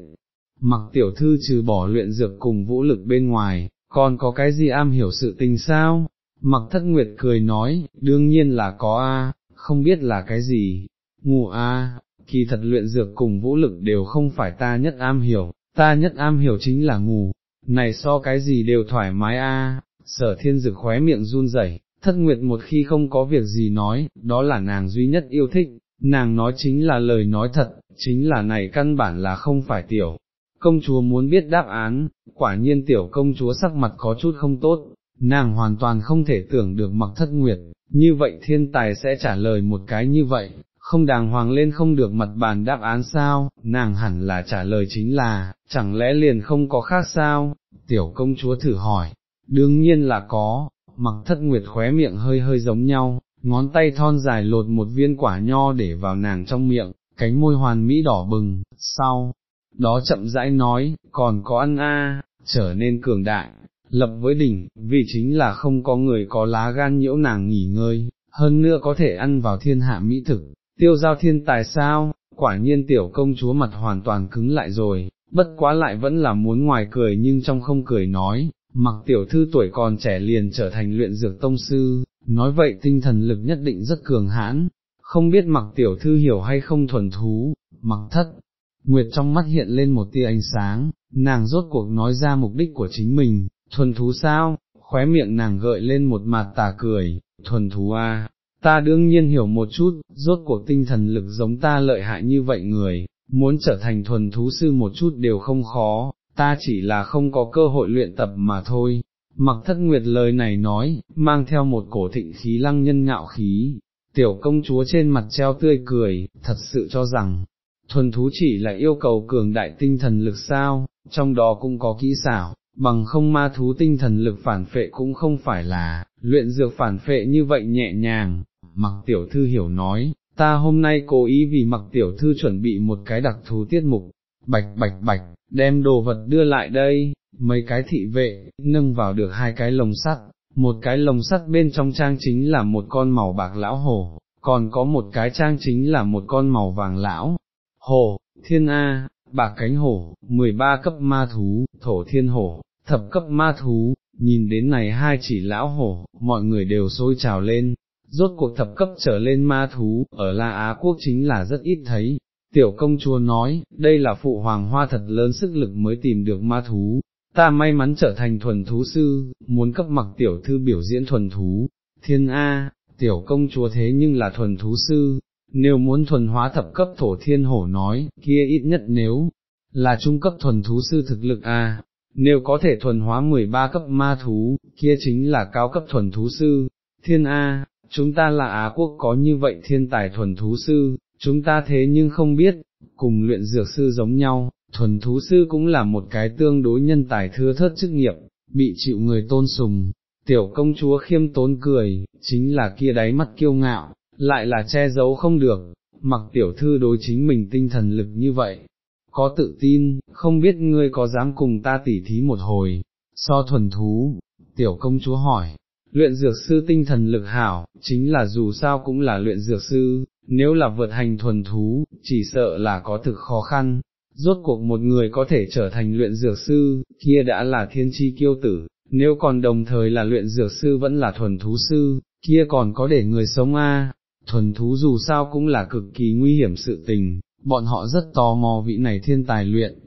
mặc tiểu thư trừ bỏ luyện dược cùng vũ lực bên ngoài, còn có cái gì am hiểu sự tình sao? Mặc thất nguyệt cười nói, đương nhiên là có a, không biết là cái gì, ngủ a, kỳ thật luyện dược cùng vũ lực đều không phải ta nhất am hiểu, ta nhất am hiểu chính là ngủ, này so cái gì đều thoải mái a, sở thiên dực khóe miệng run rẩy, thất nguyệt một khi không có việc gì nói, đó là nàng duy nhất yêu thích, nàng nói chính là lời nói thật, chính là này căn bản là không phải tiểu. Công chúa muốn biết đáp án, quả nhiên tiểu công chúa sắc mặt có chút không tốt, nàng hoàn toàn không thể tưởng được mặc thất nguyệt, như vậy thiên tài sẽ trả lời một cái như vậy, không đàng hoàng lên không được mặt bàn đáp án sao, nàng hẳn là trả lời chính là, chẳng lẽ liền không có khác sao, tiểu công chúa thử hỏi, đương nhiên là có, mặc thất nguyệt khóe miệng hơi hơi giống nhau, ngón tay thon dài lột một viên quả nho để vào nàng trong miệng, cánh môi hoàn mỹ đỏ bừng, sau, đó chậm rãi nói, còn có ăn a, trở nên cường đại, lập với đỉnh, vì chính là không có người có lá gan nhiễu nàng nghỉ ngơi, hơn nữa có thể ăn vào thiên hạ mỹ thực, tiêu giao thiên tài sao, quả nhiên tiểu công chúa mặt hoàn toàn cứng lại rồi, bất quá lại vẫn là muốn ngoài cười nhưng trong không cười nói, mặc tiểu thư tuổi còn trẻ liền trở thành luyện dược tông sư, nói vậy tinh thần lực nhất định rất cường hãn, không biết mặc tiểu thư hiểu hay không thuần thú, mặc thất. Nguyệt trong mắt hiện lên một tia ánh sáng, nàng rốt cuộc nói ra mục đích của chính mình, thuần thú sao, khóe miệng nàng gợi lên một mặt tà cười, thuần thú a, à, ta đương nhiên hiểu một chút, rốt cuộc tinh thần lực giống ta lợi hại như vậy người, muốn trở thành thuần thú sư một chút đều không khó, ta chỉ là không có cơ hội luyện tập mà thôi. Mặc thất nguyệt lời này nói, mang theo một cổ thịnh khí lăng nhân ngạo khí, tiểu công chúa trên mặt treo tươi cười, thật sự cho rằng, thuần thú chỉ là yêu cầu cường đại tinh thần lực sao, trong đó cũng có kỹ xảo, bằng không ma thú tinh thần lực phản phệ cũng không phải là, luyện dược phản phệ như vậy nhẹ nhàng, mặc tiểu thư hiểu nói, ta hôm nay cố ý vì mặc tiểu thư chuẩn bị một cái đặc thú tiết mục, bạch bạch bạch, đem đồ vật đưa lại đây, mấy cái thị vệ, nâng vào được hai cái lồng sắt, một cái lồng sắt bên trong trang chính là một con màu bạc lão hổ, còn có một cái trang chính là một con màu vàng lão, hổ, thiên A, bạc cánh hổ, 13 cấp ma thú, thổ thiên hổ, thập cấp ma thú, nhìn đến này hai chỉ lão hổ, mọi người đều sôi trào lên, rốt cuộc thập cấp trở lên ma thú, ở La Á Quốc chính là rất ít thấy. Tiểu công chúa nói, đây là phụ hoàng hoa thật lớn sức lực mới tìm được ma thú, ta may mắn trở thành thuần thú sư, muốn cấp mặc tiểu thư biểu diễn thuần thú, thiên A, tiểu công chúa thế nhưng là thuần thú sư, nếu muốn thuần hóa thập cấp thổ thiên hổ nói, kia ít nhất nếu là trung cấp thuần thú sư thực lực A, nếu có thể thuần hóa 13 cấp ma thú, kia chính là cao cấp thuần thú sư, thiên A, chúng ta là Á quốc có như vậy thiên tài thuần thú sư, chúng ta thế nhưng không biết, cùng luyện dược sư giống nhau, thuần thú sư cũng là một cái tương đối nhân tài thưa thớt chức nghiệp, bị chịu người tôn sùng. Tiểu công chúa khiêm tốn cười, chính là kia đáy mắt kiêu ngạo, lại là che giấu không được, mặc tiểu thư đối chính mình tinh thần lực như vậy, có tự tin, không biết ngươi có dám cùng ta tỉ thí một hồi, so thuần thú, tiểu công chúa hỏi, luyện dược sư tinh thần lực hảo, chính là dù sao cũng là luyện dược sư, nếu là vượt hành thuần thú, chỉ sợ là có thực khó khăn, rốt cuộc một người có thể trở thành luyện dược sư, kia đã là thiên chi kiêu tử, nếu còn đồng thời là luyện dược sư vẫn là thuần thú sư, kia còn có để người sống a thuần thú dù sao cũng là cực kỳ nguy hiểm sự tình, bọn họ rất tò mò vị này thiên tài luyện.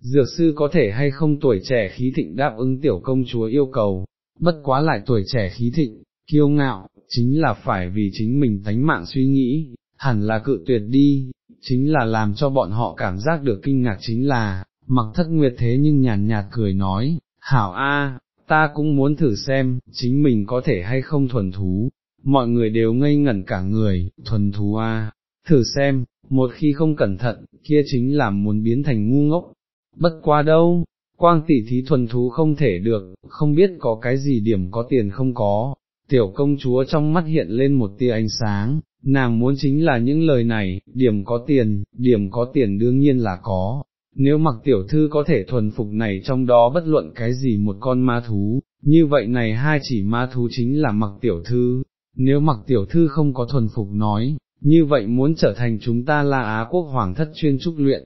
Dược sư có thể hay không tuổi trẻ khí thịnh đáp ứng tiểu công chúa yêu cầu, bất quá lại tuổi trẻ khí thịnh, kiêu ngạo, chính là phải vì chính mình tánh mạng suy nghĩ, hẳn là cự tuyệt đi, chính là làm cho bọn họ cảm giác được kinh ngạc chính là, mặc thất nguyệt thế nhưng nhàn nhạt cười nói, hảo a, ta cũng muốn thử xem, chính mình có thể hay không thuần thú, mọi người đều ngây ngẩn cả người, thuần thú a, thử xem, một khi không cẩn thận, kia chính là muốn biến thành ngu ngốc, bất qua đâu, quang tỷ thí thuần thú không thể được, không biết có cái gì điểm có tiền không có, tiểu công chúa trong mắt hiện lên một tia ánh sáng, nàng muốn chính là những lời này, điểm có tiền, điểm có tiền đương nhiên là có, nếu mặc tiểu thư có thể thuần phục này trong đó bất luận cái gì một con ma thú, như vậy này hai chỉ ma thú chính là mặc tiểu thư, nếu mặc tiểu thư không có thuần phục nói, như vậy muốn trở thành chúng ta là Á quốc hoàng thất chuyên trúc luyện,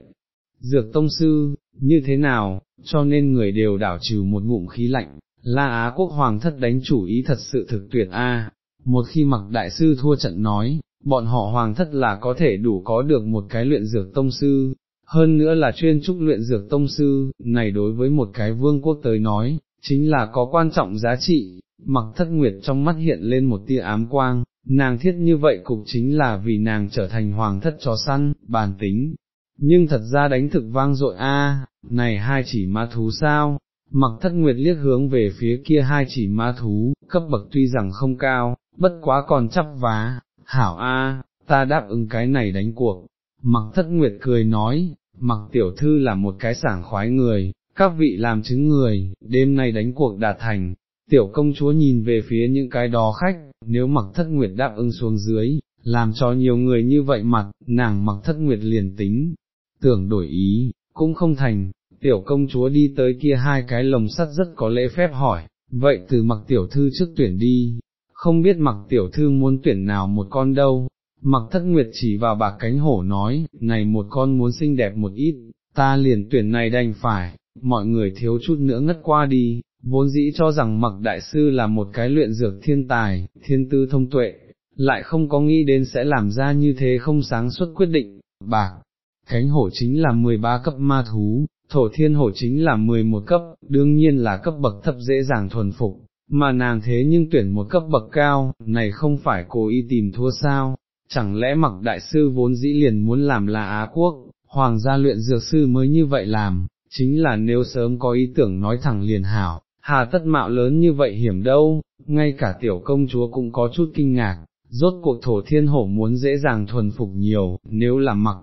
dược tông sư, như thế nào, cho nên người đều đảo trừ một ngụm khí lạnh, La Á quốc hoàng thất đánh chủ ý thật sự thực tuyệt a. Một khi mặc đại sư thua trận nói, bọn họ hoàng thất là có thể đủ có được một cái luyện dược tông sư, hơn nữa là chuyên trúc luyện dược tông sư, này đối với một cái vương quốc tới nói, chính là có quan trọng giá trị, mặc thất nguyệt trong mắt hiện lên một tia ám quang, nàng thiết như vậy cục chính là vì nàng trở thành hoàng thất chó săn, bản tính. Nhưng thật ra đánh thực vang dội a, này hai chỉ ma thú sao, mặc thất nguyệt liếc hướng về phía kia hai chỉ ma thú, cấp bậc tuy rằng không cao, bất quá còn chắp vá, hảo a, ta đáp ứng cái này đánh cuộc. Mặc thất nguyệt cười nói, mặc tiểu thư là một cái sảng khoái người, các vị làm chứng người, đêm nay đánh cuộc đạt thành, tiểu công chúa nhìn về phía những cái đó khách, nếu mặc thất nguyệt đáp ứng xuống dưới, làm cho nhiều người như vậy mặt, nàng mặc thất nguyệt liền tính, tưởng đổi ý, cũng không thành, tiểu công chúa đi tới kia hai cái lồng sắt rất có lễ phép hỏi, vậy từ mặc tiểu thư trước tuyển đi, không biết mặc tiểu thư muốn tuyển nào một con đâu, mặc thất nguyệt chỉ vào bạc cánh hổ nói, này một con muốn xinh đẹp một ít, ta liền tuyển này đành phải, mọi người thiếu chút nữa ngất qua đi, vốn dĩ cho rằng mặc đại sư là một cái luyện dược thiên tài, thiên tư thông tuệ, lại không có nghĩ đến sẽ làm ra như thế không sáng suốt quyết định, bạc, cánh hổ chính là 13 cấp ma thú, thổ thiên hổ chính là 11 cấp, đương nhiên là cấp bậc thấp dễ dàng thuần phục, mà nàng thế nhưng tuyển một cấp bậc cao, này không phải cố ý tìm thua sao, chẳng lẽ mặc đại sư vốn dĩ liền muốn làm là Á quốc, hoàng gia luyện dược sư mới như vậy làm, chính là nếu sớm có ý tưởng nói thẳng liền hảo, hà tất mạo lớn như vậy hiểm đâu, ngay cả tiểu công chúa cũng có chút kinh ngạc, rốt cuộc thổ thiên hổ muốn dễ dàng thuần phục nhiều, nếu là mặc,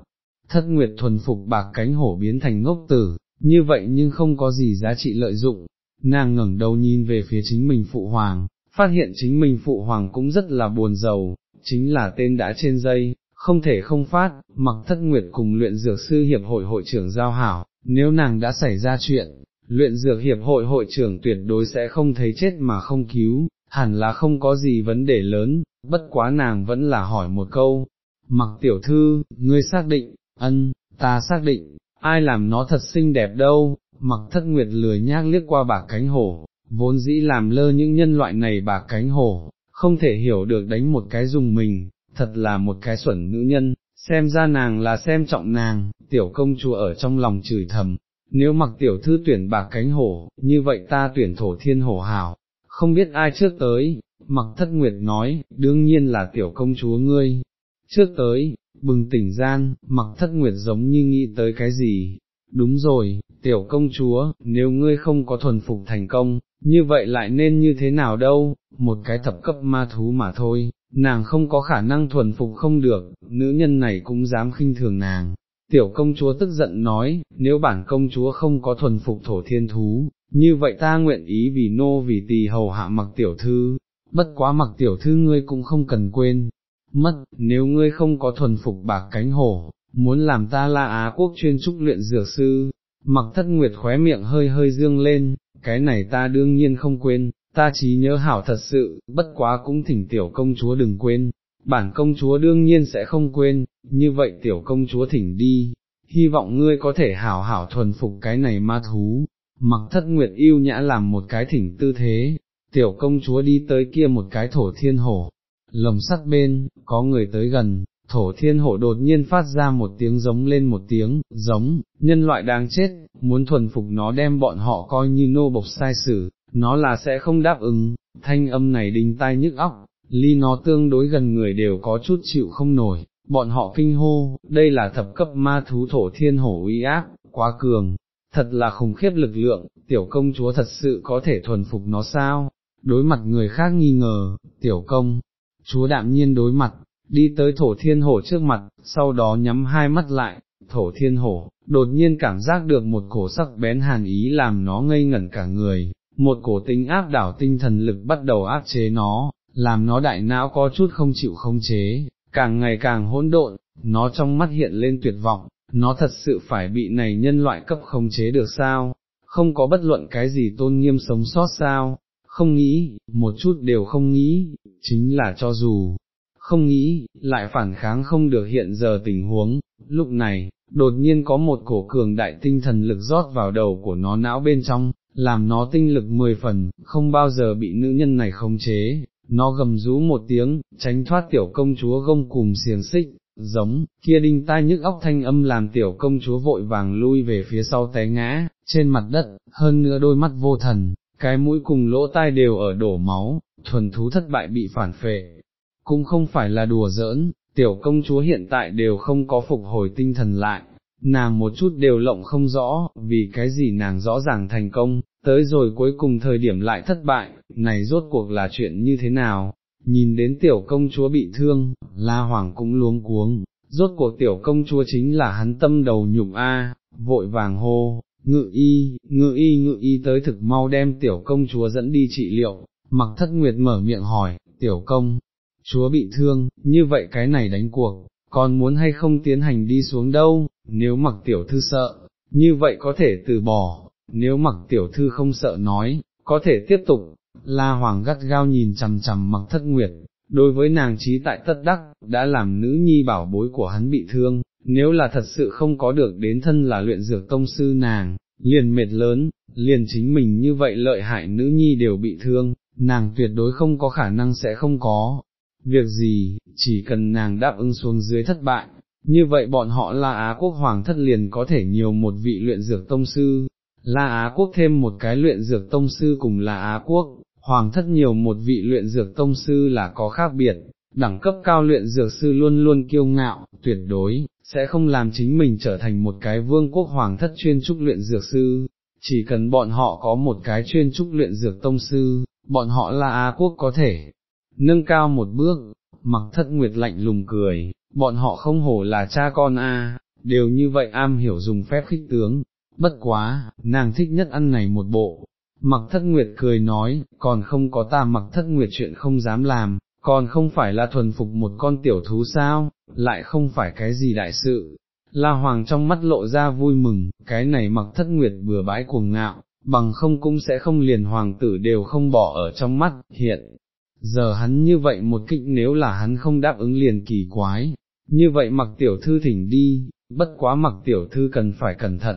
thất nguyệt thuần phục bạc cánh hổ biến thành ngốc tử, như vậy nhưng không có gì giá trị lợi dụng, nàng ngẩng đầu nhìn về phía chính mình phụ hoàng, phát hiện chính mình phụ hoàng cũng rất là buồn giàu, chính là tên đã trên dây, không thể không phát, mặc thất nguyệt cùng luyện dược sư hiệp hội hội trưởng giao hảo, nếu nàng đã xảy ra chuyện, luyện dược hiệp hội hội trưởng tuyệt đối sẽ không thấy chết mà không cứu, hẳn là không có gì vấn đề lớn, bất quá nàng vẫn là hỏi một câu, mặc tiểu thư, ngươi xác định, ân, ta xác định, ai làm nó thật xinh đẹp đâu, mặc thất nguyệt lười nhác liếc qua bạc cánh hổ, vốn dĩ làm lơ những nhân loại này bạc cánh hổ, không thể hiểu được đánh một cái dùng mình, thật là một cái xuẩn nữ nhân, xem ra nàng là xem trọng nàng, tiểu công chúa ở trong lòng chửi thầm, nếu mặc tiểu thư tuyển bạc cánh hổ, như vậy ta tuyển thổ thiên hổ hào, không biết ai trước tới, mặc thất nguyệt nói, đương nhiên là tiểu công chúa ngươi, trước tới, bừng tỉnh gian, mặc thất nguyệt giống như nghĩ tới cái gì, đúng rồi, tiểu công chúa, nếu ngươi không có thuần phục thành công, như vậy lại nên như thế nào đâu, một cái thập cấp ma thú mà thôi, nàng không có khả năng thuần phục không được, nữ nhân này cũng dám khinh thường nàng. Tiểu công chúa tức giận nói, nếu bản công chúa không có thuần phục thổ thiên thú, như vậy ta nguyện ý vì nô vì tỳ hầu hạ mặc tiểu thư, bất quá mặc tiểu thư ngươi cũng không cần quên, mất, nếu ngươi không có thuần phục bạc cánh hổ, muốn làm ta là Á quốc chuyên trúc luyện dược sư, mặc thất nguyệt khóe miệng hơi hơi dương lên, cái này ta đương nhiên không quên, ta chỉ nhớ hảo thật sự, bất quá cũng thỉnh tiểu công chúa đừng quên, bản công chúa đương nhiên sẽ không quên, như vậy tiểu công chúa thỉnh đi, hy vọng ngươi có thể hảo hảo thuần phục cái này ma thú, mặc thất nguyệt yêu nhã làm một cái thỉnh tư thế, tiểu công chúa đi tới kia một cái thổ thiên hổ, lồng sắt bên, có người tới gần, thổ thiên hổ đột nhiên phát ra một tiếng giống lên một tiếng, giống, nhân loại đang chết, muốn thuần phục nó đem bọn họ coi như nô bộc sai sử, nó là sẽ không đáp ứng, thanh âm này đinh tai nhức óc, ly nó tương đối gần người đều có chút chịu không nổi, bọn họ kinh hô, đây là thập cấp ma thú thổ thiên hổ uy áp, quá cường, thật là khủng khiếp lực lượng, tiểu công chúa thật sự có thể thuần phục nó sao, đối mặt người khác nghi ngờ, tiểu công, chúa đạm nhiên đối mặt, đi tới thổ thiên hổ trước mặt, sau đó nhắm hai mắt lại, thổ thiên hổ, đột nhiên cảm giác được một cổ sắc bén hàn ý làm nó ngây ngẩn cả người, một cổ tính áp đảo tinh thần lực bắt đầu áp chế nó, làm nó đại não có chút không chịu không chế, càng ngày càng hỗn độn, nó trong mắt hiện lên tuyệt vọng, nó thật sự phải bị này nhân loại cấp không chế được sao, không có bất luận cái gì tôn nghiêm sống sót sao, không nghĩ, một chút đều không nghĩ, chính là cho dù, không nghĩ, lại phản kháng không được hiện giờ tình huống, lúc này, đột nhiên có một cổ cường đại tinh thần lực rót vào đầu của nó não bên trong, làm nó tinh lực mười phần, không bao giờ bị nữ nhân này khống chế, nó gầm rú một tiếng, tránh thoát tiểu công chúa gông cùm xiềng xích, giống, kia đinh tai nhức óc thanh âm làm tiểu công chúa vội vàng lui về phía sau té ngã, trên mặt đất, hơn nữa đôi mắt vô thần, cái mũi cùng lỗ tai đều ở đổ máu, thuần thú thất bại bị phản phệ, cũng không phải là đùa giỡn, tiểu công chúa hiện tại đều không có phục hồi tinh thần lại, nàng một chút đều lộng không rõ, vì cái gì nàng rõ ràng thành công, tới rồi cuối cùng thời điểm lại thất bại, này rốt cuộc là chuyện như thế nào, nhìn đến tiểu công chúa bị thương, la hoàng cũng luống cuống, rốt cuộc tiểu công chúa chính là hắn tâm đầu nhục A, vội vàng hô, ngự y, ngự y ngự y tới thực mau đem tiểu công chúa dẫn đi trị liệu, mặc thất nguyệt mở miệng hỏi, tiểu công, chúa bị thương, như vậy cái này đánh cuộc, còn muốn hay không tiến hành đi xuống đâu, nếu mặc tiểu thư sợ, như vậy có thể từ bỏ, nếu mặc tiểu thư không sợ nói, có thể tiếp tục, la hoàng gắt gao nhìn chằm chằm mặc thất nguyệt, đối với nàng trí tại tất đắc, đã làm nữ nhi bảo bối của hắn bị thương, nếu là thật sự không có được đến thân là luyện dược tông sư nàng, liền mệt lớn, liền chính mình như vậy lợi hại nữ nhi đều bị thương, nàng tuyệt đối không có khả năng sẽ không có. Việc gì, chỉ cần nàng đáp ứng xuống dưới thất bại, như vậy bọn họ là Á quốc hoàng thất liền có thể nhiều một vị luyện dược tông sư, là Á quốc thêm một cái luyện dược tông sư cùng là Á quốc, hoàng thất nhiều một vị luyện dược tông sư là có khác biệt, đẳng cấp cao luyện dược sư luôn luôn kiêu ngạo, tuyệt đối, sẽ không làm chính mình trở thành một cái vương quốc hoàng thất chuyên trúc luyện dược sư, chỉ cần bọn họ có một cái chuyên trúc luyện dược tông sư, bọn họ là Á quốc có thể nâng cao một bước, mặc thất nguyệt lạnh lùng cười, bọn họ không hổ là cha con a, đều như vậy am hiểu dùng phép khích tướng, bất quá, nàng thích nhất ăn này một bộ. Mặc thất nguyệt cười nói, còn không có ta mặc thất nguyệt chuyện không dám làm, còn không phải là thuần phục một con tiểu thú sao, lại không phải cái gì đại sự. La Hoàng trong mắt lộ ra vui mừng, cái này mặc thất nguyệt bừa bãi cuồng ngạo, bằng không cũng sẽ không liền hoàng tử đều không bỏ ở trong mắt, hiện. Giờ hắn như vậy một kích nếu là hắn không đáp ứng liền kỳ quái, như vậy mặc tiểu thư thỉnh đi, bất quá mặc tiểu thư cần phải cẩn thận.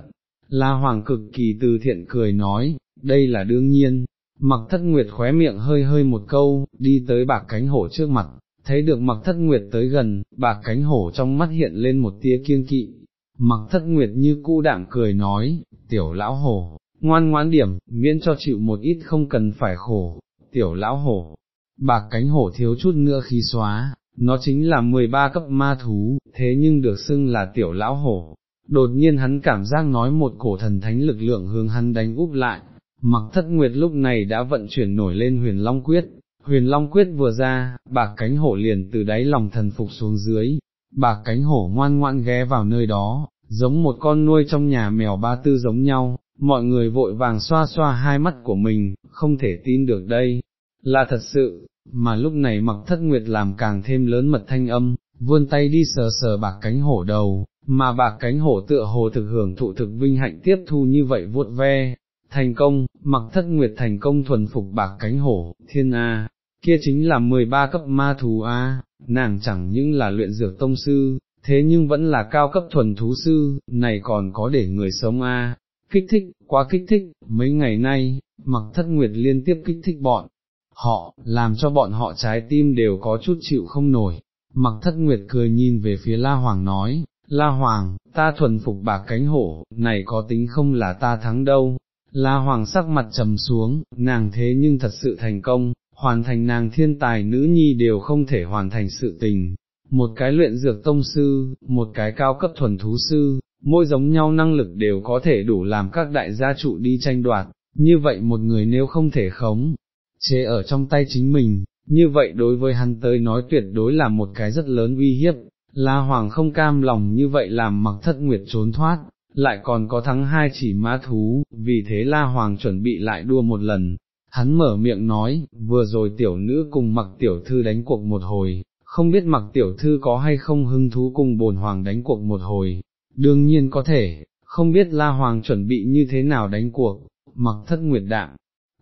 La Hoàng cực kỳ từ thiện cười nói, đây là đương nhiên, mặc thất nguyệt khóe miệng hơi hơi một câu, đi tới bạc cánh hổ trước mặt, thấy được mặc thất nguyệt tới gần, bạc cánh hổ trong mắt hiện lên một tia kiêng kỵ, mặc thất nguyệt như cũ đạm cười nói, tiểu lão hổ, ngoan ngoãn điểm, miễn cho chịu một ít không cần phải khổ, tiểu lão hổ, bạc cánh hổ thiếu chút nữa khí xóa, nó chính là 13 cấp ma thú, thế nhưng được xưng là tiểu lão hổ. Đột nhiên hắn cảm giác nói một cổ thần thánh lực lượng hướng hắn đánh úp lại, mặc thất nguyệt lúc này đã vận chuyển nổi lên huyền long quyết, huyền long quyết vừa ra, bạc cánh hổ liền từ đáy lòng thần phục xuống dưới, bạc cánh hổ ngoan ngoãn ghé vào nơi đó, giống một con nuôi trong nhà mèo ba tư giống nhau, mọi người vội vàng xoa xoa hai mắt của mình, không thể tin được đây, là thật sự, mà lúc này mặc thất nguyệt làm càng thêm lớn mật thanh âm, vươn tay đi sờ sờ bạc cánh hổ đầu, mà bạc cánh hổ tựa hồ thực hưởng thụ thực vinh hạnh tiếp thu như vậy vuốt ve, thành công, mặc thất nguyệt thành công thuần phục bạc cánh hổ, thiên A, kia chính là 13 cấp ma thú A, nàng chẳng những là luyện dược tông sư, thế nhưng vẫn là cao cấp thuần thú sư, này còn có để người sống A, kích thích, quá kích thích, mấy ngày nay, mặc thất nguyệt liên tiếp kích thích bọn. Họ, làm cho bọn họ trái tim đều có chút chịu không nổi. Mặc thất nguyệt cười nhìn về phía La Hoàng nói, La Hoàng, ta thuần phục bạc cánh hổ, này có tính không là ta thắng đâu. La Hoàng sắc mặt trầm xuống, nàng thế nhưng thật sự thành công, hoàn thành nàng thiên tài nữ nhi đều không thể hoàn thành sự tình. Một cái luyện dược tông sư, một cái cao cấp thuần thú sư, mỗi giống nhau năng lực đều có thể đủ làm các đại gia trụ đi tranh đoạt, như vậy một người nếu không thể khống, chế ở trong tay chính mình, như vậy đối với hắn tới nói tuyệt đối là một cái rất lớn uy hiếp, La Hoàng không cam lòng như vậy làm mặc thất nguyệt trốn thoát, lại còn có thắng hai chỉ Ma thú, vì thế La Hoàng chuẩn bị lại đua một lần. Hắn mở miệng nói, vừa rồi tiểu nữ cùng mặc tiểu thư đánh cuộc một hồi, không biết mặc tiểu thư có hay không hứng thú cùng bồn hoàng đánh cuộc một hồi, đương nhiên có thể, không biết La Hoàng chuẩn bị như thế nào đánh cuộc, mặc thất nguyệt đạm,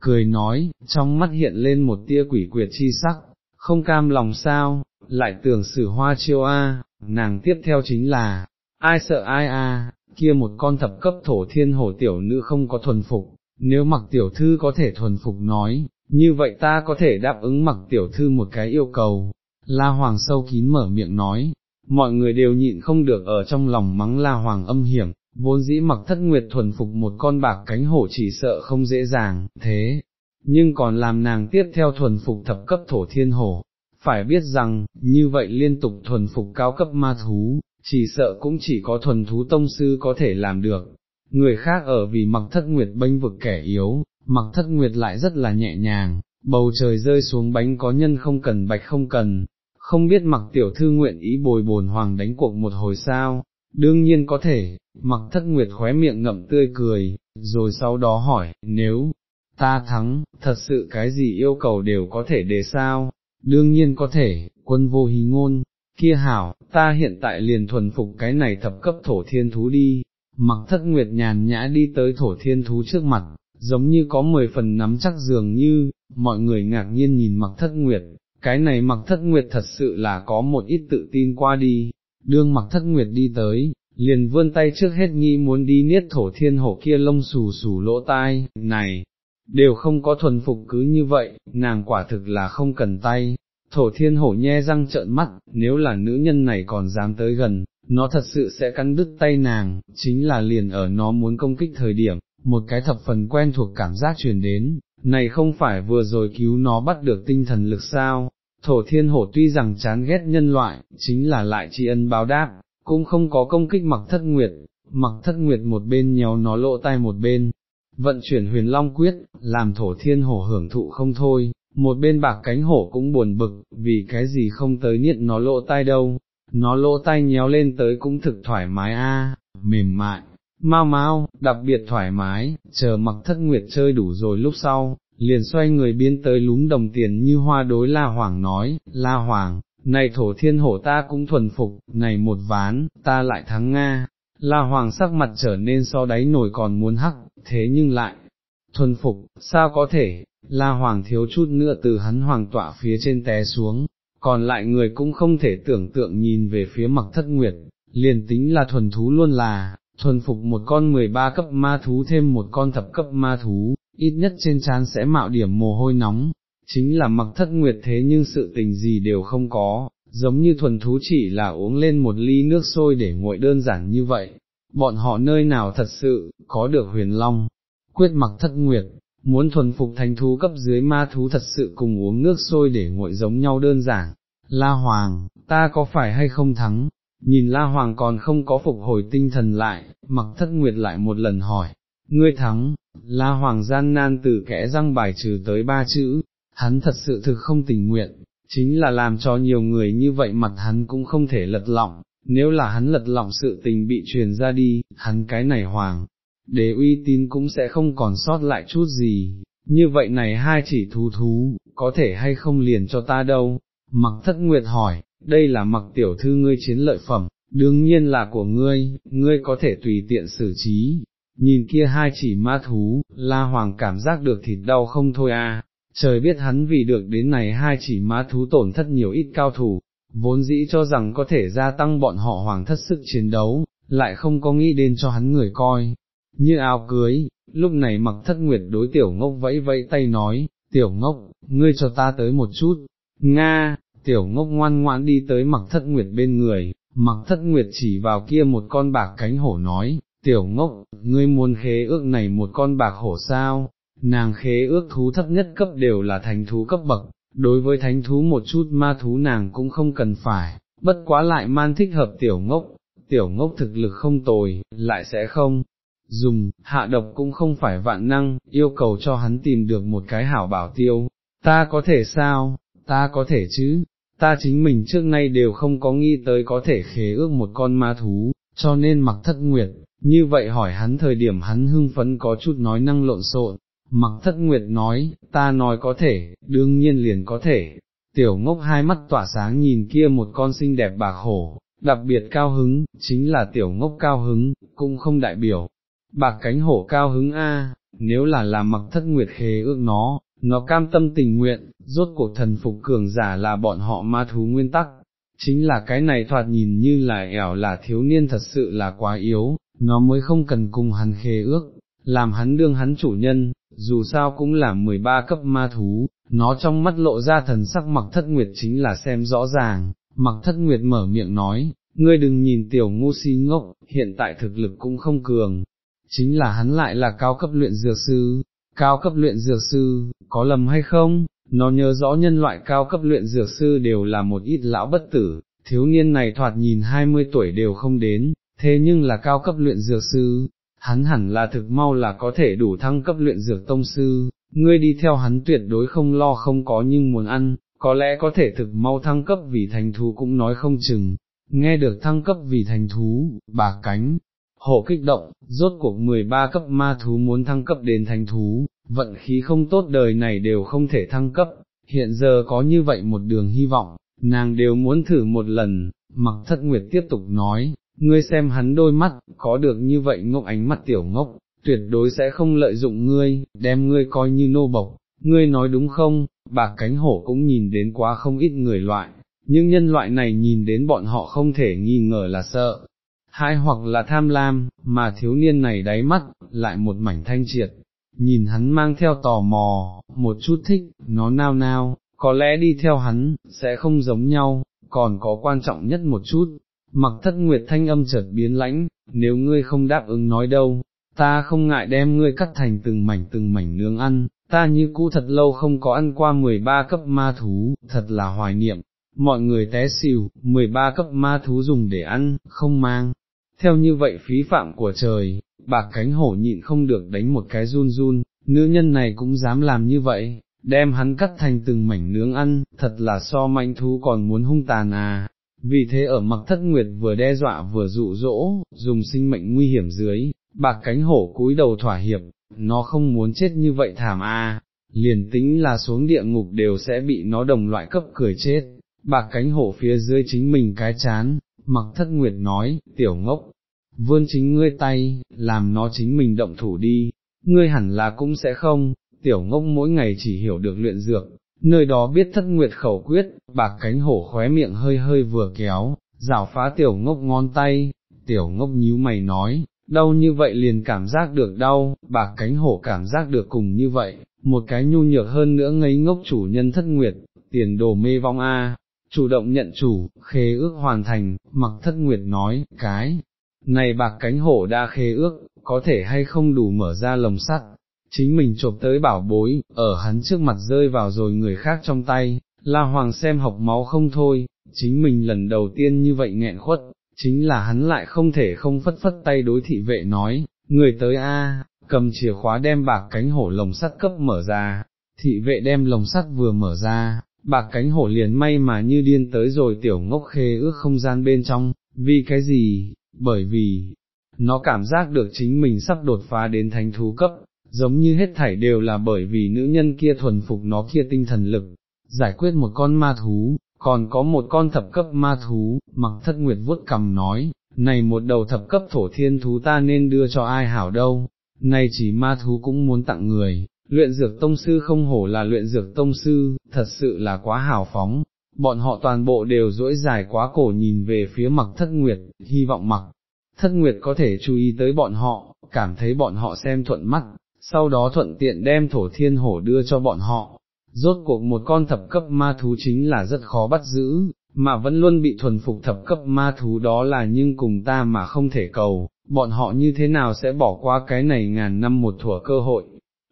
cười nói, trong mắt hiện lên một tia quỷ quyệt chi sắc, không cam lòng sao, lại tưởng xử hoa chiêu a, nàng tiếp theo chính là, ai sợ ai a, kia một con thập cấp thổ thiên hổ tiểu nữ không có thuần phục, nếu mặc tiểu thư có thể thuần phục nói, như vậy ta có thể đáp ứng mặc tiểu thư một cái yêu cầu. La Hoàng sâu kín mở miệng nói, mọi người đều nhịn không được ở trong lòng mắng La Hoàng âm hiểm, vốn dĩ mặc thất nguyệt thuần phục một con bạc cánh hổ chỉ sợ không dễ dàng, thế, nhưng còn làm nàng tiếp theo thuần phục thập cấp thổ thiên hổ. Phải biết rằng, như vậy liên tục thuần phục cao cấp ma thú, chỉ sợ cũng chỉ có thuần thú tông sư có thể làm được. Người khác ở vì mặc thất nguyệt bênh vực kẻ yếu, mặc thất nguyệt lại rất là nhẹ nhàng, bầu trời rơi xuống bánh có nhân không cần bạch không cần, không biết mặc tiểu thư nguyện ý bồi bồn hoàng đánh cuộc một hồi sao, đương nhiên có thể, mặc thất nguyệt khóe miệng ngậm tươi cười, rồi sau đó hỏi, nếu ta thắng, thật sự cái gì yêu cầu đều có thể đề sao, đương nhiên có thể, quân vô hí ngôn, kia hảo, ta hiện tại liền thuần phục cái này thập cấp thổ thiên thú đi, mặc thất nguyệt nhàn nhã đi tới thổ thiên thú trước mặt, giống như có mười phần nắm chắc dường như, mọi người ngạc nhiên nhìn mặc thất nguyệt, cái này mặc thất nguyệt thật sự là có một ít tự tin qua đi, đương mặc thất nguyệt đi tới, liền vươn tay trước hết nghĩ muốn đi niết thổ thiên hổ kia lông xù xù lỗ tai, này, đều không có thuần phục cứ như vậy, nàng quả thực là không cần tay. Thổ thiên hổ nhe răng trợn mắt, nếu là nữ nhân này còn dám tới gần, nó thật sự sẽ cắn đứt tay nàng, chính là liền ở nó muốn công kích thời điểm, một cái thập phần quen thuộc cảm giác truyền đến, này không phải vừa rồi cứu nó bắt được tinh thần lực sao, thổ thiên hổ tuy rằng chán ghét nhân loại, chính là lại tri ân báo đáp, cũng không có công kích mặc thất nguyệt, mặc thất nguyệt một bên nhéo nó lộ tay một bên, vận chuyển huyền long quyết, làm thổ thiên hổ hưởng thụ không thôi, một bên bạc cánh hổ cũng buồn bực, vì cái gì không tới niết nó lộ tai đâu, nó lỗ tai nhéo lên tới cũng thực thoải mái a, mềm mại, mau mau, đặc biệt thoải mái, chờ mặc thất nguyệt chơi đủ rồi lúc sau, liền xoay người biến tới lúm đồng tiền như hoa đối La Hoàng nói, La Hoàng, này thổ thiên hổ ta cũng thuần phục, này một ván, ta lại thắng Nga, La Hoàng sắc mặt trở nên so đáy nổi còn muốn hắc, thế nhưng lại, thuần phục, sao có thể, La Hoàng thiếu chút nữa từ hắn hoàng tọa phía trên té xuống, còn lại người cũng không thể tưởng tượng nhìn về phía mặc thất nguyệt, liền tính là thuần thú luôn là, thuần phục một con 13 cấp ma thú thêm một con thập cấp ma thú, ít nhất trên trán sẽ mạo điểm mồ hôi nóng, chính là mặc thất nguyệt thế nhưng sự tình gì đều không có, giống như thuần thú chỉ là uống lên một ly nước sôi để nguội đơn giản như vậy, bọn họ nơi nào thật sự, có được huyền long, quyết mặc thất nguyệt, muốn thuần phục thành thú cấp dưới ma thú thật sự cùng uống nước sôi để nguội giống nhau đơn giản. La Hoàng, ta có phải hay không thắng? Nhìn La Hoàng còn không có phục hồi tinh thần lại, mặc thất nguyệt lại một lần hỏi, ngươi thắng, La Hoàng gian nan từ kẽ răng bài trừ tới ba chữ, hắn thật sự thực không tình nguyện, chính là làm cho nhiều người như vậy mặt hắn cũng không thể lật lọng, nếu là hắn lật lọng sự tình bị truyền ra đi, hắn cái này Hoàng, để uy tín cũng sẽ không còn sót lại chút gì, như vậy này hai chỉ thú thú, có thể hay không liền cho ta đâu, mặc thất nguyệt hỏi, đây là mặc tiểu thư ngươi chiến lợi phẩm, đương nhiên là của ngươi, ngươi có thể tùy tiện xử trí, nhìn kia hai chỉ ma thú, la hoàng cảm giác được thịt đau không thôi à, trời biết hắn vì được đến này hai chỉ má thú tổn thất nhiều ít cao thủ, vốn dĩ cho rằng có thể gia tăng bọn họ hoàng thất sức chiến đấu, lại không có nghĩ đến cho hắn người coi, như áo cưới, lúc này mặc thất nguyệt đối tiểu ngốc vẫy vẫy tay nói, tiểu ngốc, ngươi cho ta tới một chút, Nga, tiểu ngốc ngoan ngoãn đi tới mặc thất nguyệt bên người, mặc thất nguyệt chỉ vào kia một con bạc cánh hổ nói, tiểu ngốc, ngươi muốn khế ước này một con bạc hổ sao, nàng khế ước thú thấp nhất cấp đều là thánh thú cấp bậc, đối với thánh thú một chút ma thú nàng cũng không cần phải, bất quá lại man thích hợp tiểu ngốc, tiểu ngốc thực lực không tồi, lại sẽ không dùng, hạ độc cũng không phải vạn năng, yêu cầu cho hắn tìm được một cái hảo bảo tiêu, ta có thể sao, ta có thể chứ, ta chính mình trước nay đều không có nghĩ tới có thể khế ước một con ma thú, cho nên mặc thất nguyệt, như vậy hỏi hắn thời điểm hắn hưng phấn có chút nói năng lộn xộn, mặc thất nguyệt nói, ta nói có thể, đương nhiên liền có thể, tiểu ngốc hai mắt tỏa sáng nhìn kia một con xinh đẹp bạc hổ, đặc biệt cao hứng, chính là tiểu ngốc cao hứng, cũng không đại biểu, bạc cánh hổ cao hứng a, nếu là làm mặc thất nguyệt khế ước nó, nó cam tâm tình nguyện, rốt cuộc thần phục cường giả là bọn họ ma thú nguyên tắc, chính là cái này thoạt nhìn như là ẻo là thiếu niên thật sự là quá yếu, nó mới không cần cùng hắn khế ước, làm hắn đương hắn chủ nhân, dù sao cũng là 13 cấp ma thú, nó trong mắt lộ ra thần sắc mặc thất nguyệt chính là xem rõ ràng, mặc thất nguyệt mở miệng nói, ngươi đừng nhìn tiểu ngu si ngốc, hiện tại thực lực cũng không cường, chính là hắn lại là cao cấp luyện dược sư, cao cấp luyện dược sư, có lầm hay không, nó nhớ rõ nhân loại cao cấp luyện dược sư đều là một ít lão bất tử, thiếu niên này thoạt nhìn 20 tuổi đều không đến, thế nhưng là cao cấp luyện dược sư, hắn hẳn là thực mau là có thể đủ thăng cấp luyện dược tông sư, ngươi đi theo hắn tuyệt đối không lo không có nhưng muốn ăn, có lẽ có thể thực mau thăng cấp vì thành thú cũng nói không chừng, nghe được thăng cấp vì thành thú, bà cánh, hổ kích động, rốt cuộc 13 cấp ma thú muốn thăng cấp đến thành thú, vận khí không tốt đời này đều không thể thăng cấp, hiện giờ có như vậy một đường hy vọng, nàng đều muốn thử một lần, mặc thất nguyệt tiếp tục nói, ngươi xem hắn đôi mắt, có được như vậy ngốc ánh mắt tiểu ngốc, tuyệt đối sẽ không lợi dụng ngươi, đem ngươi coi như nô bộc, ngươi nói đúng không, bạc cánh hổ cũng nhìn đến quá không ít người loại, nhưng nhân loại này nhìn đến bọn họ không thể nghi ngờ là sợ, hai hoặc là tham lam, mà thiếu niên này đáy mắt, lại một mảnh thanh triệt, nhìn hắn mang theo tò mò, một chút thích, nó nao nao, có lẽ đi theo hắn, sẽ không giống nhau, còn có quan trọng nhất một chút, mặc thất nguyệt thanh âm chợt biến lãnh, nếu ngươi không đáp ứng nói đâu, ta không ngại đem ngươi cắt thành từng mảnh từng mảnh nướng ăn, ta như cũ thật lâu không có ăn qua 13 cấp ma thú, thật là hoài niệm, mọi người té xỉu, 13 cấp ma thú dùng để ăn, không mang. Theo như vậy phí phạm của trời, bạc cánh hổ nhịn không được đánh một cái run run, nữ nhân này cũng dám làm như vậy, đem hắn cắt thành từng mảnh nướng ăn, thật là so manh thú còn muốn hung tàn à. Vì thế ở mặc thất nguyệt vừa đe dọa vừa dụ dỗ, dùng sinh mệnh nguy hiểm dưới, bạc cánh hổ cúi đầu thỏa hiệp, nó không muốn chết như vậy thảm a, liền tính là xuống địa ngục đều sẽ bị nó đồng loại cấp cười chết, bạc cánh hổ phía dưới chính mình cái chán, mặc thất nguyệt nói, tiểu ngốc, vươn chính ngươi tay, làm nó chính mình động thủ đi, ngươi hẳn là cũng sẽ không, tiểu ngốc mỗi ngày chỉ hiểu được luyện dược, nơi đó biết thất nguyệt khẩu quyết, bạc cánh hổ khóe miệng hơi hơi vừa kéo, rảo phá tiểu ngốc ngón tay, tiểu ngốc nhíu mày nói, đau như vậy liền cảm giác được đau, bạc cánh hổ cảm giác được cùng như vậy, một cái nhu nhược hơn nữa ngấy ngốc chủ nhân thất nguyệt, tiền đồ mê vong a. Chủ động nhận chủ, khế ước hoàn thành, mặc thất nguyệt nói, cái, này bạc cánh hổ đã khế ước, có thể hay không đủ mở ra lồng sắt, chính mình chộp tới bảo bối, ở hắn trước mặt rơi vào rồi người khác trong tay, La Hoàng xem học máu không thôi, chính mình lần đầu tiên như vậy nghẹn khuất, chính là hắn lại không thể không phất phất tay đối thị vệ nói, người tới a, cầm chìa khóa đem bạc cánh hổ lồng sắt cấp mở ra, thị vệ đem lồng sắt vừa mở ra, bạc cánh hổ liền may mà như điên tới rồi tiểu ngốc khê ước không gian bên trong, vì cái gì, bởi vì, nó cảm giác được chính mình sắp đột phá đến thánh thú cấp, giống như hết thảy đều là bởi vì nữ nhân kia thuần phục nó kia tinh thần lực, giải quyết một con ma thú, còn có một con thập cấp ma thú, mặc thất nguyệt vuốt cầm nói, này một đầu thập cấp thổ thiên thú ta nên đưa cho ai hảo đâu, này chỉ ma thú cũng muốn tặng người, luyện dược tông sư không hổ là luyện dược tông sư, thật sự là quá hào phóng, bọn họ toàn bộ đều rỗi dài quá cổ nhìn về phía mặc thất nguyệt, hy vọng mặc thất nguyệt có thể chú ý tới bọn họ, cảm thấy bọn họ xem thuận mắt, sau đó thuận tiện đem thổ thiên hổ đưa cho bọn họ. Rốt cuộc một con thập cấp ma thú chính là rất khó bắt giữ, mà vẫn luôn bị thuần phục thập cấp ma thú đó là nhưng cùng ta mà không thể cầu, bọn họ như thế nào sẽ bỏ qua cái này ngàn năm một thủa cơ hội.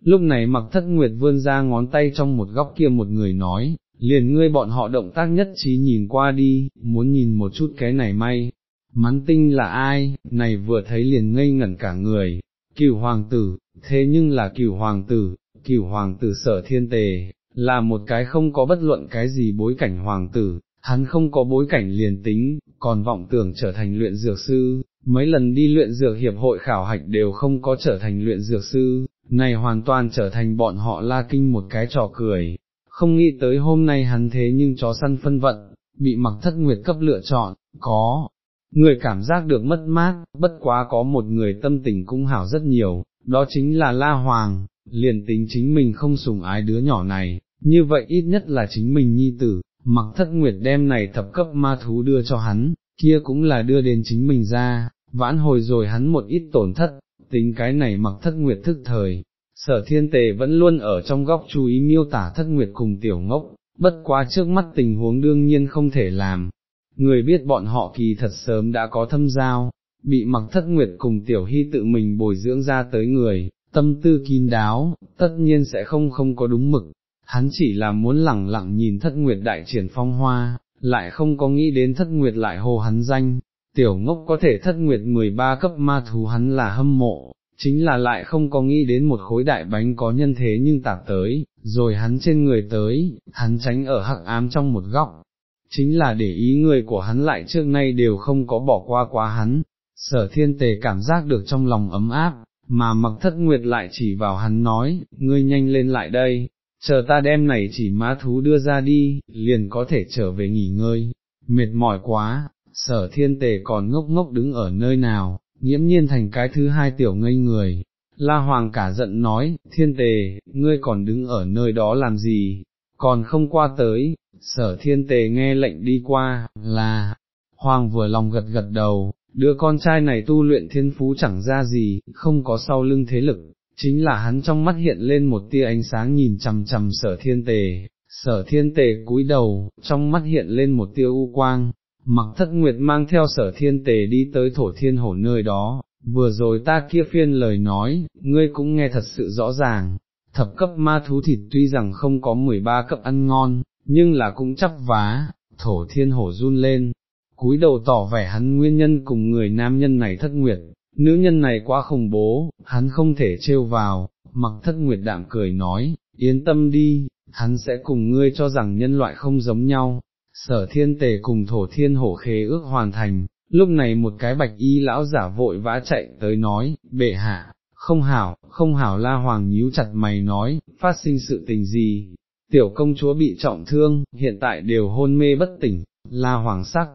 Lúc này mặc thất nguyệt vươn ra ngón tay trong một góc kia một người nói, liền ngươi bọn họ động tác nhất trí nhìn qua đi, muốn nhìn một chút cái này may. Mắn tinh là ai, này vừa thấy liền ngây ngẩn cả người, cửu hoàng tử, thế nhưng là cửu hoàng tử, cửu hoàng tử sở thiên tề, là một cái không có bất luận cái gì bối cảnh hoàng tử, hắn không có bối cảnh liền tính, còn vọng tưởng trở thành luyện dược sư, mấy lần đi luyện dược hiệp hội khảo hạch đều không có trở thành luyện dược sư, này hoàn toàn trở thành bọn họ la kinh một cái trò cười, không nghĩ tới hôm nay hắn thế nhưng chó săn phân vận, bị mặc thất nguyệt cấp lựa chọn, có, người cảm giác được mất mát, bất quá có một người tâm tình cũng hảo rất nhiều, đó chính là La Hoàng, liền tính chính mình không sùng ái đứa nhỏ này, như vậy ít nhất là chính mình nhi tử, mặc thất nguyệt đem này thập cấp ma thú đưa cho hắn, kia cũng là đưa đến chính mình ra, vãn hồi rồi hắn một ít tổn thất, tính cái này mặc thất nguyệt thức thời. Sở thiên tề vẫn luôn ở trong góc chú ý miêu tả thất nguyệt cùng tiểu ngốc, bất quá trước mắt tình huống đương nhiên không thể làm. Người biết bọn họ kỳ thật sớm đã có thâm giao, bị mặc thất nguyệt cùng tiểu hy tự mình bồi dưỡng ra tới người, tâm tư kín đáo, tất nhiên sẽ không không có đúng mực, hắn chỉ là muốn lẳng lặng nhìn thất nguyệt đại triển phong hoa, lại không có nghĩ đến thất nguyệt lại hồ hắn danh, tiểu ngốc có thể thất nguyệt 13 cấp ma thú hắn là hâm mộ, chính là lại không có nghĩ đến một khối đại bánh có nhân thế nhưng tạp tới, rồi hắn trên người tới, hắn tránh ở hắc ám trong một góc, chính là để ý người của hắn lại trước nay đều không có bỏ qua quá hắn, sở thiên tề cảm giác được trong lòng ấm áp, mà mặc thất nguyệt lại chỉ vào hắn nói, ngươi nhanh lên lại đây, chờ ta đem này chỉ má thú đưa ra đi, liền có thể trở về nghỉ ngơi, mệt mỏi quá, sở thiên tề còn ngốc ngốc đứng ở nơi nào, nghiễm nhiên thành cái thứ hai tiểu ngây người. La Hoàng cả giận nói, thiên tề, ngươi còn đứng ở nơi đó làm gì, còn không qua tới, sở thiên tề nghe lệnh đi qua, là, Hoàng vừa lòng gật gật đầu, đứa con trai này tu luyện thiên phú chẳng ra gì, không có sau lưng thế lực, chính là hắn trong mắt hiện lên một tia ánh sáng nhìn chằm chằm sở thiên tề, sở thiên tề cúi đầu, trong mắt hiện lên một tia u quang, mặc thất nguyệt mang theo sở thiên tề đi tới thổ thiên hổ nơi đó, vừa rồi ta kia phiên lời nói, ngươi cũng nghe thật sự rõ ràng, thập cấp ma thú thịt tuy rằng không có 13 cấp ăn ngon, nhưng là cũng chắc vá, thổ thiên hổ run lên, cúi đầu tỏ vẻ hắn nguyên nhân cùng người nam nhân này thất nguyệt, nữ nhân này quá khủng bố, hắn không thể trêu vào, mặc thất nguyệt đạm cười nói, yên tâm đi, hắn sẽ cùng ngươi cho rằng nhân loại không giống nhau, sở thiên tề cùng thổ thiên hổ khế ước hoàn thành, lúc này một cái bạch y lão giả vội vã chạy tới nói, bệ hạ, không hảo, không hảo la hoàng nhíu chặt mày nói, phát sinh sự tình gì, tiểu công chúa bị trọng thương, hiện tại đều hôn mê bất tỉnh, la hoàng sắc,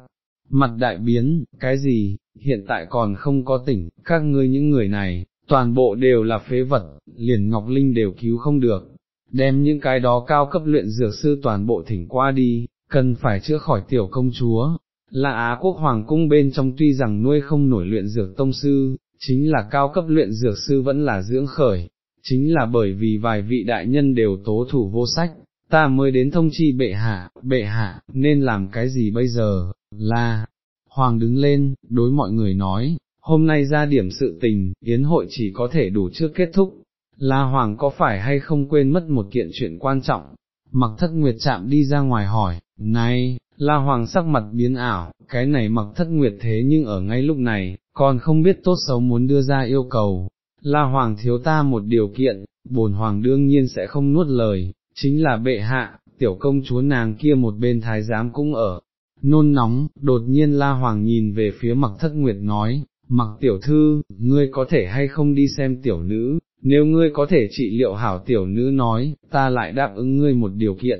mặt đại biến, cái gì, hiện tại còn không có tỉnh, các ngươi những người này, toàn bộ đều là phế vật, liền Ngọc Linh đều cứu không được, đem những cái đó cao cấp luyện dược sư toàn bộ thỉnh qua đi, cần phải chữa khỏi tiểu công chúa. Là Á quốc hoàng cung bên trong tuy rằng nuôi không nổi luyện dược tông sư, chính là cao cấp luyện dược sư vẫn là dưỡng khởi, chính là bởi vì vài vị đại nhân đều tố thủ vô sách, ta mới đến thông chi bệ hạ, bệ hạ, nên làm cái gì bây giờ, là, hoàng đứng lên, đối mọi người nói, hôm nay ra điểm sự tình, yến hội chỉ có thể đủ trước kết thúc, là hoàng có phải hay không quên mất một kiện chuyện quan trọng, mặc thất nguyệt chạm đi ra ngoài hỏi, này, La Hoàng sắc mặt biến ảo, cái này mặc thất nguyệt thế nhưng ở ngay lúc này, còn không biết tốt xấu muốn đưa ra yêu cầu. La Hoàng thiếu ta một điều kiện, bổn Hoàng đương nhiên sẽ không nuốt lời, chính là bệ hạ, tiểu công chúa nàng kia một bên thái giám cũng ở. Nôn nóng, đột nhiên La Hoàng nhìn về phía mặc thất nguyệt nói, mặc tiểu thư, ngươi có thể hay không đi xem tiểu nữ, nếu ngươi có thể trị liệu hảo tiểu nữ nói, ta lại đáp ứng ngươi một điều kiện,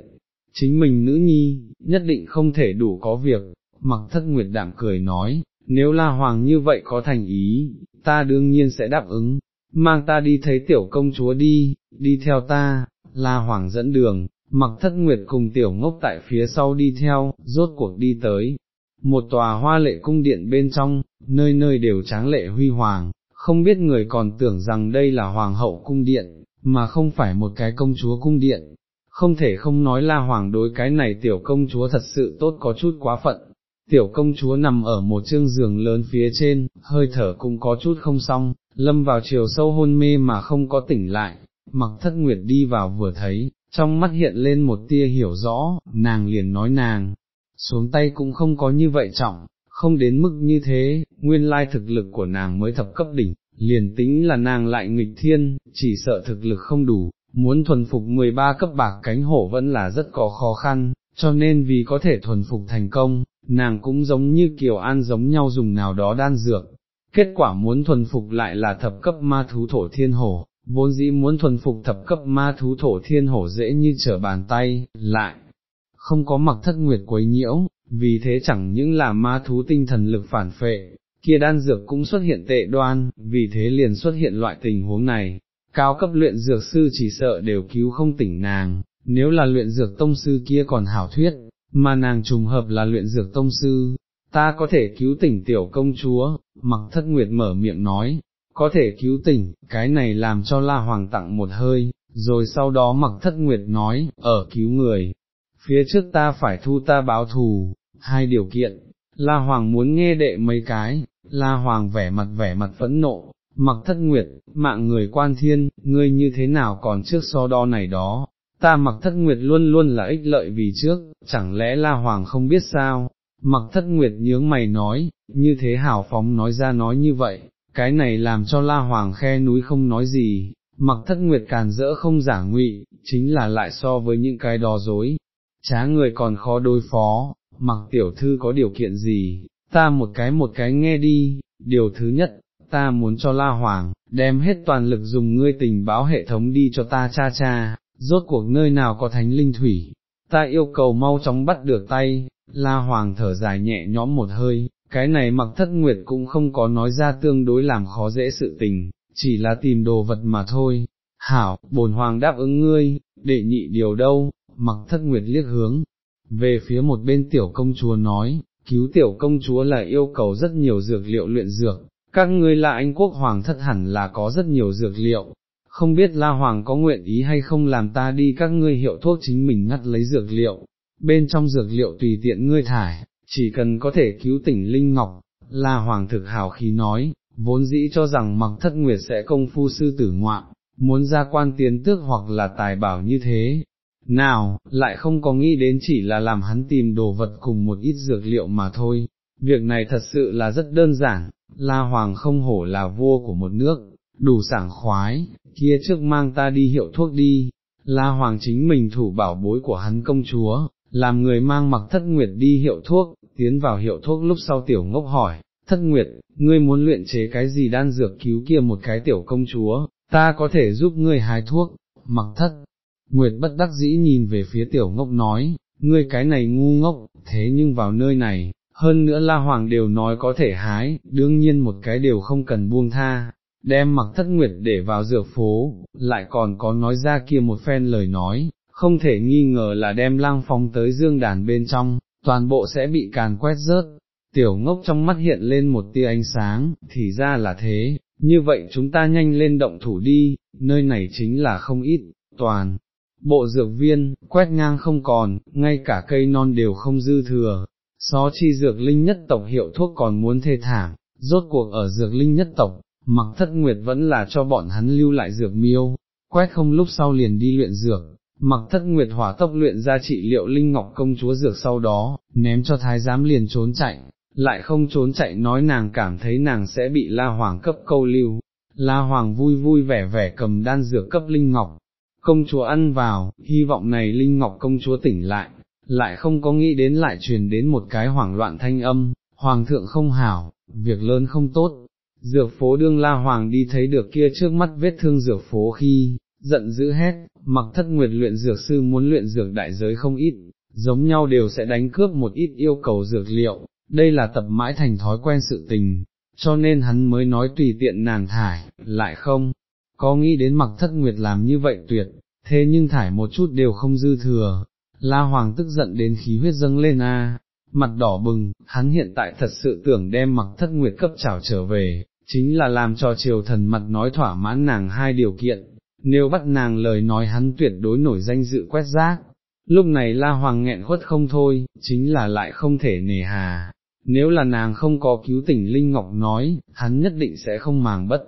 chính mình nữ nhi, nhất định không thể đủ có việc, mặc thất nguyệt đạm cười nói, nếu La Hoàng như vậy có thành ý, ta đương nhiên sẽ đáp ứng, mang ta đi thấy tiểu công chúa đi, đi theo ta, La Hoàng dẫn đường, mặc thất nguyệt cùng tiểu ngốc tại phía sau đi theo, rốt cuộc đi tới. Một tòa hoa lệ cung điện bên trong, nơi nơi đều tráng lệ huy hoàng, không biết người còn tưởng rằng đây là hoàng hậu cung điện, mà không phải một cái công chúa cung điện, không thể không nói là hoàng đối cái này tiểu công chúa thật sự tốt có chút quá phận. Tiểu công chúa nằm ở một chương giường lớn phía trên, hơi thở cũng có chút không xong, lâm vào chiều sâu hôn mê mà không có tỉnh lại, mặc thất nguyệt đi vào vừa thấy, trong mắt hiện lên một tia hiểu rõ, nàng liền nói nàng, xuống tay cũng không có như vậy trọng, không đến mức như thế, nguyên lai thực lực của nàng mới thập cấp đỉnh, liền tính là nàng lại nghịch thiên, chỉ sợ thực lực không đủ, muốn thuần phục 13 cấp bạc cánh hổ vẫn là rất có khó khăn, cho nên vì có thể thuần phục thành công, nàng cũng giống như Kiều An giống nhau dùng nào đó đan dược. Kết quả muốn thuần phục lại là thập cấp ma thú thổ thiên hổ, vốn dĩ muốn thuần phục thập cấp ma thú thổ thiên hổ dễ như trở bàn tay, lại, không có mặc thất nguyệt quấy nhiễu, vì thế chẳng những là ma thú tinh thần lực phản phệ, kia đan dược cũng xuất hiện tệ đoan, vì thế liền xuất hiện loại tình huống này, cao cấp luyện dược sư chỉ sợ đều cứu không tỉnh nàng, nếu là luyện dược tông sư kia còn hảo thuyết, mà nàng trùng hợp là luyện dược tông sư, ta có thể cứu tỉnh tiểu công chúa, mặc thất nguyệt mở miệng nói, có thể cứu tỉnh, cái này làm cho La Hoàng tặng một hơi, rồi sau đó mặc thất nguyệt nói, ở cứu người, phía trước ta phải thu ta báo thù, hai điều kiện, La Hoàng muốn nghe đệ mấy cái, La Hoàng vẻ mặt vẻ mặt phẫn nộ, mặc thất nguyệt, mạng người quan thiên, ngươi như thế nào còn trước so đo này đó, ta mặc thất nguyệt luôn luôn là ích lợi vì trước, chẳng lẽ La Hoàng không biết sao, mặc thất nguyệt nhướng mày nói, như thế hào phóng nói ra nói như vậy, cái này làm cho La Hoàng khe núi không nói gì, mặc thất nguyệt càn rỡ không giả ngụy, chính là lại so với những cái đò dối, trá người còn khó đối phó, mặc tiểu thư có điều kiện gì, ta một cái một cái nghe đi, điều thứ nhất, ta muốn cho La Hoàng, đem hết toàn lực dùng ngươi tình báo hệ thống đi cho ta cha cha, rốt cuộc nơi nào có thánh linh thủy, ta yêu cầu mau chóng bắt được tay, La Hoàng thở dài nhẹ nhõm một hơi, cái này mặc thất nguyệt cũng không có nói ra tương đối làm khó dễ sự tình, chỉ là tìm đồ vật mà thôi. Hảo, bồn hoàng đáp ứng ngươi, đệ nhị điều đâu, mặc thất nguyệt liếc hướng, về phía một bên tiểu công chúa nói, cứu tiểu công chúa là yêu cầu rất nhiều dược liệu luyện dược, các ngươi là anh quốc hoàng thất hẳn là có rất nhiều dược liệu, không biết La Hoàng có nguyện ý hay không làm ta đi các ngươi hiệu thuốc chính mình ngắt lấy dược liệu, bên trong dược liệu tùy tiện ngươi thải, chỉ cần có thể cứu tỉnh Linh Ngọc, La Hoàng thực hào khí nói, vốn dĩ cho rằng mặc thất nguyệt sẽ công phu sư tử ngoạn, muốn ra quan tiến tước hoặc là tài bảo như thế. Nào, lại không có nghĩ đến chỉ là làm hắn tìm đồ vật cùng một ít dược liệu mà thôi, việc này thật sự là rất đơn giản, La Hoàng không hổ là vua của một nước, đủ sảng khoái, kia trước mang ta đi hiệu thuốc đi, La Hoàng chính mình thủ bảo bối của hắn công chúa, làm người mang mặc thất nguyệt đi hiệu thuốc, tiến vào hiệu thuốc lúc sau tiểu ngốc hỏi, thất nguyệt, ngươi muốn luyện chế cái gì đan dược cứu kia một cái tiểu công chúa, ta có thể giúp ngươi hái thuốc, mặc thất. Nguyệt bất đắc dĩ nhìn về phía tiểu ngốc nói, ngươi cái này ngu ngốc, thế nhưng vào nơi này, hơn nữa La Hoàng đều nói có thể hái, đương nhiên một cái đều không cần buông tha, đem mặc thất nguyệt để vào dược phố, lại còn có nói ra kia một phen lời nói, không thể nghi ngờ là đem lang phong tới dương đàn bên trong, toàn bộ sẽ bị càn quét rớt. Tiểu ngốc trong mắt hiện lên một tia ánh sáng, thì ra là thế, như vậy chúng ta nhanh lên động thủ đi, nơi này chính là không ít, toàn. Bộ dược viên, quét ngang không còn, ngay cả cây non đều không dư thừa, xó chi dược linh nhất tộc hiệu thuốc còn muốn thê thảm, rốt cuộc ở dược linh nhất tộc, mặc thất nguyệt vẫn là cho bọn hắn lưu lại dược miêu, quét không lúc sau liền đi luyện dược, mặc thất nguyệt hỏa tốc luyện ra trị liệu linh ngọc công chúa dược sau đó, ném cho thái giám liền trốn chạy, lại không trốn chạy nói nàng cảm thấy nàng sẽ bị la hoàng cấp câu lưu, la hoàng vui vui vẻ vẻ cầm đan dược cấp linh ngọc, công chúa ăn vào, hy vọng này linh ngọc công chúa tỉnh lại, lại không có nghĩ đến lại truyền đến một cái hoảng loạn thanh âm, hoàng thượng không hảo, việc lớn không tốt, dược phố đương la hoàng đi thấy được kia trước mắt vết thương dược phố khi, giận dữ hét, mặc thất nguyệt luyện dược sư muốn luyện dược đại giới không ít, giống nhau đều sẽ đánh cướp một ít yêu cầu dược liệu, đây là tập mãi thành thói quen sự tình, cho nên hắn mới nói tùy tiện nàng thải, lại không, có nghĩ đến mặc thất nguyệt làm như vậy tuyệt, thế nhưng thải một chút đều không dư thừa, la hoàng tức giận đến khí huyết dâng lên a. Mặt đỏ bừng, hắn hiện tại thật sự tưởng đem mặc thất nguyệt cấp trảo trở về, chính là làm cho triều thần mặt nói thỏa mãn nàng hai điều kiện, nếu bắt nàng lời nói hắn tuyệt đối nổi danh dự quét rác. Lúc này la hoàng nghẹn khuất không thôi, chính là lại không thể nề hà, nếu là nàng không có cứu tỉnh Linh Ngọc nói, hắn nhất định sẽ không màng bất,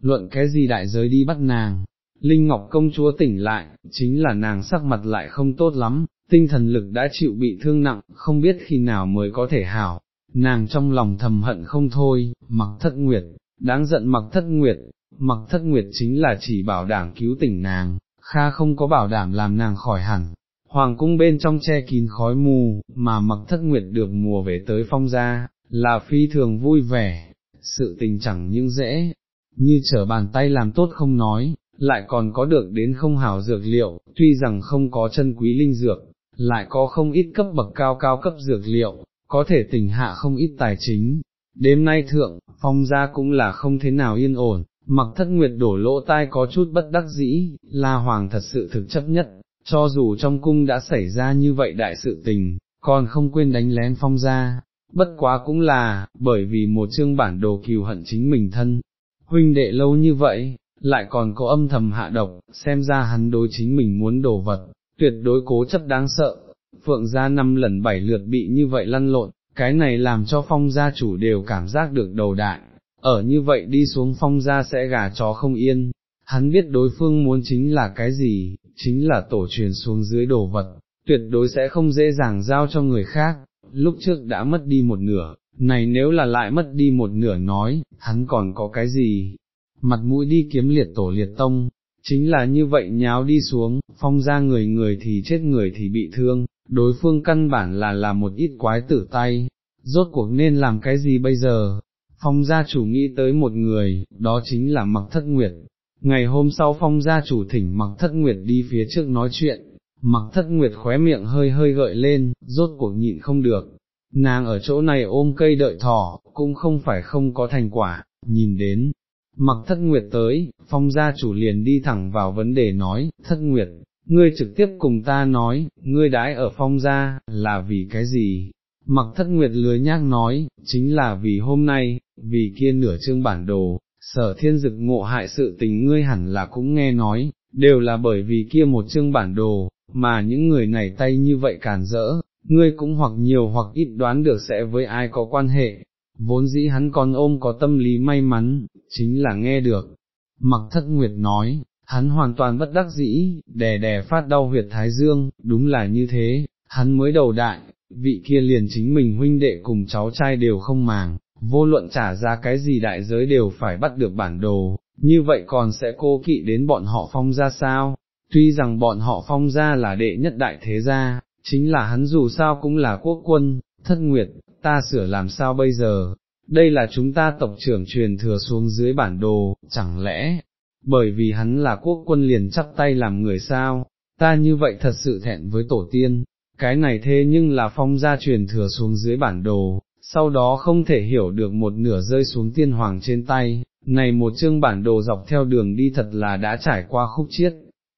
luận cái gì đại giới đi bắt nàng. Linh Ngọc công chúa tỉnh lại, chính là nàng sắc mặt lại không tốt lắm, tinh thần lực đã chịu bị thương nặng, không biết khi nào mới có thể hảo, nàng trong lòng thầm hận không thôi, mặc thất nguyệt, đáng giận mặc thất nguyệt, mặc thất nguyệt chính là chỉ bảo đảm cứu tỉnh nàng, kha không có bảo đảm làm nàng khỏi hẳn. Hoàng cung bên trong che kín khói mù, mà mặc thất nguyệt được mùa về tới phong gia, là phi thường vui vẻ, sự tình chẳng những dễ, như trở bàn tay làm tốt không nói, lại còn có được đến không hảo dược liệu, tuy rằng không có chân quý linh dược, lại có không ít cấp bậc cao cao cấp dược liệu, có thể tỉnh hạ không ít tài chính. Đêm nay thượng, phong gia cũng là không thế nào yên ổn, mặc thất nguyệt đổ lỗ tai có chút bất đắc dĩ, la hoàng thật sự thực chấp nhất, cho dù trong cung đã xảy ra như vậy đại sự tình, còn không quên đánh lén phong gia, bất quá cũng là, bởi vì một chương bản đồ kiều hận chính mình thân, huynh đệ lâu như vậy, lại còn có âm thầm hạ độc, xem ra hắn đối chính mình muốn đổ vật, tuyệt đối cố chấp đáng sợ, phượng gia năm lần bảy lượt bị như vậy lăn lộn, cái này làm cho phong gia chủ đều cảm giác được đầu đại, ở như vậy đi xuống phong gia sẽ gà chó không yên, hắn biết đối phương muốn chính là cái gì, chính là tổ truyền xuống dưới đồ vật, tuyệt đối sẽ không dễ dàng giao cho người khác, lúc trước đã mất đi một nửa, này nếu là lại mất đi một nửa nói, hắn còn có cái gì, mặt mũi đi kiếm liệt tổ liệt tông, chính là như vậy nháo đi xuống, phong ra người người thì chết người thì bị thương, đối phương căn bản là là một ít quái tử tay, rốt cuộc nên làm cái gì bây giờ, phong gia chủ nghĩ tới một người, đó chính là mặc thất nguyệt. Ngày hôm sau phong gia chủ thỉnh mặc thất nguyệt đi phía trước nói chuyện, mặc thất nguyệt khóe miệng hơi hơi gợi lên, rốt cuộc nhịn không được, nàng ở chỗ này ôm cây đợi thỏ, cũng không phải không có thành quả, nhìn đến, mặc thất nguyệt tới, phong gia chủ liền đi thẳng vào vấn đề nói, thất nguyệt, ngươi trực tiếp cùng ta nói, ngươi đãi ở phong gia, là vì cái gì? Mặc thất nguyệt lừa nhác nói, chính là vì hôm nay, vì kia nửa chương bản đồ, sở thiên dực ngộ hại sự tình ngươi hẳn là cũng nghe nói, đều là bởi vì kia một chương bản đồ, mà những người này tay như vậy càn rỡ, ngươi cũng hoặc nhiều hoặc ít đoán được sẽ với ai có quan hệ, vốn dĩ hắn còn ôm có tâm lý may mắn, chính là nghe được. Mặc thất nguyệt nói, hắn hoàn toàn bất đắc dĩ, đè đè phát đau huyệt thái dương, đúng là như thế, hắn mới đầu đại, vị kia liền chính mình huynh đệ cùng cháu trai đều không màng, vô luận trả ra cái gì đại giới đều phải bắt được bản đồ, như vậy còn sẽ cô kỵ đến bọn họ phong ra sao, tuy rằng bọn họ phong ra là đệ nhất đại thế gia, chính là hắn dù sao cũng là quốc quân, thất nguyệt, ta sửa làm sao bây giờ, đây là chúng ta tộc trưởng truyền thừa xuống dưới bản đồ, chẳng lẽ, bởi vì hắn là quốc quân liền chắp tay làm người sao, ta như vậy thật sự thẹn với tổ tiên, cái này thế nhưng là phong gia truyền thừa xuống dưới bản đồ, sau đó không thể hiểu được một nửa rơi xuống tiên hoàng trên tay, này một chương bản đồ dọc theo đường đi thật là đã trải qua khúc chiết.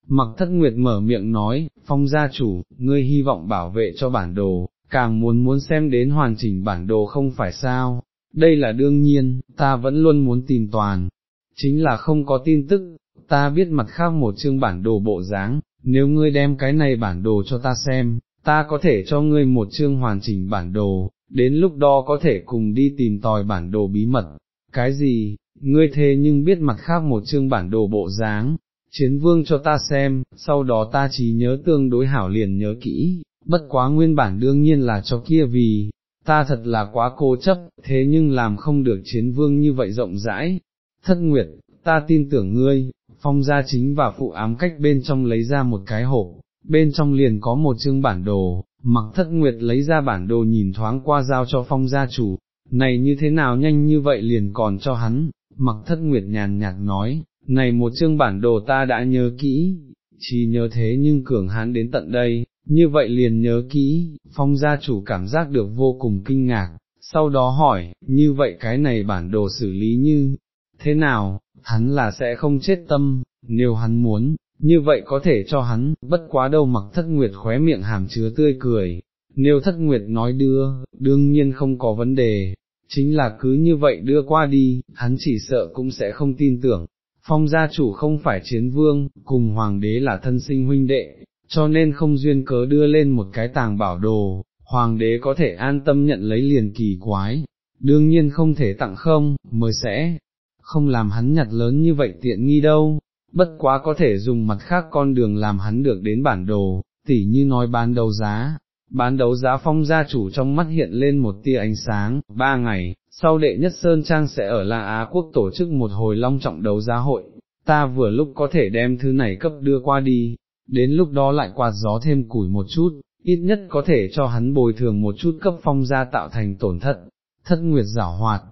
Mặc thất nguyệt mở miệng nói, phong gia chủ, ngươi hy vọng bảo vệ cho bản đồ, càng muốn muốn xem đến hoàn chỉnh bản đồ không phải sao, đây là đương nhiên, ta vẫn luôn muốn tìm toàn, chính là không có tin tức, ta biết mặt khác một chương bản đồ bộ dáng, nếu ngươi đem cái này bản đồ cho ta xem, ta có thể cho ngươi một chương hoàn chỉnh bản đồ, đến lúc đó có thể cùng đi tìm tòi bản đồ bí mật, cái gì, ngươi thế nhưng biết mặt khác một chương bản đồ bộ dáng, chiến vương cho ta xem, sau đó ta chỉ nhớ tương đối hảo liền nhớ kỹ, bất quá nguyên bản đương nhiên là cho kia vì, ta thật là quá cố chấp, thế nhưng làm không được chiến vương như vậy rộng rãi, thất nguyệt, ta tin tưởng ngươi, phong gia chính và phụ ám cách bên trong lấy ra một cái hộp, bên trong liền có một chương bản đồ, mặc thất nguyệt lấy ra bản đồ nhìn thoáng qua giao cho phong gia chủ, này như thế nào nhanh như vậy liền còn cho hắn, mặc thất nguyệt nhàn nhạt nói, này một chương bản đồ ta đã nhớ kỹ, chỉ nhớ thế nhưng cường hán đến tận đây, như vậy liền nhớ kỹ, phong gia chủ cảm giác được vô cùng kinh ngạc, sau đó hỏi, như vậy cái này bản đồ xử lý như, thế nào, hắn là sẽ không chết tâm, nếu hắn muốn, như vậy có thể cho hắn, bất quá đâu mặc thất nguyệt khóe miệng hàm chứa tươi cười, nếu thất nguyệt nói đưa, đương nhiên không có vấn đề, chính là cứ như vậy đưa qua đi, hắn chỉ sợ cũng sẽ không tin tưởng. Phong gia chủ không phải chiến vương, cùng hoàng đế là thân sinh huynh đệ, cho nên không duyên cớ đưa lên một cái tàng bảo đồ, hoàng đế có thể an tâm nhận lấy liền kỳ quái, đương nhiên không thể tặng không, mới sẽ không làm hắn nhặt lớn như vậy tiện nghi đâu, bất quá có thể dùng mặt khác con đường làm hắn được đến bản đồ, tỉ như nói bán đấu giá. Bán đấu giá phong gia chủ trong mắt hiện lên một tia ánh sáng, ba ngày, sau đệ nhất Sơn Trang sẽ ở La Á Quốc tổ chức một hồi long trọng đấu giá hội, ta vừa lúc có thể đem thứ này cấp đưa qua đi, đến lúc đó lại quạt gió thêm củi một chút, ít nhất có thể cho hắn bồi thường một chút cấp phong gia tạo thành tổn thất, thất nguyệt giảo hoạt,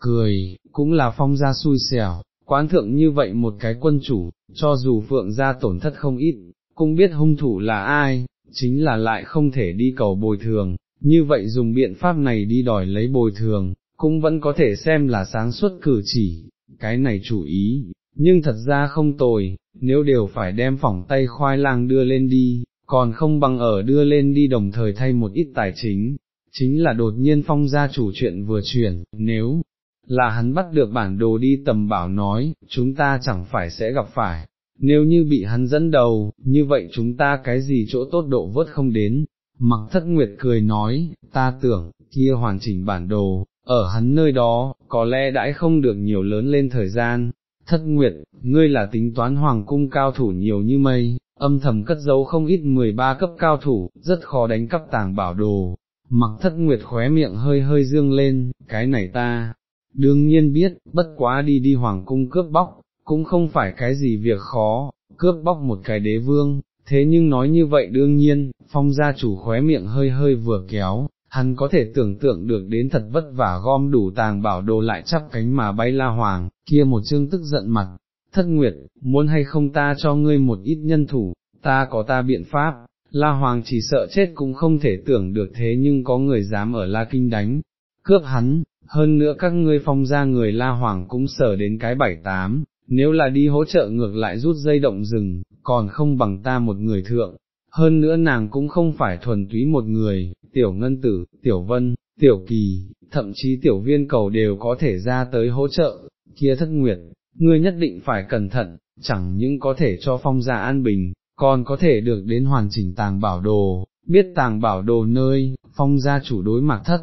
cười, cũng là phong gia xui xẻo, quán thượng như vậy một cái quân chủ, cho dù phượng gia tổn thất không ít, cũng biết hung thủ là ai, chính là lại không thể đi cầu bồi thường, như vậy dùng biện pháp này đi đòi lấy bồi thường, cũng vẫn có thể xem là sáng suốt cử chỉ, cái này chủ ý, nhưng thật ra không tồi, nếu đều phải đem phỏng tay khoai lang đưa lên đi, còn không bằng ở đưa lên đi đồng thời thay một ít tài chính, chính là đột nhiên phong gia chủ chuyện vừa chuyển, nếu là hắn bắt được bản đồ đi tầm bảo nói, chúng ta chẳng phải sẽ gặp phải, nếu như bị hắn dẫn đầu, như vậy chúng ta cái gì chỗ tốt độ vớt không đến. Mặc thất nguyệt cười nói, ta tưởng, kia hoàn chỉnh bản đồ, ở hắn nơi đó, có lẽ đãi không được nhiều lớn lên thời gian. Thất Nguyệt, ngươi là tính toán hoàng cung cao thủ nhiều như mây, âm thầm cất giấu không ít 13 cấp cao thủ, rất khó đánh cắp tàng bảo đồ. Mặc thất nguyệt khóe miệng hơi hơi dương lên, cái này ta, đương nhiên biết, bất quá đi đi hoàng cung cướp bóc, cũng không phải cái gì việc khó, cướp bóc một cái đế vương, thế nhưng nói như vậy đương nhiên, phong gia chủ khóe miệng hơi hơi vừa kéo, hắn có thể tưởng tượng được đến thật vất vả gom đủ tàng bảo đồ lại chắp cánh mà bay la hoàng, kia một chương tức giận mặt, thất nguyệt, muốn hay không ta cho ngươi một ít nhân thủ, ta có ta biện pháp, la hoàng chỉ sợ chết cũng không thể tưởng được thế nhưng có người dám ở la kinh đánh, cướp hắn, hơn nữa các ngươi phong ra người la hoàng cũng sở đến cái bảy tám, nếu là đi hỗ trợ ngược lại rút dây động rừng, còn không bằng ta một người thượng, hơn nữa nàng cũng không phải thuần túy một người, tiểu ngân tử, tiểu vân, tiểu kỳ, thậm chí tiểu viên cầu đều có thể ra tới hỗ trợ, kia thất nguyệt, ngươi nhất định phải cẩn thận, chẳng những có thể cho phong gia an bình, còn có thể được đến hoàn chỉnh tàng bảo đồ, biết tàng bảo đồ nơi, phong gia chủ đối mặt thất,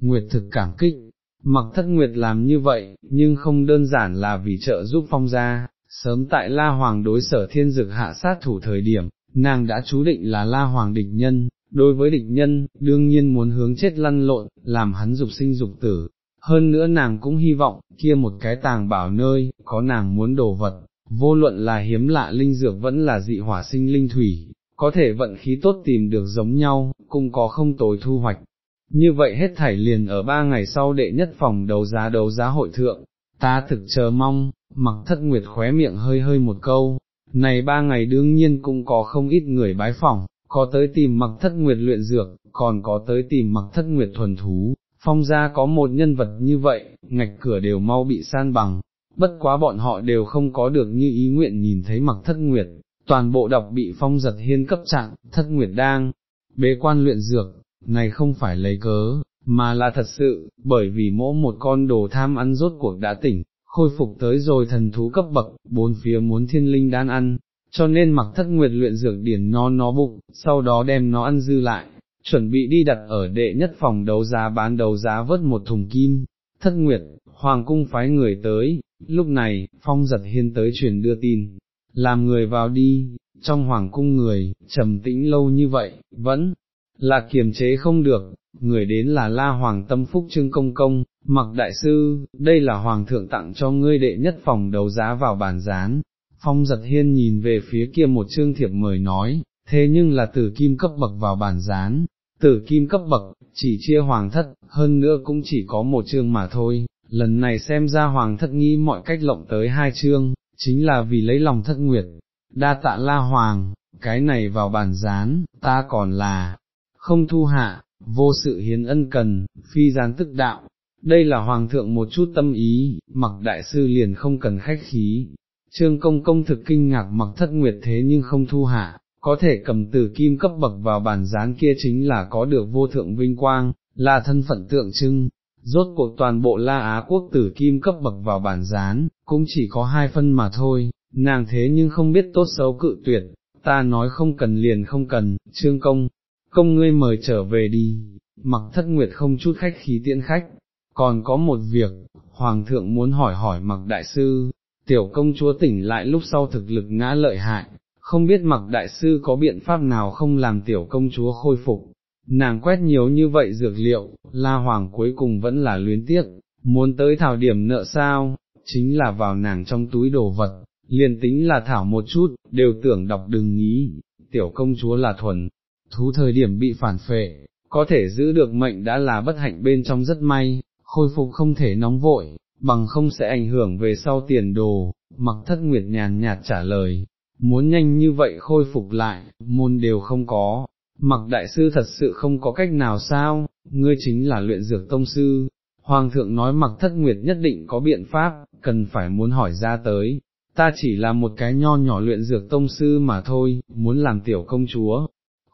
nguyệt thực cảm kích, mặc thất nguyệt làm như vậy, nhưng không đơn giản là vì trợ giúp phong gia, sớm tại La Hoàng đối sở thiên dực hạ sát thủ thời điểm, nàng đã chú định là La Hoàng địch nhân, đối với địch nhân, đương nhiên muốn hướng chết lăn lộn, làm hắn dục sinh dục tử. Hơn nữa nàng cũng hy vọng, kia một cái tàng bảo nơi, có nàng muốn đồ vật, vô luận là hiếm lạ linh dược vẫn là dị hỏa sinh linh thủy, có thể vận khí tốt tìm được giống nhau, cũng có không tồi thu hoạch. Như vậy hết thảy liền ở ba ngày sau đệ nhất phòng đấu giá đấu giá hội thượng, ta thực chờ mong, mặc thất nguyệt khóe miệng hơi hơi một câu, này ba ngày đương nhiên cũng có không ít người bái phỏng, có tới tìm mặc thất nguyệt luyện dược, còn có tới tìm mặc thất nguyệt thuần thú, phong gia có một nhân vật như vậy, ngạch cửa đều mau bị san bằng, bất quá bọn họ đều không có được như ý nguyện nhìn thấy mặc thất nguyệt, toàn bộ đọc bị phong giật hiên cấp trạng, thất nguyệt đang, bế quan luyện dược, này không phải lấy cớ, mà là thật sự, bởi vì mỗi một con đồ tham ăn rốt cuộc đã tỉnh, khôi phục tới rồi thần thú cấp bậc, bốn phía muốn thiên linh đan ăn, cho nên mặc thất nguyệt luyện dược điển nó nó bụng, sau đó đem nó ăn dư lại, chuẩn bị đi đặt ở đệ nhất phòng đấu giá bán đấu giá vớt một thùng kim, thất nguyệt, hoàng cung phái người tới, lúc này, phong giật hiên tới truyền đưa tin, làm người vào đi, trong hoàng cung người, trầm tĩnh lâu như vậy, vẫn là kiềm chế không được, người đến là la hoàng tâm phúc trưng công công, mặc đại sư, đây là hoàng thượng tặng cho ngươi đệ nhất phòng đấu giá vào bàn gián. Phong giật hiên nhìn về phía kia một chương thiệp mời nói, thế nhưng là tử kim cấp bậc vào bàn gián, tử kim cấp bậc, chỉ chia hoàng thất, hơn nữa cũng chỉ có một chương mà thôi, lần này xem ra hoàng thất nghĩ mọi cách lộng tới hai chương, chính là vì lấy lòng thất nguyệt, đa tạ la hoàng, cái này vào bàn gián, ta còn là, không thu hạ, vô sự hiến ân cần, phi gián tức đạo, đây là hoàng thượng một chút tâm ý, mặc đại sư liền không cần khách khí. Trương công công thực kinh ngạc mặc thất nguyệt thế nhưng không thu hạ, có thể cầm từ kim cấp bậc vào bản gián kia chính là có được vô thượng vinh quang, là thân phận tượng trưng, rốt cuộc toàn bộ La Á quốc tử kim cấp bậc vào bản gián, cũng chỉ có hai phân mà thôi, nàng thế nhưng không biết tốt xấu cự tuyệt, ta nói không cần liền không cần, trương công, công ngươi mời trở về đi, mặc thất nguyệt không chút khách khí tiễn khách, còn có một việc, hoàng thượng muốn hỏi hỏi mặc đại sư, tiểu công chúa tỉnh lại lúc sau thực lực ngã lợi hại, không biết mặc đại sư có biện pháp nào không làm tiểu công chúa khôi phục, nàng quét nhiều như vậy dược liệu, la hoàng cuối cùng vẫn là luyến tiếc, muốn tới thảo điểm nợ sao, chính là vào nàng trong túi đồ vật, liền tính là thảo một chút, đều tưởng đọc đừng nghĩ, tiểu công chúa là thuần, thú thời điểm bị phản phệ, có thể giữ được mệnh đã là bất hạnh bên trong rất may, khôi phục không thể nóng vội, bằng không sẽ ảnh hưởng về sau tiền đồ, mặc thất nguyệt nhàn nhạt trả lời, muốn nhanh như vậy khôi phục lại, môn đều không có, mặc đại sư thật sự không có cách nào sao, ngươi chính là luyện dược tông sư, hoàng thượng nói mặc thất nguyệt nhất định có biện pháp, cần phải muốn hỏi ra tới, ta chỉ là một cái nho nhỏ luyện dược tông sư mà thôi, muốn làm tiểu công chúa,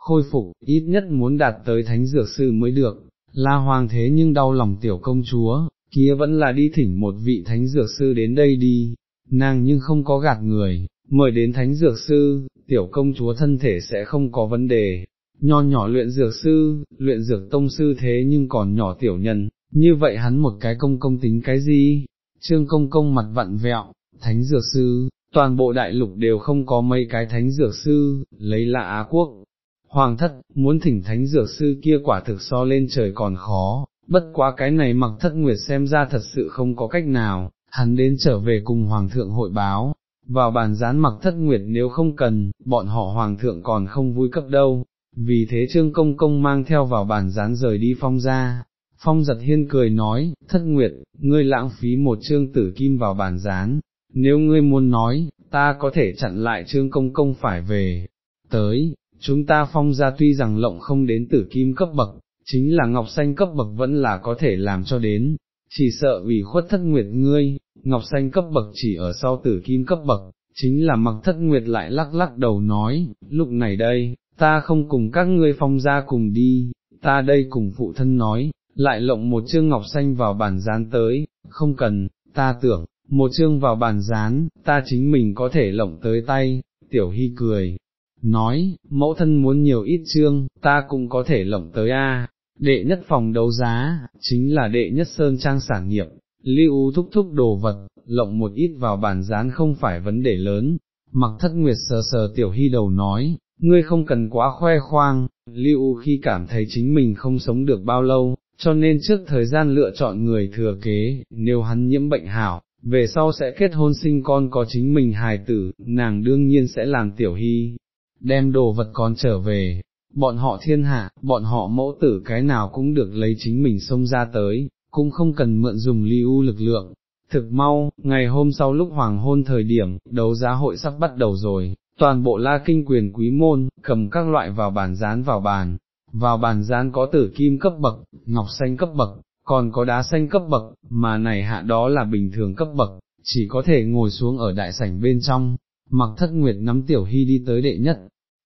khôi phục, ít nhất muốn đạt tới thánh dược sư mới được, la hoàng thế nhưng đau lòng tiểu công chúa, kia vẫn là đi thỉnh một vị thánh dược sư đến đây đi, nàng nhưng không có gạt người, mời đến thánh dược sư, tiểu công chúa thân thể sẽ không có vấn đề, nho nhỏ luyện dược sư, luyện dược tông sư thế nhưng còn nhỏ tiểu nhân, như vậy hắn một cái công công tính cái gì, trương công công mặt vặn vẹo, thánh dược sư, toàn bộ đại lục đều không có mấy cái thánh dược sư, lấy là Á quốc. Hoàng thất, muốn thỉnh thánh dược sư kia quả thực so lên trời còn khó, bất quá cái này mặc thất nguyệt xem ra thật sự không có cách nào, hắn đến trở về cùng Hoàng thượng hội báo, vào bàn gián mặc thất nguyệt nếu không cần, bọn họ Hoàng thượng còn không vui cấp đâu, vì thế Trương Công Công mang theo vào bàn gián rời đi phong ra. Phong giật hiên cười nói, thất nguyệt, ngươi lãng phí một trương tử kim vào bàn gián, nếu ngươi muốn nói, ta có thể chặn lại trương công công phải về, tới, chúng ta phong ra tuy rằng lộng không đến tử kim cấp bậc, chính là ngọc xanh cấp bậc vẫn là có thể làm cho đến, chỉ sợ vì khuất thất nguyệt ngươi, ngọc xanh cấp bậc chỉ ở sau tử kim cấp bậc, chính là mặc thất nguyệt lại lắc lắc đầu nói, lúc này đây, ta không cùng các ngươi phong ra cùng đi, ta đây cùng phụ thân nói, lại lộng một chương ngọc xanh vào bản dán tới, không cần, ta tưởng, một chương vào bản dán, ta chính mình có thể lộng tới tay, tiểu hy cười, nói, mẫu thân muốn nhiều ít chương, ta cũng có thể lộng tới a. Đệ nhất phòng đấu giá, chính là đệ nhất sơn trang sản nghiệp, lưu thúc thúc đồ vật, lộng một ít vào bàn dán không phải vấn đề lớn, mặc thất nguyệt sờ sờ tiểu hy đầu nói, ngươi không cần quá khoe khoang, lưu khi cảm thấy chính mình không sống được bao lâu, cho nên trước thời gian lựa chọn người thừa kế, nếu hắn nhiễm bệnh hảo, về sau sẽ kết hôn sinh con có chính mình hài tử, nàng đương nhiên sẽ làm tiểu hy, đem đồ vật còn trở về, bọn họ thiên hạ, bọn họ mẫu tử cái nào cũng được lấy chính mình xông ra tới, cũng không cần mượn dùng ly u lực lượng. Thực mau, ngày hôm sau lúc hoàng hôn thời điểm, đấu giá hội sắp bắt đầu rồi, toàn bộ la kinh quyền quý môn, cầm các loại vào bàn dán vào bàn, vào bàn dán có tử kim cấp bậc, ngọc xanh cấp bậc, còn có đá xanh cấp bậc, mà này hạ đó là bình thường cấp bậc, chỉ có thể ngồi xuống ở đại sảnh bên trong, mặc thất nguyệt nắm tiểu hy đi tới đệ nhất.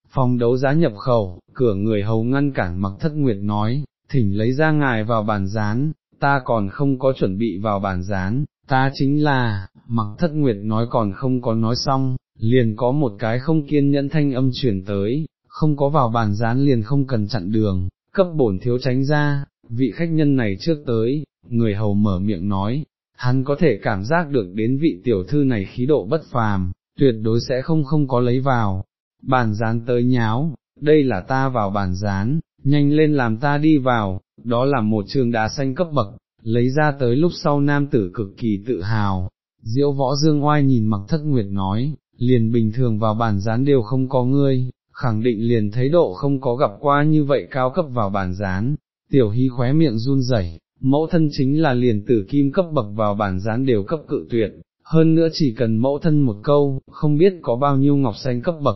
Phòng đấu giá nhập khẩu, cửa người hầu ngăn cản mặc thất nguyệt nói, thỉnh lấy ra ngài vào bàn rán, ta còn không có chuẩn bị vào bàn rán, ta chính là, mặc thất nguyệt nói còn không có nói xong, liền có một cái không kiên nhẫn thanh âm chuyển tới, không có vào bàn rán liền không cần chặn đường, cấp bổn thiếu tránh ra, vị khách nhân này trước tới, người hầu mở miệng nói, hắn có thể cảm giác được đến vị tiểu thư này khí độ bất phàm, tuyệt đối sẽ không không có lấy vào, bàn rán tới nháo, đây là ta vào bàn rán, nhanh lên làm ta đi vào, đó là một trường đá xanh cấp bậc, lấy ra tới lúc sau nam tử cực kỳ tự hào, diễu võ dương oai nhìn mặc thất nguyệt nói, liền bình thường vào bàn rán đều không có ngươi, khẳng định liền thấy độ không có gặp qua như vậy cao cấp vào bàn rán, tiểu hy khóe miệng run rẩy, mẫu thân chính là liền tử kim cấp bậc vào bản gián đều cấp cự tuyệt, hơn nữa chỉ cần mẫu thân một câu, không biết có bao nhiêu ngọc xanh cấp bậc,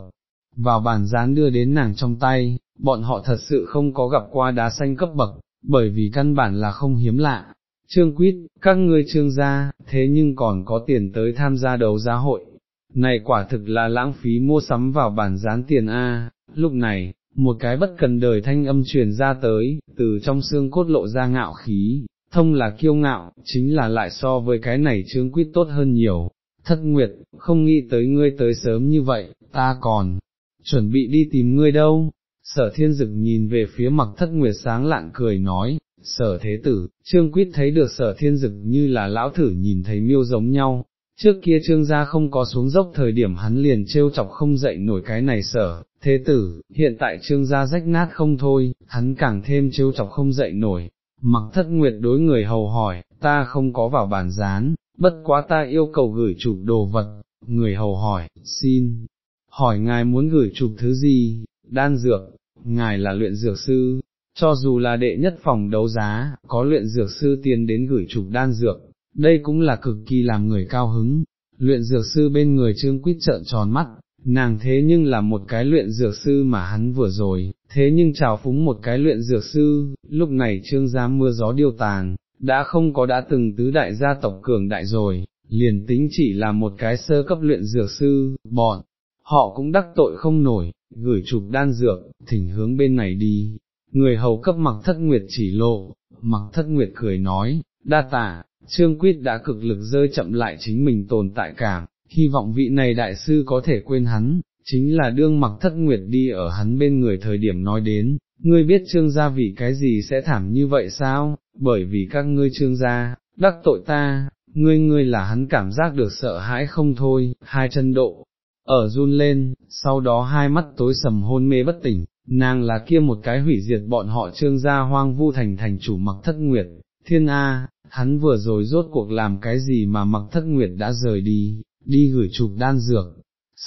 vào bản dán đưa đến nàng trong tay, bọn họ thật sự không có gặp qua đá xanh cấp bậc, bởi vì căn bản là không hiếm lạ. Trương Quýt, các ngươi trương gia, thế nhưng còn có tiền tới tham gia đấu giá hội. Này quả thực là lãng phí mua sắm vào bản dán tiền A, lúc này, một cái bất cần đời thanh âm truyền ra tới, từ trong xương cốt lộ ra ngạo khí, thông là kiêu ngạo, chính là lại so với cái này trương quyết tốt hơn nhiều. Thất Nguyệt, không nghĩ tới ngươi tới sớm như vậy, ta còn, chuẩn bị đi tìm ngươi đâu. Sở thiên dực nhìn về phía mặt thất nguyệt sáng lạng cười nói, sở thế tử, trương quyết thấy được sở thiên dực như là lão thử nhìn thấy miêu giống nhau, trước kia trương gia không có xuống dốc thời điểm hắn liền trêu chọc không dậy nổi cái này sở, thế tử, hiện tại trương gia rách nát không thôi, hắn càng thêm trêu chọc không dậy nổi, mặc thất nguyệt đối người hầu hỏi, ta không có vào bản gián. bất quá ta yêu cầu gửi chụp đồ vật, người hầu hỏi, xin, hỏi ngài muốn gửi chụp thứ gì, đan dược, ngài là luyện dược sư, cho dù là đệ nhất phòng đấu giá, có luyện dược sư tiền đến gửi chụp đan dược, đây cũng là cực kỳ làm người cao hứng, luyện dược sư bên người trương quýt trợn tròn mắt, nàng thế nhưng là một cái luyện dược sư mà hắn vừa rồi, thế nhưng chào phúng một cái luyện dược sư, lúc này trương gia mưa gió điêu tàn, đã không có đã từng tứ đại gia tộc cường đại rồi, liền tính chỉ là một cái sơ cấp luyện dược sư, bọn, họ cũng đắc tội không nổi, gửi chụp đan dược, thỉnh hướng bên này đi, người hầu cấp mặc thất nguyệt chỉ lộ, mặc thất nguyệt cười nói, đa tả, Trương Quyết đã cực lực rơi chậm lại chính mình tồn tại cảm, hy vọng vị này đại sư có thể quên hắn, chính là đương mặc thất nguyệt đi ở hắn bên người thời điểm nói đến, ngươi biết trương gia vì cái gì sẽ thảm như vậy sao, bởi vì các ngươi trương gia, đắc tội ta, ngươi ngươi là hắn cảm giác được sợ hãi không thôi, hai chân độ, ở run lên, sau đó hai mắt tối sầm hôn mê bất tỉnh, nàng là kia một cái hủy diệt bọn họ trương gia hoang vu thành thành chủ mặc thất nguyệt, thiên A, hắn vừa rồi rốt cuộc làm cái gì mà mặc thất nguyệt đã rời đi, đi gửi chụp đan dược.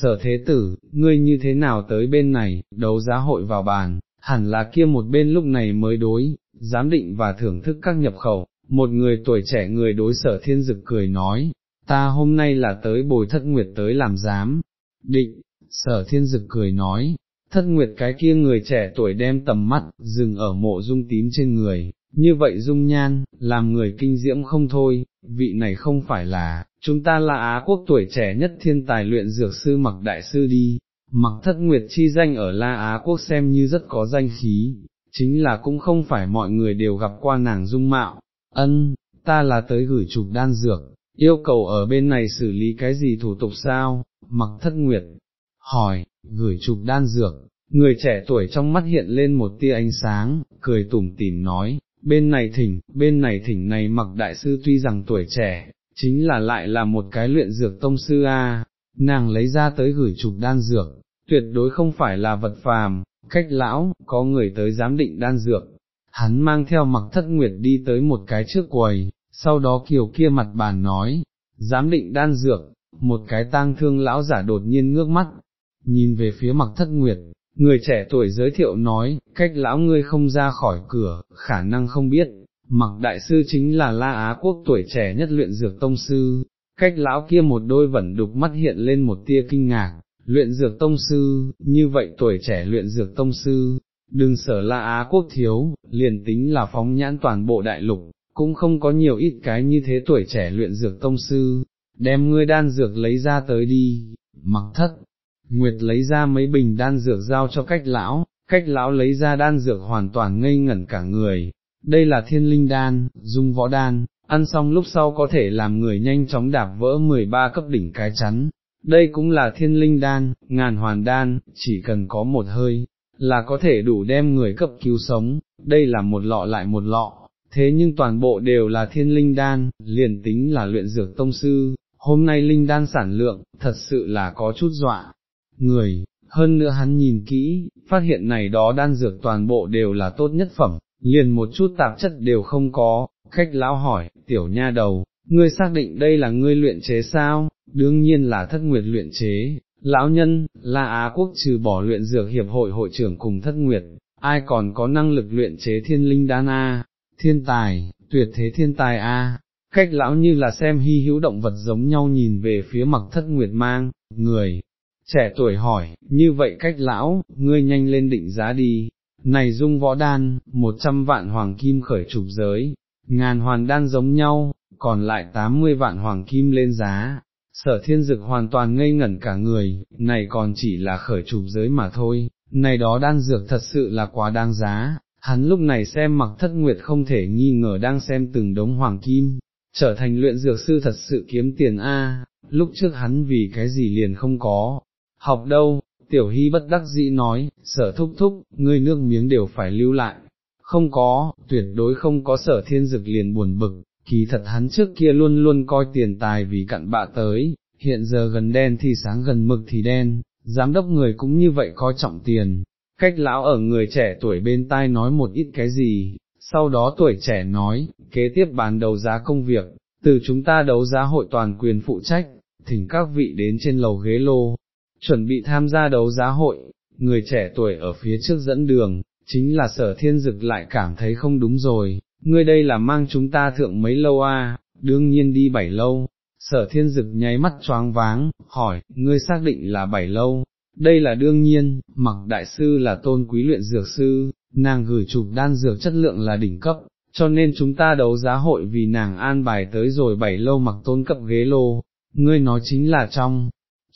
Sở thế tử, ngươi như thế nào tới bên này, đấu giá hội vào bàn, hẳn là kia một bên lúc này mới đối, giám định và thưởng thức các nhập khẩu, một người tuổi trẻ người đối sở thiên dực cười nói, ta hôm nay là tới bồi thất nguyệt tới làm giám, định, sở thiên dực cười nói, thất nguyệt cái kia người trẻ tuổi đem tầm mắt, dừng ở mộ dung tím trên người, như vậy dung nhan, làm người kinh diễm không thôi, vị này không phải là, chúng ta là Á quốc tuổi trẻ nhất thiên tài luyện dược sư mặc đại sư đi, mặc thất nguyệt chi danh ở La Á quốc xem như rất có danh khí, chính là cũng không phải mọi người đều gặp qua nàng dung mạo, ân, ta là tới gửi chụp đan dược, yêu cầu ở bên này xử lý cái gì thủ tục sao, mặc thất nguyệt, hỏi, gửi chụp đan dược, người trẻ tuổi trong mắt hiện lên một tia ánh sáng, cười tủm tỉm nói, bên này thỉnh, bên này thỉnh. Này mặc đại sư tuy rằng tuổi trẻ, chính là lại là một cái luyện dược tông sư a. nàng lấy ra tới gửi chụp đan dược, tuyệt đối không phải là vật phàm, cách lão, có người tới giám định đan dược, hắn mang theo mặc thất nguyệt đi tới một cái trước quầy, sau đó kiều kia mặt bàn nói, giám định đan dược, một cái tang thương lão giả đột nhiên ngước mắt, nhìn về phía mặc thất nguyệt, người trẻ tuổi giới thiệu nói, cách lão ngươi không ra khỏi cửa, khả năng không biết, mặc đại sư chính là La Á quốc tuổi trẻ nhất luyện dược tông sư, cách lão kia một đôi vẩn đục mắt hiện lên một tia kinh ngạc, luyện dược tông sư, như vậy tuổi trẻ luyện dược tông sư, đừng sở La Á quốc thiếu, liền tính là phóng nhãn toàn bộ đại lục, cũng không có nhiều ít cái như thế tuổi trẻ luyện dược tông sư, đem ngươi đan dược lấy ra tới đi, mặc thất. Nguyệt lấy ra mấy bình đan dược giao cho cách lão, cách lão lấy ra đan dược hoàn toàn ngây ngẩn cả người, đây là thiên linh đan, dung võ đan, ăn xong lúc sau có thể làm người nhanh chóng đạp vỡ 13 cấp đỉnh cái chắn, đây cũng là thiên linh đan, ngàn hoàn đan, chỉ cần có một hơi, là có thể đủ đem người cấp cứu sống, đây là một lọ lại một lọ, thế nhưng toàn bộ đều là thiên linh đan, liền tính là luyện dược tông sư, hôm nay linh đan sản lượng, thật sự là có chút dọa, người, hơn nữa hắn nhìn kỹ, phát hiện này đó đan dược toàn bộ đều là tốt nhất phẩm, liền một chút tạp chất đều không có, khách lão hỏi, tiểu nha đầu, ngươi xác định đây là ngươi luyện chế sao, đương nhiên là thất nguyệt luyện chế, lão nhân, là Á quốc trừ bỏ luyện dược hiệp hội hội trưởng cùng thất nguyệt, ai còn có năng lực luyện chế thiên linh đan A, thiên tài, tuyệt thế thiên tài A, cách lão như là xem hy hữu động vật giống nhau nhìn về phía mặc thất nguyệt mang, người, trẻ tuổi hỏi, như vậy cách lão, ngươi nhanh lên định giá đi, này dung võ đan, một trăm vạn hoàng kim khởi trục giới, ngàn hoàn đan giống nhau, còn lại tám mươi vạn hoàng kim lên giá. Sở thiên dực hoàn toàn ngây ngẩn cả người, này còn chỉ là khởi trục giới mà thôi, này đó đan dược thật sự là quá đáng giá, hắn lúc này xem mặc thất nguyệt không thể nghi ngờ đang xem từng đống hoàng kim, trở thành luyện dược sư thật sự kiếm tiền A, lúc trước hắn vì cái gì liền không có, học đâu, tiểu hy bất đắc dĩ nói, sở thúc thúc, ngươi nước miếng đều phải lưu lại, không có, tuyệt đối không có sở thiên dực liền buồn bực, kỳ thật hắn trước kia luôn luôn coi tiền tài vì cặn bạ tới, hiện giờ gần đen thì sáng gần mực thì đen, giám đốc người cũng như vậy coi trọng tiền, cách lão ở người trẻ tuổi bên tai nói một ít cái gì, sau đó tuổi trẻ nói, kế tiếp bán đấu giá công việc, từ chúng ta đấu giá hội toàn quyền phụ trách, thỉnh các vị đến trên lầu ghế lô, chuẩn bị tham gia đấu giá hội, người trẻ tuổi ở phía trước dẫn đường, chính là sở thiên dực lại cảm thấy không đúng rồi, ngươi đây là mang chúng ta thượng mấy lâu a? đương nhiên đi bảy lâu, sở thiên dực nháy mắt choáng váng, hỏi, ngươi xác định là bảy lâu, đây là đương nhiên, mặc đại sư là tôn quý luyện dược sư, nàng gửi chụp đan dược chất lượng là đỉnh cấp, cho nên chúng ta đấu giá hội vì nàng an bài tới rồi bảy lâu mặc tôn cấp ghế lô, ngươi nói chính là trong,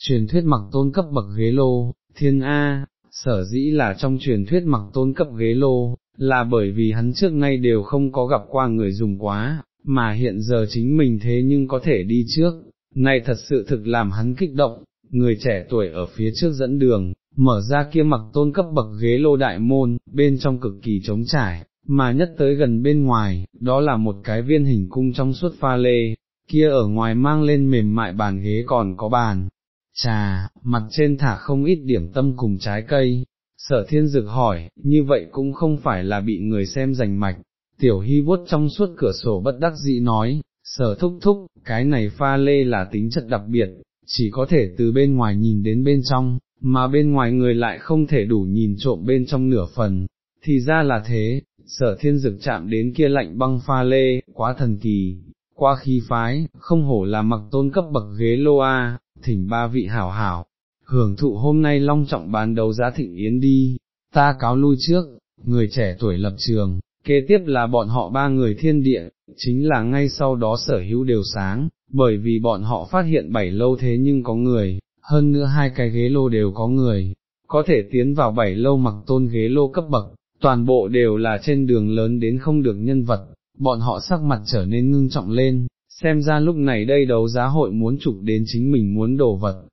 truyền thuyết mặc tôn cấp bậc ghế lô, thiên A, sở dĩ là trong truyền thuyết mặc tôn cấp ghế lô, là bởi vì hắn trước nay đều không có gặp qua người dùng quá, mà hiện giờ chính mình thế nhưng có thể đi trước, này thật sự thực làm hắn kích động, người trẻ tuổi ở phía trước dẫn đường, mở ra kia mặc tôn cấp bậc ghế lô đại môn, bên trong cực kỳ trống trải, mà nhất tới gần bên ngoài, đó là một cái viên hình cung trong suốt pha lê, kia ở ngoài mang lên mềm mại bàn ghế còn có bàn, trà, mặt trên thả không ít điểm tâm cùng trái cây. Sở thiên dực hỏi, như vậy cũng không phải là bị người xem giành mạch, tiểu hy vuốt trong suốt cửa sổ bất đắc dĩ nói, sở thúc thúc, cái này pha lê là tính chất đặc biệt, chỉ có thể từ bên ngoài nhìn đến bên trong, mà bên ngoài người lại không thể đủ nhìn trộm bên trong nửa phần, thì ra là thế, sở thiên dực chạm đến kia lạnh băng pha lê, quá thần kỳ, quá khí phái, không hổ là mặc tôn cấp bậc ghế lô a, thỉnh ba vị hảo hảo, hưởng thụ hôm nay long trọng bán đấu giá thịnh yến đi, ta cáo lui trước, người trẻ tuổi lập trường, kế tiếp là bọn họ ba người thiên địa, chính là ngay sau đó sở hữu đều sáng, bởi vì bọn họ phát hiện bảy lâu thế nhưng có người, hơn nữa hai cái ghế lô đều có người, có thể tiến vào bảy lâu mặc tôn ghế lô cấp bậc, toàn bộ đều là trên đường lớn đến không được nhân vật, bọn họ sắc mặt trở nên ngưng trọng lên, xem ra lúc này đây đấu giá hội muốn chụp đến chính mình muốn đổ vật,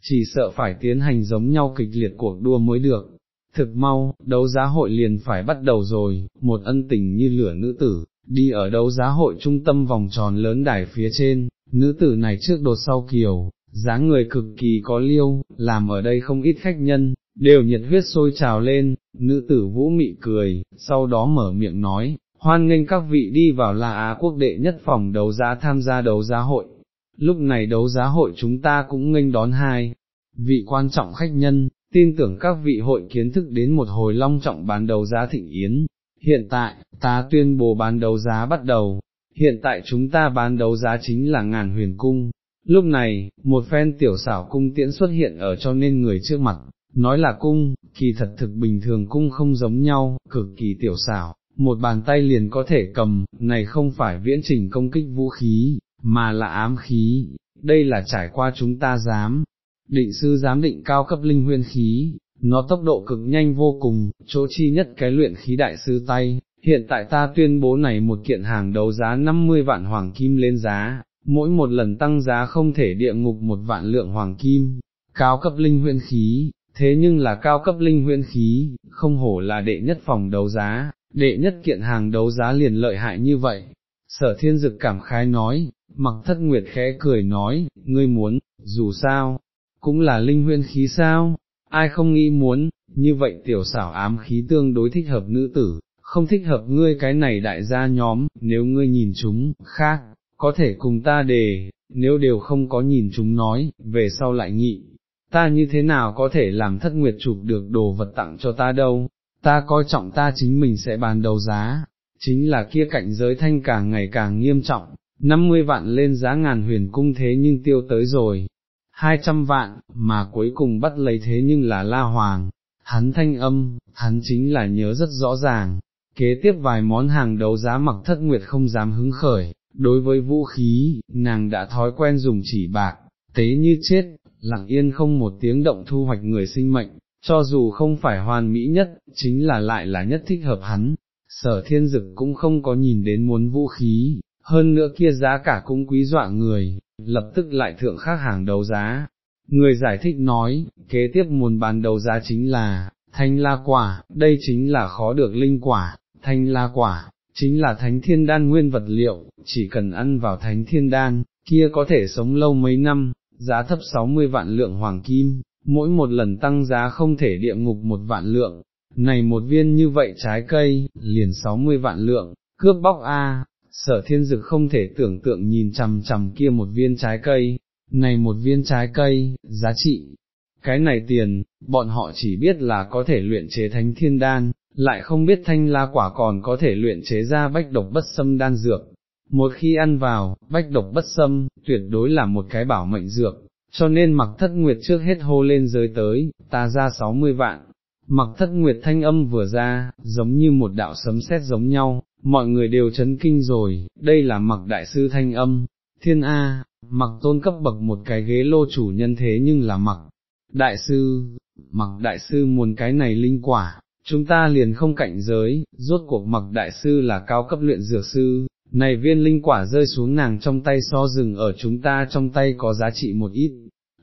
chỉ sợ phải tiến hành giống nhau kịch liệt cuộc đua mới được. Thực mau, đấu giá hội liền phải bắt đầu rồi, một ân tình như lửa nữ tử, đi ở đấu giá hội trung tâm vòng tròn lớn đài phía trên, nữ tử này trước đột sau kiều, dáng người cực kỳ có liêu, làm ở đây không ít khách nhân, đều nhiệt huyết sôi trào lên, nữ tử vũ mị cười, sau đó mở miệng nói, hoan nghênh các vị đi vào La Á quốc đệ nhất phòng đấu giá tham gia đấu giá hội. Lúc này đấu giá hội chúng ta cũng nghênh đón hai, vị quan trọng khách nhân, tin tưởng các vị hội kiến thức đến một hồi long trọng bán đấu giá thịnh yến. Hiện tại, ta tuyên bố bán đấu giá bắt đầu, hiện tại chúng ta bán đấu giá chính là ngàn huyền cung. Lúc này, một phen tiểu xảo cung tiễn xuất hiện ở cho nên người trước mặt, nói là cung, kỳ thật thực bình thường cung không giống nhau, cực kỳ tiểu xảo, một bàn tay liền có thể cầm, này không phải viễn trình công kích vũ khí, mà là ám khí, đây là trải qua chúng ta dám, định sư giám định cao cấp linh huyên khí, nó tốc độ cực nhanh vô cùng, chỗ chi nhất cái luyện khí đại sư tay, hiện tại ta tuyên bố này một kiện hàng đấu giá 50 vạn hoàng kim lên giá, mỗi một lần tăng giá không thể địa ngục một vạn lượng hoàng kim, cao cấp linh huyên khí, thế nhưng là cao cấp linh huyên khí, không hổ là đệ nhất phòng đấu giá, đệ nhất kiện hàng đấu giá liền lợi hại như vậy. Sở thiên dực cảm khái nói, mặc thất nguyệt khẽ cười nói, ngươi muốn, dù sao, cũng là linh huyên khí sao, ai không nghĩ muốn, như vậy tiểu xảo ám khí tương đối thích hợp nữ tử, không thích hợp ngươi cái này đại gia nhóm, nếu ngươi nhìn chúng, khác, có thể cùng ta đề, nếu đều không có nhìn chúng nói, về sau lại nghị, ta như thế nào có thể làm thất nguyệt chụp được đồ vật tặng cho ta đâu, ta coi trọng ta chính mình sẽ bàn đầu giá, chính là kia cạnh giới thanh càng ngày càng nghiêm trọng, 50 vạn lên giá ngàn huyền cung thế nhưng tiêu tới rồi, 200 vạn, mà cuối cùng bắt lấy thế nhưng là La Hoàng, hắn thanh âm, hắn chính là nhớ rất rõ ràng, kế tiếp vài món hàng đấu giá mặc thất nguyệt không dám hứng khởi, đối với vũ khí, nàng đã thói quen dùng chỉ bạc, tế như chết, lặng yên không một tiếng động thu hoạch người sinh mệnh, cho dù không phải hoàn mỹ nhất, chính là lại là nhất thích hợp hắn, sở thiên dực cũng không có nhìn đến muốn vũ khí, hơn nữa kia giá cả cũng quý dọa người, lập tức lại thượng khác hàng đấu giá. Người giải thích nói, kế tiếp muốn bán đấu giá chính là, thanh la quả, đây chính là khó được linh quả, thanh la quả, chính là thánh thiên đan nguyên vật liệu, chỉ cần ăn vào thánh thiên đan, kia có thể sống lâu mấy năm, giá thấp 60 vạn lượng hoàng kim, mỗi một lần tăng giá không thể địa ngục một vạn lượng, này một viên như vậy trái cây, liền 60 vạn lượng, cướp bóc A, sở thiên dực không thể tưởng tượng nhìn chằm chằm kia một viên trái cây, này một viên trái cây, giá trị, cái này tiền, bọn họ chỉ biết là có thể luyện chế thánh thiên đan, lại không biết thanh la quả còn có thể luyện chế ra bách độc bất xâm đan dược. Một khi ăn vào, bách độc bất xâm, tuyệt đối là một cái bảo mệnh dược, cho nên mặc thất nguyệt trước hết hô lên giới tới, ta ra 60 vạn. Mặc thất nguyệt thanh âm vừa ra, giống như một đạo sấm sét giống nhau, mọi người đều chấn kinh rồi, đây là mặc đại sư thanh âm, thiên A, mặc tôn cấp bậc một cái ghế lô chủ nhân thế nhưng là mặc đại sư, mặc đại sư muốn cái này linh quả, chúng ta liền không cạnh giới, rốt cuộc mặc đại sư là cao cấp luyện dược sư, này viên linh quả rơi xuống nàng trong tay so rừng ở chúng ta trong tay có giá trị một ít,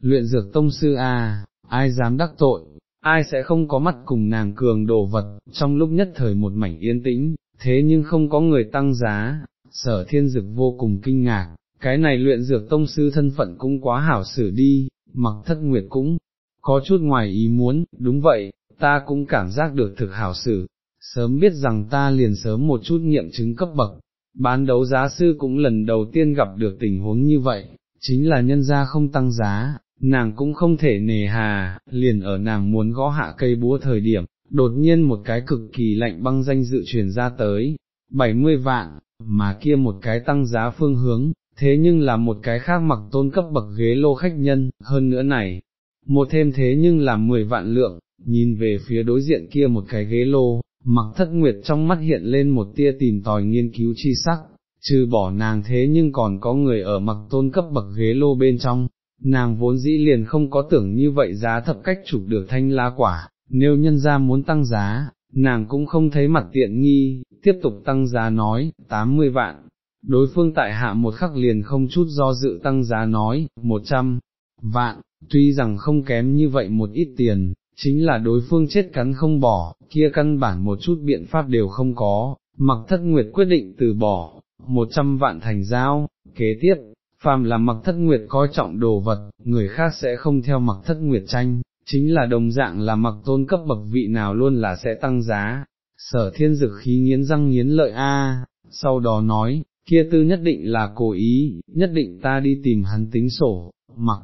luyện dược tông sư A, ai dám đắc tội, ai sẽ không có mắt cùng nàng cường đồ vật, trong lúc nhất thời một mảnh yên tĩnh, thế nhưng không có người tăng giá, sở thiên dực vô cùng kinh ngạc, cái này luyện dược tông sư thân phận cũng quá hảo xử đi, mặc thất nguyệt cũng có chút ngoài ý muốn, đúng vậy, ta cũng cảm giác được thực hảo xử, sớm biết rằng ta liền sớm một chút nghiệm chứng cấp bậc, bán đấu giá sư cũng lần đầu tiên gặp được tình huống như vậy, chính là nhân gia không tăng giá, nàng cũng không thể nề hà, liền ở nàng muốn gõ hạ cây búa thời điểm, đột nhiên một cái cực kỳ lạnh băng danh dự truyền ra tới, 70 vạn, mà kia một cái tăng giá phương hướng, thế nhưng là một cái khác mặc tôn cấp bậc ghế lô khách nhân, hơn nữa này, một thêm thế nhưng là 10 vạn lượng, nhìn về phía đối diện kia một cái ghế lô, mặc thất nguyệt trong mắt hiện lên một tia tìm tòi nghiên cứu chi sắc, trừ bỏ nàng thế nhưng còn có người ở mặc tôn cấp bậc ghế lô bên trong, nàng vốn dĩ liền không có tưởng như vậy giá thập cách chụp được thanh la quả, nếu nhân ra muốn tăng giá, nàng cũng không thấy mặt tiện nghi, tiếp tục tăng giá nói, 80 vạn, đối phương tại hạ một khắc liền không chút do dự tăng giá nói, 100 vạn, tuy rằng không kém như vậy một ít tiền, chính là đối phương chết cắn không bỏ, kia căn bản một chút biện pháp đều không có, mặc thất nguyệt quyết định từ bỏ, 100 vạn thành giao, kế tiếp, phàm là mặc thất nguyệt coi trọng đồ vật, người khác sẽ không theo mặc thất nguyệt tranh, chính là đồng dạng là mặc tôn cấp bậc vị nào luôn là sẽ tăng giá, sở thiên dực khí nghiến răng nghiến lợi a, sau đó nói, kia tư nhất định là cố ý, nhất định ta đi tìm hắn tính sổ, mặc,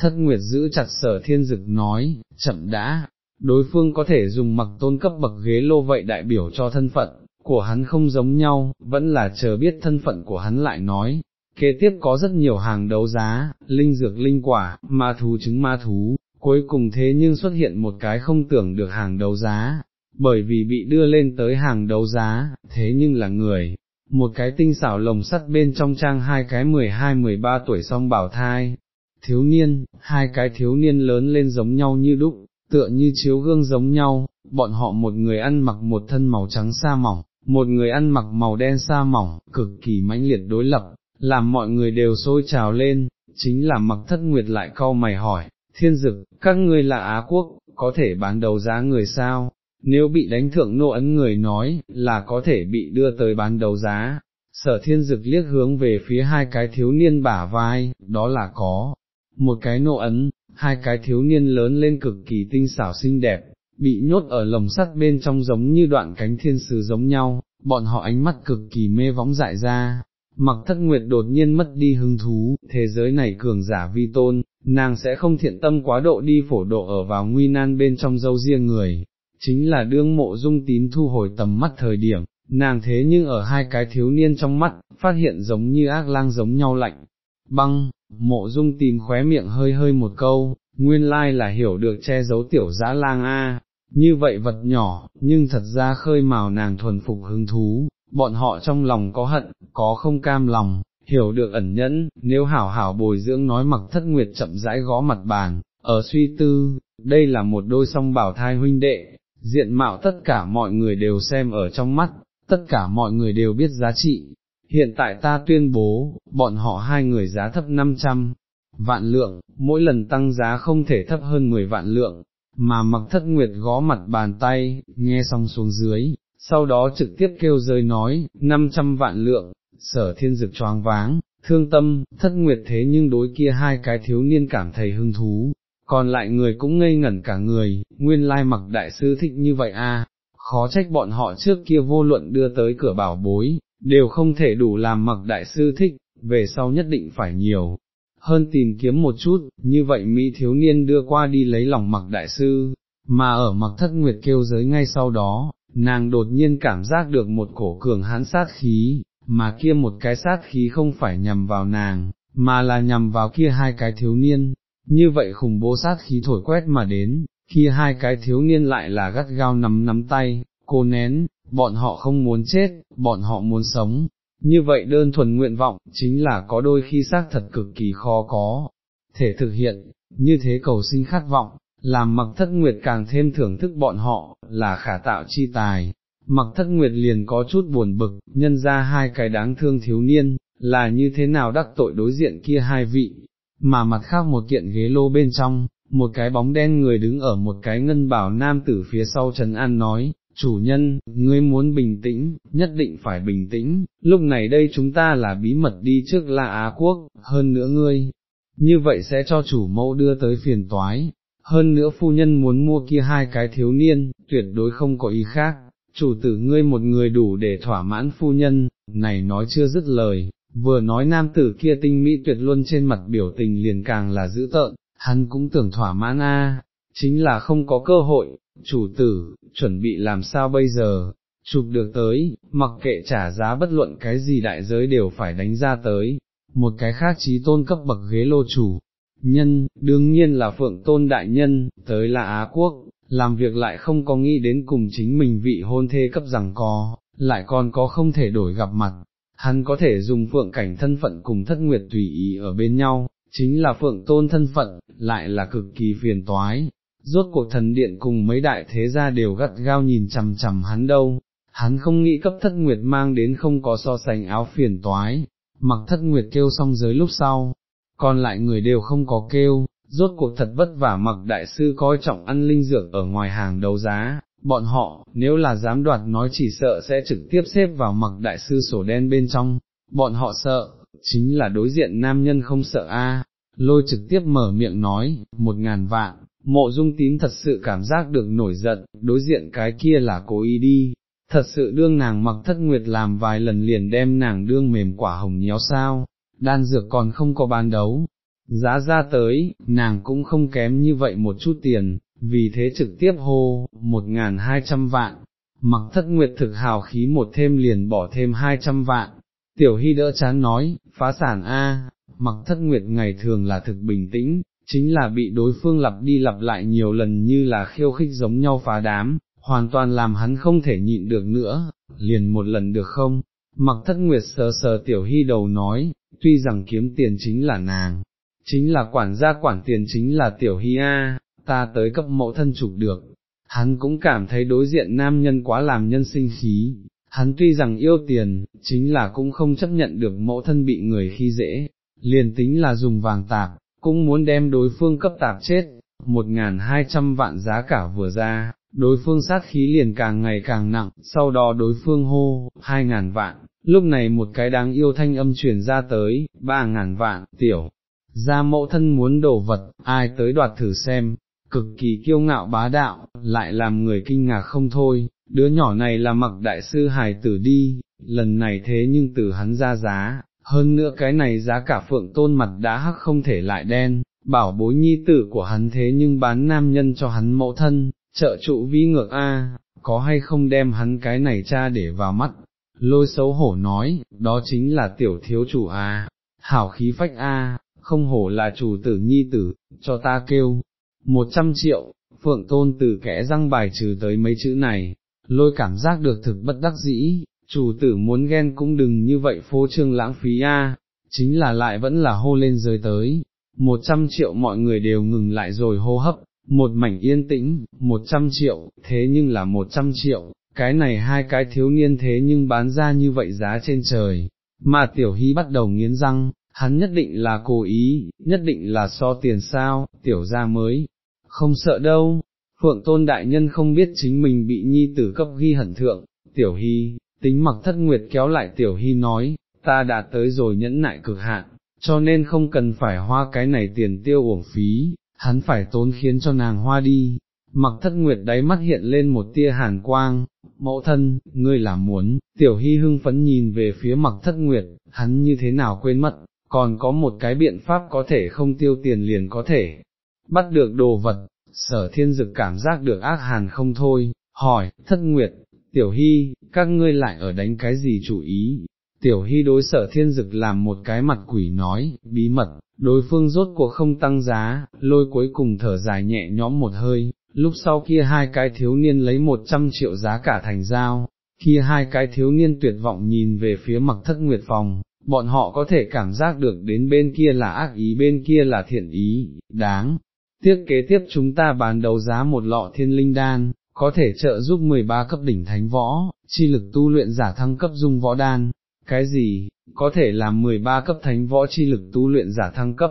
thất nguyệt giữ chặt sở thiên dực nói, chậm đã, đối phương có thể dùng mặc tôn cấp bậc ghế lô vậy đại biểu cho thân phận, của hắn không giống nhau, vẫn là chờ biết thân phận của hắn lại nói. Kế tiếp có rất nhiều hàng đấu giá, linh dược linh quả, ma thú trứng ma thú, cuối cùng thế nhưng xuất hiện một cái không tưởng được hàng đấu giá, bởi vì bị đưa lên tới hàng đấu giá, thế nhưng là người, một cái tinh xảo lồng sắt bên trong trang hai cái 12-13 tuổi song bảo thai, thiếu niên, hai cái thiếu niên lớn lên giống nhau như đúc, tựa như chiếu gương giống nhau, bọn họ một người ăn mặc một thân màu trắng sa mỏng, một người ăn mặc màu đen sa mỏng, cực kỳ mãnh liệt đối lập, làm mọi người đều sôi trào lên, chính là mặc thất nguyệt lại câu mày hỏi, thiên dực, các ngươi là Á Quốc, có thể bán đầu giá người sao? Nếu bị đánh thượng nô ấn người nói, là có thể bị đưa tới bán đầu giá, sở thiên dực liếc hướng về phía hai cái thiếu niên bả vai, đó là có, một cái nô ấn, hai cái thiếu niên lớn lên cực kỳ tinh xảo xinh đẹp, bị nhốt ở lồng sắt bên trong giống như đoạn cánh thiên sứ giống nhau, bọn họ ánh mắt cực kỳ mê võng dại ra. Mặc thất nguyệt đột nhiên mất đi hứng thú, thế giới này cường giả vi tôn, nàng sẽ không thiện tâm quá độ đi phổ độ ở vào nguy nan bên trong dâu riêng người, chính là đương mộ dung tím thu hồi tầm mắt thời điểm, nàng thế nhưng ở hai cái thiếu niên trong mắt, phát hiện giống như ác lang giống nhau lạnh, băng, mộ dung tìm khóe miệng hơi hơi một câu, nguyên lai là hiểu được che giấu tiểu dã lang a. Như vậy vật nhỏ, nhưng thật ra khơi mào nàng thuần phục hứng thú, bọn họ trong lòng có hận, có không cam lòng, hiểu được ẩn nhẫn, nếu hảo hảo bồi dưỡng nói mặc thất nguyệt chậm rãi gõ mặt bàn, ở suy tư, đây là một đôi song bảo thai huynh đệ, diện mạo tất cả mọi người đều xem ở trong mắt, tất cả mọi người đều biết giá trị. Hiện tại ta tuyên bố, bọn họ hai người giá thấp 500 vạn lượng, mỗi lần tăng giá không thể thấp hơn 10 vạn lượng, mà mặc thất nguyệt gõ mặt bàn tay, nghe xong xuống dưới, sau đó trực tiếp kêu rơi nói, 500 vạn lượng, sở thiên dực choáng váng, thương tâm, thất nguyệt thế nhưng đối kia hai cái thiếu niên cảm thấy hứng thú, còn lại người cũng ngây ngẩn cả người, nguyên lai mặc đại sư thích như vậy a, à, khó trách bọn họ trước kia vô luận đưa tới cửa bảo bối, đều không thể đủ làm mặc đại sư thích, về sau nhất định phải nhiều. Hơn tìm kiếm một chút, như vậy Mỹ thiếu niên đưa qua đi lấy lòng mặc đại sư, mà ở mặc thất nguyệt kêu giới ngay sau đó, nàng đột nhiên cảm giác được một cổ cường hán sát khí, mà kia một cái sát khí không phải nhằm vào nàng, mà là nhằm vào kia hai cái thiếu niên, như vậy khủng bố sát khí thổi quét mà đến, khi hai cái thiếu niên lại là gắt gao nắm nắm tay, cô nén, bọn họ không muốn chết, bọn họ muốn sống, như vậy đơn thuần nguyện vọng, chính là có đôi khi xác thật cực kỳ khó có, thể thực hiện, như thế cầu sinh khát vọng, làm mặc thất nguyệt càng thêm thưởng thức bọn họ, là khả tạo chi tài. Mặc thất nguyệt liền có chút buồn bực, nhân ra hai cái đáng thương thiếu niên, là như thế nào đắc tội đối diện kia hai vị, mà mặt khác một kiện ghế lô bên trong, một cái bóng đen người đứng ở một cái ngân bảo nam tử phía sau Trần An nói, chủ nhân, ngươi muốn bình tĩnh, nhất định phải bình tĩnh, lúc này đây chúng ta là bí mật đi trước La Á Quốc, hơn nữa ngươi, như vậy sẽ cho chủ mẫu đưa tới phiền toái, hơn nữa phu nhân muốn mua kia hai cái thiếu niên, tuyệt đối không có ý khác, chủ tử ngươi một người đủ để thỏa mãn phu nhân, này nói chưa dứt lời, vừa nói nam tử kia tinh mỹ tuyệt luôn trên mặt biểu tình liền càng là dữ tợn, hắn cũng tưởng thỏa mãn a, chính là không có cơ hội, chủ tử, chuẩn bị làm sao bây giờ, chụp được tới, mặc kệ trả giá bất luận cái gì đại giới đều phải đánh ra tới, một cái khác trí tôn cấp bậc ghế lô chủ. Nhân, đương nhiên là phượng tôn đại nhân, tới là Á Quốc, làm việc lại không có nghĩ đến cùng chính mình vị hôn thê cấp rằng có, lại còn có không thể đổi gặp mặt, hắn có thể dùng phượng cảnh thân phận cùng thất nguyệt tùy ý ở bên nhau, chính là phượng tôn thân phận, lại là cực kỳ phiền toái. Rốt cuộc thần điện cùng mấy đại thế gia đều gắt gao nhìn chằm chằm hắn đâu, hắn không nghĩ cấp thất nguyệt mang đến không có so sánh áo phiền toái, mặc thất nguyệt kêu xong giới lúc sau, còn lại người đều không có kêu, rốt cuộc thật vất vả mặc đại sư coi trọng ăn linh dược ở ngoài hàng đấu giá, bọn họ, nếu là dám đoạt nói chỉ sợ sẽ trực tiếp xếp vào mặc đại sư sổ đen bên trong, bọn họ sợ, chính là đối diện nam nhân không sợ a. lôi trực tiếp mở miệng nói, một ngàn vạn, mộ dung tím thật sự cảm giác được nổi giận, đối diện cái kia là cố ý đi, thật sự đương nàng mặc thất nguyệt làm vài lần liền đem nàng đương mềm quả hồng nhéo sao, đan dược còn không có ban đấu, giá ra tới, nàng cũng không kém như vậy một chút tiền, vì thế trực tiếp hô, một ngàn hai trăm vạn, mặc thất nguyệt thực hào khí một thêm liền bỏ thêm hai trăm vạn, tiểu hy đỡ chán nói, phá sản A, mặc thất nguyệt ngày thường là thực bình tĩnh, chính là bị đối phương lặp đi lặp lại nhiều lần như là khiêu khích giống nhau phá đám, hoàn toàn làm hắn không thể nhịn được nữa, liền một lần được không? Mặc thất nguyệt sờ sờ tiểu hy đầu nói, tuy rằng kiếm tiền chính là nàng, chính là quản gia quản tiền chính là tiểu hy A, ta tới cấp mẫu thân chụp được, hắn cũng cảm thấy đối diện nam nhân quá làm nhân sinh khí, hắn tuy rằng yêu tiền, chính là cũng không chấp nhận được mẫu thân bị người khi dễ, liền tính là dùng vàng tạp, cũng muốn đem đối phương cấp tạp chết, một ngàn hai trăm vạn giá cả vừa ra, đối phương sát khí liền càng ngày càng nặng, sau đó đối phương hô, hai ngàn vạn, lúc này một cái đáng yêu thanh âm truyền ra tới, ba ngàn vạn, tiểu, ra mẫu thân muốn đổ vật, ai tới đoạt thử xem, cực kỳ kiêu ngạo bá đạo, lại làm người kinh ngạc không thôi, đứa nhỏ này là mặc đại sư hài tử đi, lần này thế nhưng từ hắn ra giá, hơn nữa cái này giá cả phượng tôn mặt đã hắc không thể lại đen, bảo bối nhi tử của hắn thế nhưng bán nam nhân cho hắn mẫu thân, trợ trụ vi ngược a, có hay không đem hắn cái này cha để vào mắt, lôi xấu hổ nói, đó chính là tiểu thiếu chủ a, hảo khí phách a, không hổ là chủ tử nhi tử, cho ta kêu, một trăm triệu, phượng tôn từ kẽ răng bài trừ tới mấy chữ này, lôi cảm giác được thực bất đắc dĩ, chủ tử muốn ghen cũng đừng như vậy phô trương lãng phí a, chính là lại vẫn là hô lên rơi tới, một trăm triệu mọi người đều ngừng lại rồi hô hấp, một mảnh yên tĩnh, một trăm triệu, thế nhưng là một trăm triệu, cái này hai cái thiếu niên thế nhưng bán ra như vậy giá trên trời, mà tiểu hy bắt đầu nghiến răng, hắn nhất định là cố ý, nhất định là so tiền sao, tiểu ra mới, không sợ đâu, phượng tôn đại nhân không biết chính mình bị nhi tử cấp ghi hận thượng, tiểu hy, tính mặc thất nguyệt kéo lại tiểu hy nói, ta đã tới rồi nhẫn nại cực hạn, cho nên không cần phải hoa cái này tiền tiêu uổng phí, hắn phải tốn khiến cho nàng hoa đi. Mặc thất nguyệt đáy mắt hiện lên một tia hàn quang, mẫu thân, ngươi là muốn, tiểu hy hưng phấn nhìn về phía mặc thất nguyệt, hắn như thế nào quên mất, còn có một cái biện pháp có thể không tiêu tiền liền có thể, bắt được đồ vật, sở thiên dực cảm giác được ác hàn không thôi, hỏi, thất nguyệt, tiểu hy, các ngươi lại ở đánh cái gì chủ ý, tiểu hy đối sở thiên dực làm một cái mặt quỷ nói, bí mật, đối phương rốt cuộc không tăng giá, lôi cuối cùng thở dài nhẹ nhõm một hơi, lúc sau kia hai cái thiếu niên lấy một trăm triệu giá cả thành giao, kia hai cái thiếu niên tuyệt vọng nhìn về phía mặc thất nguyệt phòng, bọn họ có thể cảm giác được đến bên kia là ác ý bên kia là thiện ý, đáng. Tiếc kế tiếp chúng ta bán đấu giá một lọ thiên linh đan, có thể trợ giúp 13 cấp đỉnh thánh võ, chi lực tu luyện giả thăng cấp dung võ đan, cái gì, có thể làm 13 cấp thánh võ chi lực tu luyện giả thăng cấp,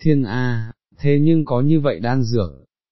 thiên A, thế nhưng có như vậy đan dược,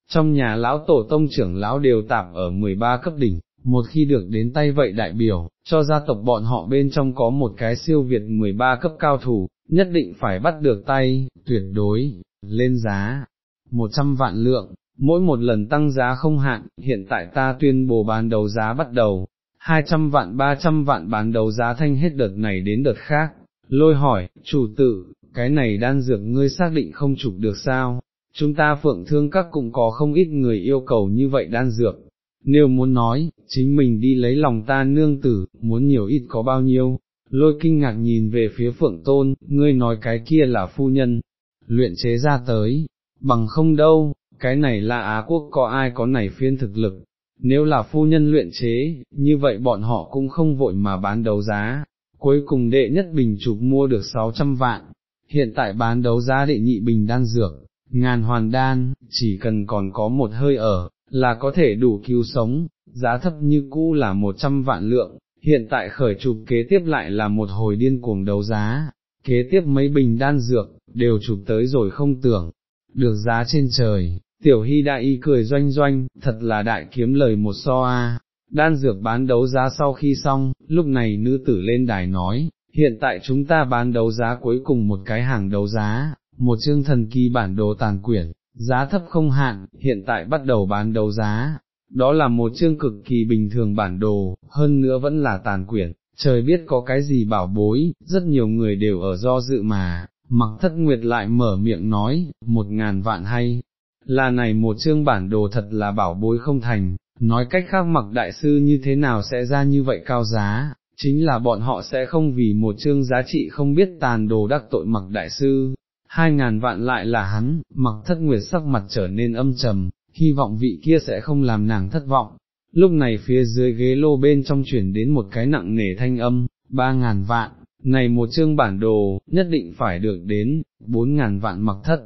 trong nhà lão tổ tông trưởng lão đều tạp ở 13 cấp đỉnh, một khi được đến tay vậy đại biểu, cho gia tộc bọn họ bên trong có một cái siêu việt 13 cấp cao thủ, nhất định phải bắt được tay, tuyệt đối, lên giá, 100 vạn lượng, mỗi một lần tăng giá không hạn, hiện tại ta tuyên bố bán đấu giá bắt đầu, 200 vạn 300 vạn bán đấu giá thanh hết đợt này đến đợt khác, lôi hỏi, chủ tử, cái này đan dược ngươi xác định không chụp được sao, chúng ta phượng thương các cũng có không ít người yêu cầu như vậy đan dược, nếu muốn nói, chính mình đi lấy lòng ta nương tử, muốn nhiều ít có bao nhiêu, lôi kinh ngạc nhìn về phía phượng tôn, ngươi nói cái kia là phu nhân, luyện chế ra tới, bằng không đâu, cái này là Á quốc có ai có này phiên thực lực, nếu là phu nhân luyện chế, như vậy bọn họ cũng không vội mà bán đấu giá, cuối cùng đệ nhất bình chụp mua được 600 vạn, hiện tại bán đấu giá đệ nhị bình đan dược, ngàn hoàn đan, chỉ cần còn có một hơi ở, là có thể đủ cứu sống, giá thấp như cũ là 100 vạn lượng, hiện tại khởi chụp kế tiếp lại là một hồi điên cuồng đấu giá, kế tiếp mấy bình đan dược, đều chụp tới rồi không tưởng, được giá trên trời, tiểu hy đại y cười doanh doanh, thật là đại kiếm lời một so a. Đan dược bán đấu giá sau khi xong, lúc này nữ tử lên đài nói, hiện tại chúng ta bán đấu giá cuối cùng một cái hàng đấu giá, một chương thần kỳ bản đồ tàn quyển, giá thấp không hạn, hiện tại bắt đầu bán đấu giá, đó là một chương cực kỳ bình thường bản đồ, hơn nữa vẫn là tàn quyển, trời biết có cái gì bảo bối, rất nhiều người đều ở do dự mà, mặc thất nguyệt lại mở miệng nói, một ngàn vạn hay, là này một chương bản đồ thật là bảo bối không thành, nói cách khác mặc đại sư như thế nào sẽ ra như vậy cao giá, chính là bọn họ sẽ không vì một chương giá trị không biết tàn đồ đắc tội mặc đại sư, hai ngàn vạn lại là hắn, mặc thất nguyệt sắc mặt trở nên âm trầm, hy vọng vị kia sẽ không làm nàng thất vọng. Lúc này phía dưới ghế lô bên trong chuyển đến một cái nặng nề thanh âm, ba ngàn vạn, này một chương bản đồ, nhất định phải được đến, bốn ngàn vạn mặc thất.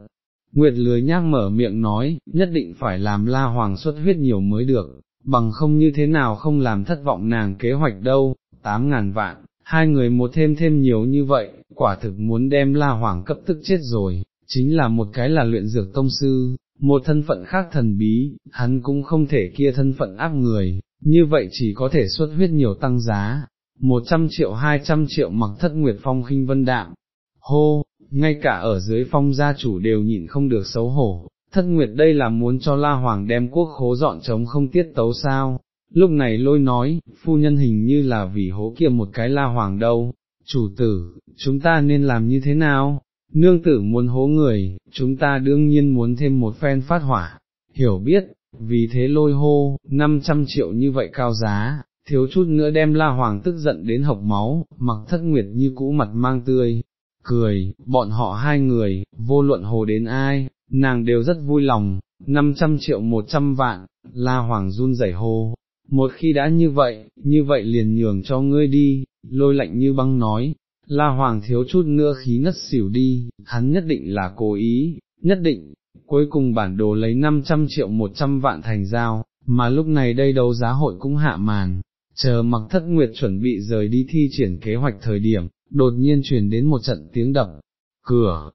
Nguyệt lười nhác mở miệng nói, nhất định phải làm la hoàng xuất huyết nhiều mới được, bằng không như thế nào không làm thất vọng nàng kế hoạch đâu, tám ngàn vạn, hai người một thêm thêm nhiều như vậy, quả thực muốn đem la hoàng cấp tức chết rồi, chính là một cái là luyện dược tông sư, một thân phận khác thần bí, hắn cũng không thể kia thân phận áp người, như vậy chỉ có thể xuất huyết nhiều tăng giá, một trăm triệu hai trăm triệu mặc thất nguyệt phong khinh vân đạm, hô, ngay cả ở dưới phong gia chủ đều nhịn không được xấu hổ, thất nguyệt đây là muốn cho la hoàng đem quốc khố dọn trống không tiết tấu sao, lúc này lôi nói, phu nhân hình như là vì hố kia một cái la hoàng đâu, chủ tử, chúng ta nên làm như thế nào? Nương tử muốn hố người, chúng ta đương nhiên muốn thêm một phen phát hỏa, hiểu biết, vì thế lôi hô, 500 triệu như vậy cao giá, thiếu chút nữa đem la hoàng tức giận đến hộc máu, mặc thất nguyệt như cũ mặt mang tươi, cười, bọn họ hai người, vô luận hồ đến ai, nàng đều rất vui lòng, 500 triệu 100 vạn, la hoàng run rẩy hô, một khi đã như vậy, như vậy liền nhường cho ngươi đi, lôi lạnh như băng nói, la hoàng thiếu chút nữa khí ngất xỉu đi, hắn nhất định là cố ý, nhất định, cuối cùng bản đồ lấy 500 triệu 100 vạn thành giao, mà lúc này đây đấu giá hội cũng hạ màn, chờ mặc thất nguyệt chuẩn bị rời đi thi triển kế hoạch thời điểm, đột nhiên truyền đến một trận tiếng đập, cửa,